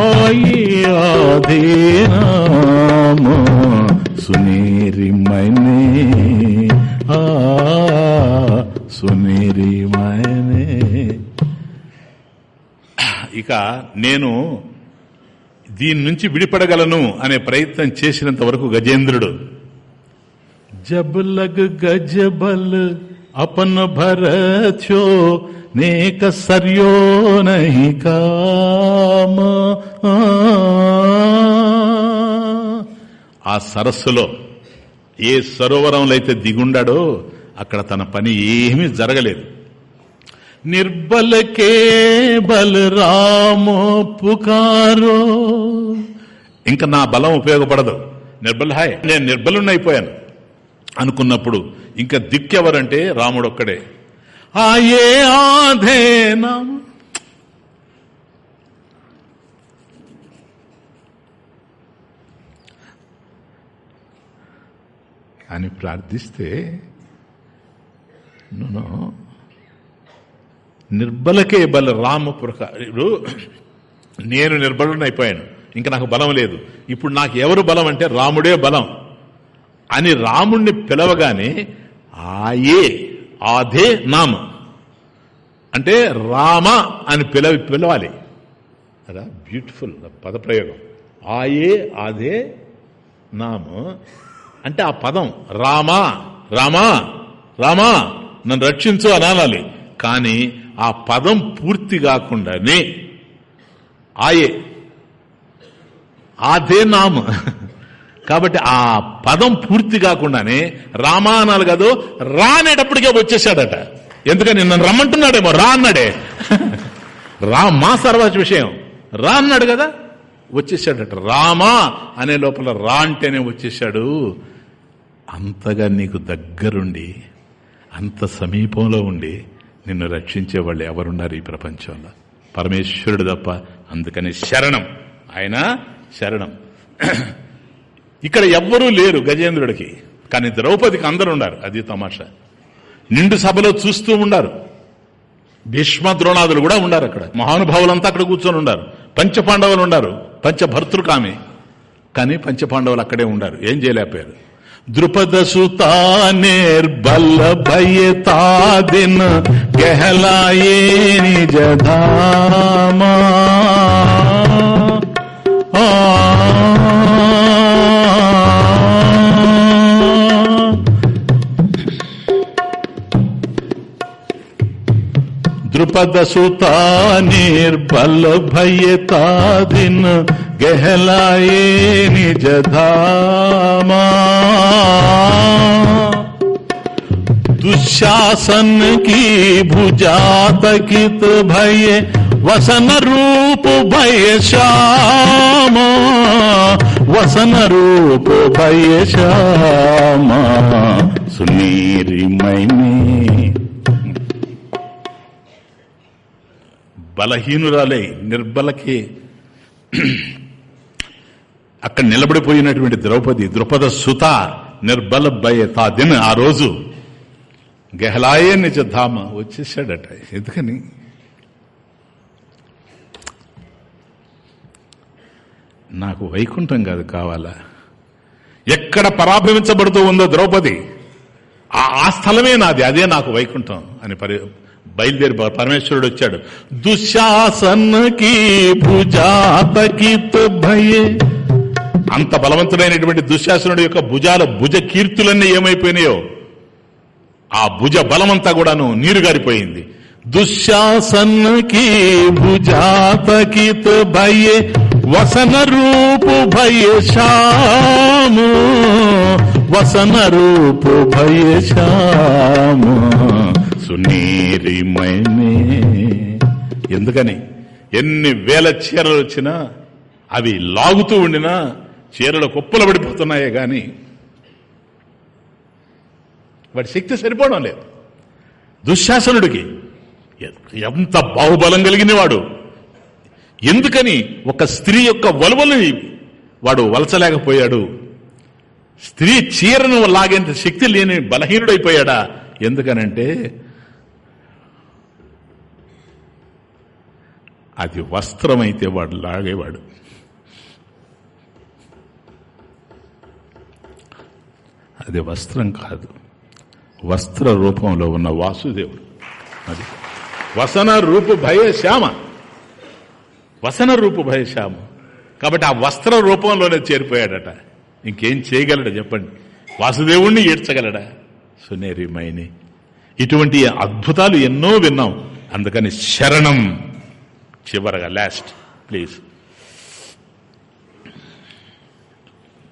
आए आधे नाम। सुनेरी मैंने, आ। सुनेरी ఇక నేను దీని నుంచి విడిపడగలను అనే ప్రయత్నం చేసినంత వరకు గజేంద్రుడు. జబ్ లగ్ గజ బల్ అపన్ భరచో నేక సర్యో నహి కామ. ఆ సరస్సులో ఏ సరోవరంలో అయితే దిగుండాడో అక్కడ తన పని ఏమీ జరగలేదు. నిర్బలకే బలరామో పుకారో. ఇంకా నా బలం ఉపయోగపడదు. నిర్బల్ హాయ్ నేను నిర్బలున్నైపోయాను అనుకున్నప్పుడు ఇంకా దిక్కెవరంటే రాముడు ఒక్కడే ఆయే ఆధేనా. అని ప్రార్థిస్తే నేను నిర్బలకే బల రామ పురక ఇప్పుడు నేను అయిపోయాను ఇంకా నాకు బలం లేదు. ఇప్పుడు నాకు ఎవరు బలం అంటే రాముడే బలం. అని రాముణ్ణి పిలవగానే ఆయే ఆధే నామ. అంటే రామ అని పిలవి పిలవాలి. అదా బ్యూటిఫుల్ పదప్రయోగం. ఆయే ఆధే నామ. అంటే ఆ పదం రామా రామా రామా నన్ను రక్షించు అనాలి. కానీ ఆ పదం పూర్తి కాకుండానే ఆయే. ఆదే నామ. కాబట్టి ఆ పదం పూర్తి కాకుండానే రామా అనాలి కాదు రానేటప్పటికే వచ్చేసాడట. ఎందుకని నన్ను రమ్మంటున్నాడేమో రా అన్నాడే. రా మా సర్వాచ విషయం. రా అన్నాడు కదా వచ్చేసాడట. రామా అనే లోపల రా అంటేనే వచ్చేసాడు అంతగా నీకు దగ్గరుండి అంత సమీపంలో ఉండి నిన్ను రక్షించే వాళ్ళు ఎవరున్నారు ఈ ప్రపంచంలో? పరమేశ్వరుడు తప్ప అందుకని శరణం. ఆయన శరణం. [CLEARS THROAT] ఇక్కడ ఎవ్వరూ లేరు గజేంద్రుడికి కానీ ద్రౌపదికి అందరు ఉన్నారు. అది తమాషా. నిండు సభలో చూస్తూ ఉండారు భీష్మ ద్రోణాదులు కూడా ఉన్నారు అక్కడ. మహానుభావులంతా అక్కడ కూర్చొని ఉన్నారు. పంచపాండవులు ఉన్నారు. పంచభర్తృకామి. కానీ పంచపాండవులు అక్కడే ఉండారు. ఏం చేయలేకపోయారు. ద్రుపద సుతానేర్బల్లభయ తాదిన గహలాయే నిజధామా. ద్రుపద సుతానేర్బల్లభయ తాదిన भय दिन गहलाए निज धामा दुशासन की भुजा तकित भय वसन रूप भय श्याम वसन रूप भय श्याम सुनीरी मैने బలహీనురాలై నిర్బలకి అక్కడ నిలబడిపోయినటువంటి ద్రౌపది ద్రుపద సుత నిర్బల భయ తా దిన ఆ రోజు గెహలాయే నిజ ధామ వచ్చేసాడట. ఎందుకని? నాకు వైకుంఠం కాదు కావాలా? ఎక్కడ పరాభవించబడుతూ ఉందో ద్రౌపది ఆ స్థలమే నాది అదే నాకు వైకుంఠం అని పరి బయలుదేరి పరమేశ్వరుడు వచ్చాడు. దుశ్శాసనకి భుజాతకి భయే అంత బలవంతుడైనటువంటి దుశ్శాసనుడి యొక్క భుజాల భుజ కీర్తులన్నీ ఏమైపోయినాయో ఆ భుజ బలమంతా కూడాను నీరు గారిపోయింది దుశ్శాసనకి భుజాతకిత్ భయే వసన రూపు భయ శ్యాము. వసన రూపు భయ శ్యాము. సునీరిమైనే ఎందుకని? ఎన్ని వేల చీరలు వచ్చినా అవి లాగుతూ ఉండినా చీరలు కుప్పలు పడిపోతున్నాయే కానీ వాడి శక్తి సరిపోవడం లేదు. దుశ్శాసనుడికి ఎంత బాహుబలం కలిగిన వాడు. ఎందుకని ఒక స్త్రీ యొక్క వలువలు వాడు వలచలేకపోయాడు? స్త్రీ చీరను లాగేంత శక్తి లేని బలహీనుడైపోయాడా? ఎందుకనంటే అది వస్త్రమైతే వాడు లాగేవాడు. అది వస్త్రం కాదు. వస్త్ర రూపంలో ఉన్న వాసుదేవుడు. అది. వసన రూపు భయ శ్యామ. వసన రూపు భయ శ్యామ. కాబట్టి ఆ వస్త్ర రూపంలోనే చేరిపోయాడట. ఇంకేం చేయగలడా చెప్పండి. వాసుదేవుణ్ణి ఏడ్చగలడా? సునేరి మైని ఇటువంటి అద్భుతాలు ఎన్నో విన్నాం. అందుకని శరణం. చివరగా లాస్ట్ ప్లీజ్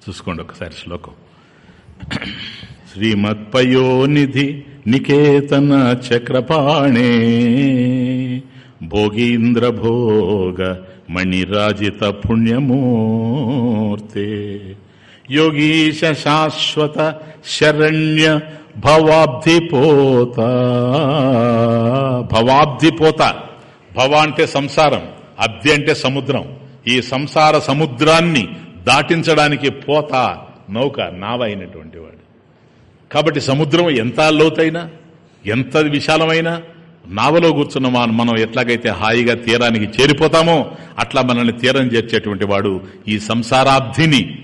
చూసుకోండి ఒకసారి శ్లోకం. శ్రీమత్పయోనిధి నికేతన చక్రపాణే భోగీంద్ర భోగ మణిరాజిత పుణ్యమూర్తే యోగీశ శాశ్వత శరణ్య భవాబ్ధిపోత భవాబ్ధిపోత. భవ అంటే సంసారం అబ్ది అంటే సముద్రం. ఈ సంసార సముద్రాన్ని దాటించడానికి పోత నౌక నావ అయినటువంటి వాడు. కాబట్టి సముద్రం ఎంత లోతైనా ఎంత విశాలమైనా నావలో కూర్చున్న మనం ఎట్లాగైతే హాయిగా తీరానికి చేరిపోతామో అట్లా మనల్ని తీరం చేర్చేటువంటి వాడు ఈ సంసారాబ్ధిని.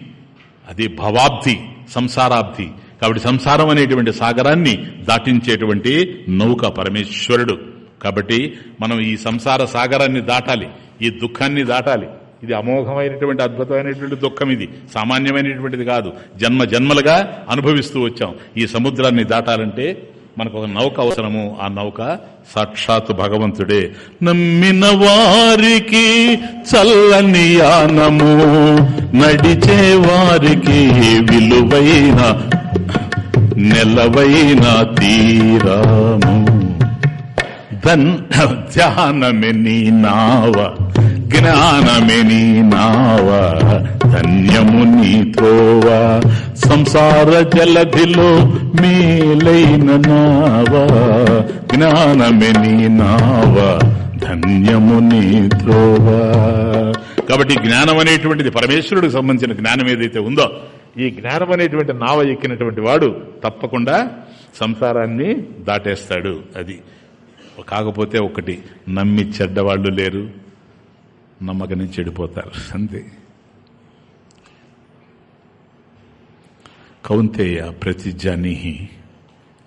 అది భవాబ్ధి సంసారాబ్ధి. కాబట్టి సంసారం అనేటువంటి సాగరాన్ని దాటించేటువంటి నౌక పరమేశ్వరుడు. కాబట్టి మనం ఈ సంసార సాగరాన్ని దాటాలి ఈ దుఃఖాన్ని దాటాలి. ఇది అమోఘమైనటువంటి అద్భుతమైనటువంటి దుఃఖం ఇది. సామాన్యమైనటువంటిది కాదు. జన్మ జన్మలుగా అనుభవిస్తూ వచ్చాం. ఈ సముద్రాన్ని దాటాలంటే మనకు ఒక నౌక అవసరము. ఆ నౌక సాక్షాత్ భగవంతుడే. నమ్మిన వారికి చల్లని యానము. నడిచే వారికి విలువైన నెలవైన తీరాము. ధన్ ధ్యానమెని నావ జ్ఞానమెని నావ ధన్యము నీతోవ త్రోవ సంసార జలధిలో మేలైన నావ జ్ఞానమెని నావ ధన్యము నీ త్రోవ కాబట్టి జ్ఞానం అనేటువంటిది పరమేశ్వరుడికి సంబంధించిన జ్ఞానం ఏదైతే ఉందో ఈ జ్ఞానం అనేటువంటి నావ ఎక్కినటువంటి వాడు తప్పకుండా సంసారాన్ని దాటేస్తాడు అది. కాకపోతే ఒకటి నమ్మి చెడ్డవాళ్ళు లేరు నమ్మకని చెడిపోతారు. అంతే. కౌంతేయ ప్రతిజాని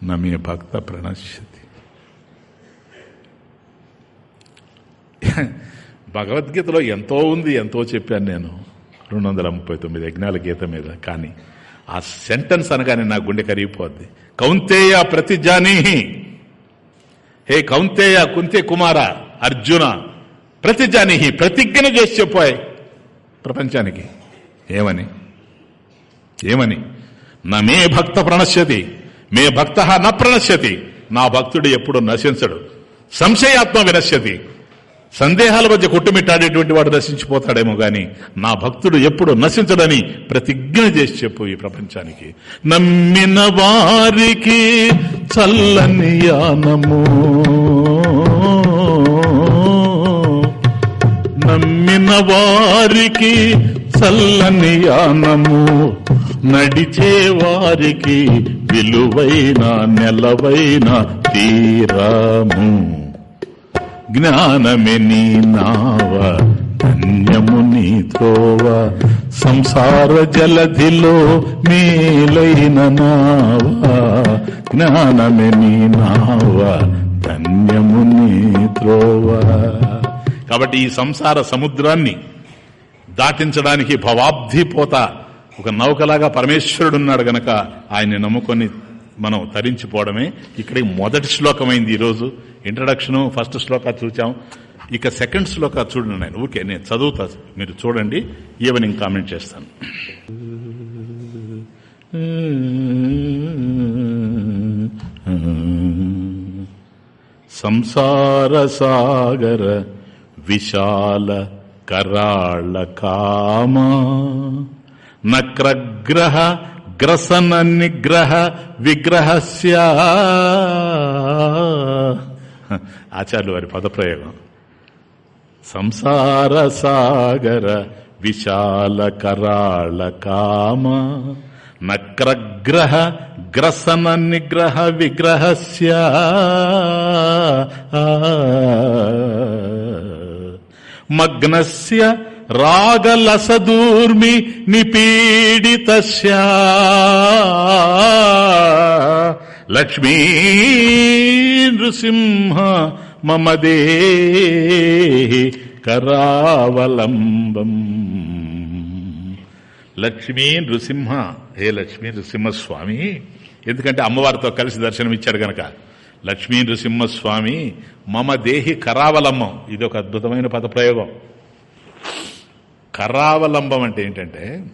నమ్మిన భక్త ప్రణశ్యతి. భగవద్గీతలో ఎంతో ఉంది ఎంతో చెప్పాను నేను. రెండు వందల ముప్పై తొమ్మిది యజ్ఞాల గీత మీద. కానీ ఆ సెంటెన్స్ అనగానే నా గుండె కరిగిపోద్ది. కౌంతేయ ప్రతిజాని హే కౌంతేయ కుంతే కుమార అర్జున ప్రతిజానిహి ప్రతిజ్ఞ చేసి చెప్పాయి ప్రపంచానికి. ఏమని? ఏమని? నా మే భక్త ప్రణశ్యతి మే భక్త న ప్రణశ్యతి నా భక్తుడు ఎప్పుడు నశించడు. సంశయాత్మ వినశ్యతి. సందేహాల మధ్య కొట్టుమిట్టాడేటువంటి వాడు నశించిపోతాడేమో గాని నా భక్తుడు ఎప్పుడు నశించడని ప్రతిజ్ఞ చేసి చెప్పు ఈ ప్రపంచానికి. నమ్మిన వారికి చల్లని యానము. నమ్మిన వారికి చల్లని యానము. నడిచే వారికి విలువైన నెలవైన తీరాము. జ్ఞానమే నీ నావ ధన్యము నీ త్రోవ సంసార జలధిలో మేలైన నావ జ్ఞానమే నీ నావ ధన్యము నీ త్రోవ. కాబట్టి ఈ సంసార సముద్రాన్ని దాటించడానికి భవాబ్ధి పోత ఒక నౌకలాగా పరమేశ్వరుడున్నాడు గనక ఆయన్ని నమ్ముకొని మనం తరించిపోవడమే. ఇక్కడికి మొదటి శ్లోకమైంది ఈరోజు. ఇంట్రడక్షను ఫస్ట్ శ్లోక చూచాం. ఇక సెకండ్ శ్లోక చూడండి నేను. ఓకే నేను చదువుతా. మీరు చూడండి. ఈవెనింగ్ కామెంట్ చేస్తాను. సంసార సాగర విశాల కరాళ కామా నక్రగ్రహ గ్రసన నిగ్రహ విగ్రహస్య. ఆచార్యులు వారి పదప్రయోగం. సంసార సాగర విశాల కరాళ కామ నక్రగ్రహ గ్రసన నిగ్రహ విగ్రహస్య. మగ్నస్య రాగలసదూర్మి నిపీడిత లక్ష్మీ నృసింహ మమ దేహి కరావలంబం. లక్ష్మీ నృసింహ హే లక్ష్మీ నృసింహస్వామి. ఎందుకంటే అమ్మవారితో కలిసి దర్శనం ఇచ్చాడు గనక. లక్ష్మీ నృసింహస్వామి మమ దేహి కరావలంబం. ఇది ఒక అద్భుతమైన పదప్రయోగం. కరావలంబం అంటే ఏంటంటే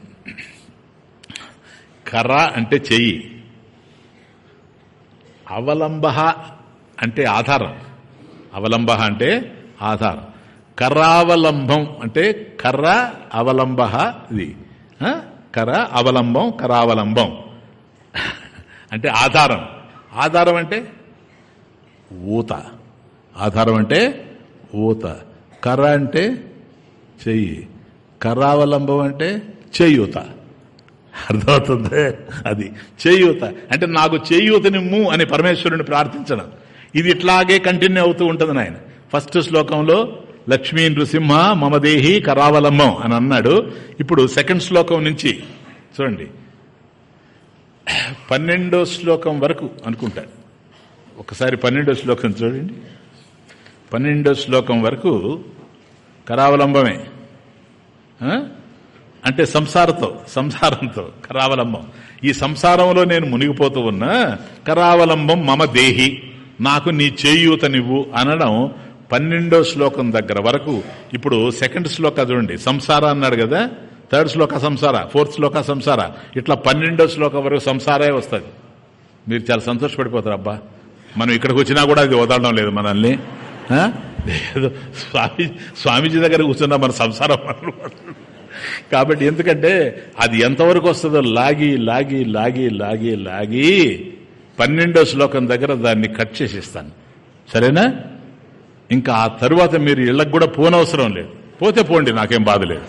కర అంటే చెయ్యి అవలంబ అంటే ఆధారం అవలంబ అంటే ఆధారం. కరావలంబం అంటే కర్ర అవలంబ ఇది కర అవలంబం కరావలంబం. అంటే ఆధారం. ఆధారం అంటే ఊత. ఆధారం అంటే ఊత. కర్ర అంటే చెయ్యి. కరావలంబం అంటే చేయూత. అర్థమవుతుంది? అది చేయూత. అంటే నాకు చేయూతనిమ్ము అని పరమేశ్వరుని ప్రార్థించడం. ఇది ఇట్లాగే కంటిన్యూ అవుతూ ఉంటుంది నాయన. ఫస్ట్ శ్లోకంలో లక్ష్మీ నృసింహ మమదేహి కరావలంబం అని అన్నాడు. ఇప్పుడు సెకండ్ శ్లోకం నుంచి చూడండి. పన్నెండో శ్లోకం వరకు అనుకుంటాడు ఒకసారి పన్నెండో శ్లోకం చూడండి. పన్నెండో శ్లోకం వరకు కరావలంబమే. అంటే సంసారతో సంసారంతో కరావలంబం. ఈ సంసారంలో నేను మునిగిపోతూ ఉన్నా కరావలంబం మమ దేహి నాకు నీ చేయూతనివ్వు అనడం పన్నెండో శ్లోకం దగ్గర వరకు. ఇప్పుడు సెకండ్ శ్లోక చూడండి సంసార అన్నాడు కదా థర్డ్ శ్లోక సంసార ఫోర్త్ శ్లోక సంసార. ఇట్లా పన్నెండో శ్లోకం వరకు సంసారే వస్తుంది. మీరు చాలా సంతోషపడిపోతారు అబ్బా. మనం ఇక్కడికి వచ్చినా కూడా అది వదలడం లేదు మనల్ని. ఏదో స్వామి స్వామీజీ దగ్గర కూర్చున్నా మన సంసారం కాబట్టి ఎందుకంటే అది ఎంతవరకు వస్తుందో లాగి లాగి లాగి లాగి లాగి పన్నెండో శ్లోకం దగ్గర దాన్ని కట్ చేసేస్తాను. సరేనా? ఇంకా ఆ తరువాత మీరు ఇళ్ళకు కూడా పోనవసరం లేదు. పోతే పోండి నాకేం బాధ లేదు.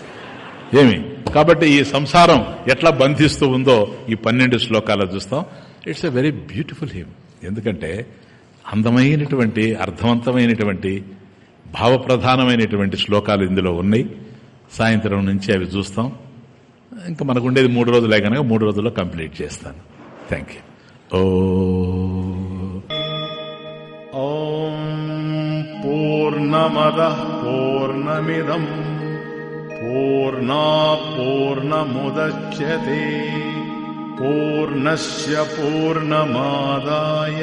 ఏమి? కాబట్టి ఈ సంసారం ఎట్లా బంధిస్తూ ఉందో ఈ పన్నెండు శ్లోకాలు చూస్తాం. It's a very beautiful hymn ఎందుకంటే అందమైనటువంటి అర్థవంతమైనటువంటి భావప్రధానమైనటువంటి శ్లోకాలు ఇందులో ఉన్నాయి. సాయంత్రం నుంచి అవి చూస్తాం. ఇంకా మనకు ఉండేది మూడు రోజులే కనుక మూడు రోజుల్లో కంప్లీట్ చేస్తాను. థ్యాంక్ యూ ఓ పూర్ణమద పూర్ణమిదం. పూర్ణా పూర్ణముద్యతే. పూర్ణస్ పూర్ణమాదాయ.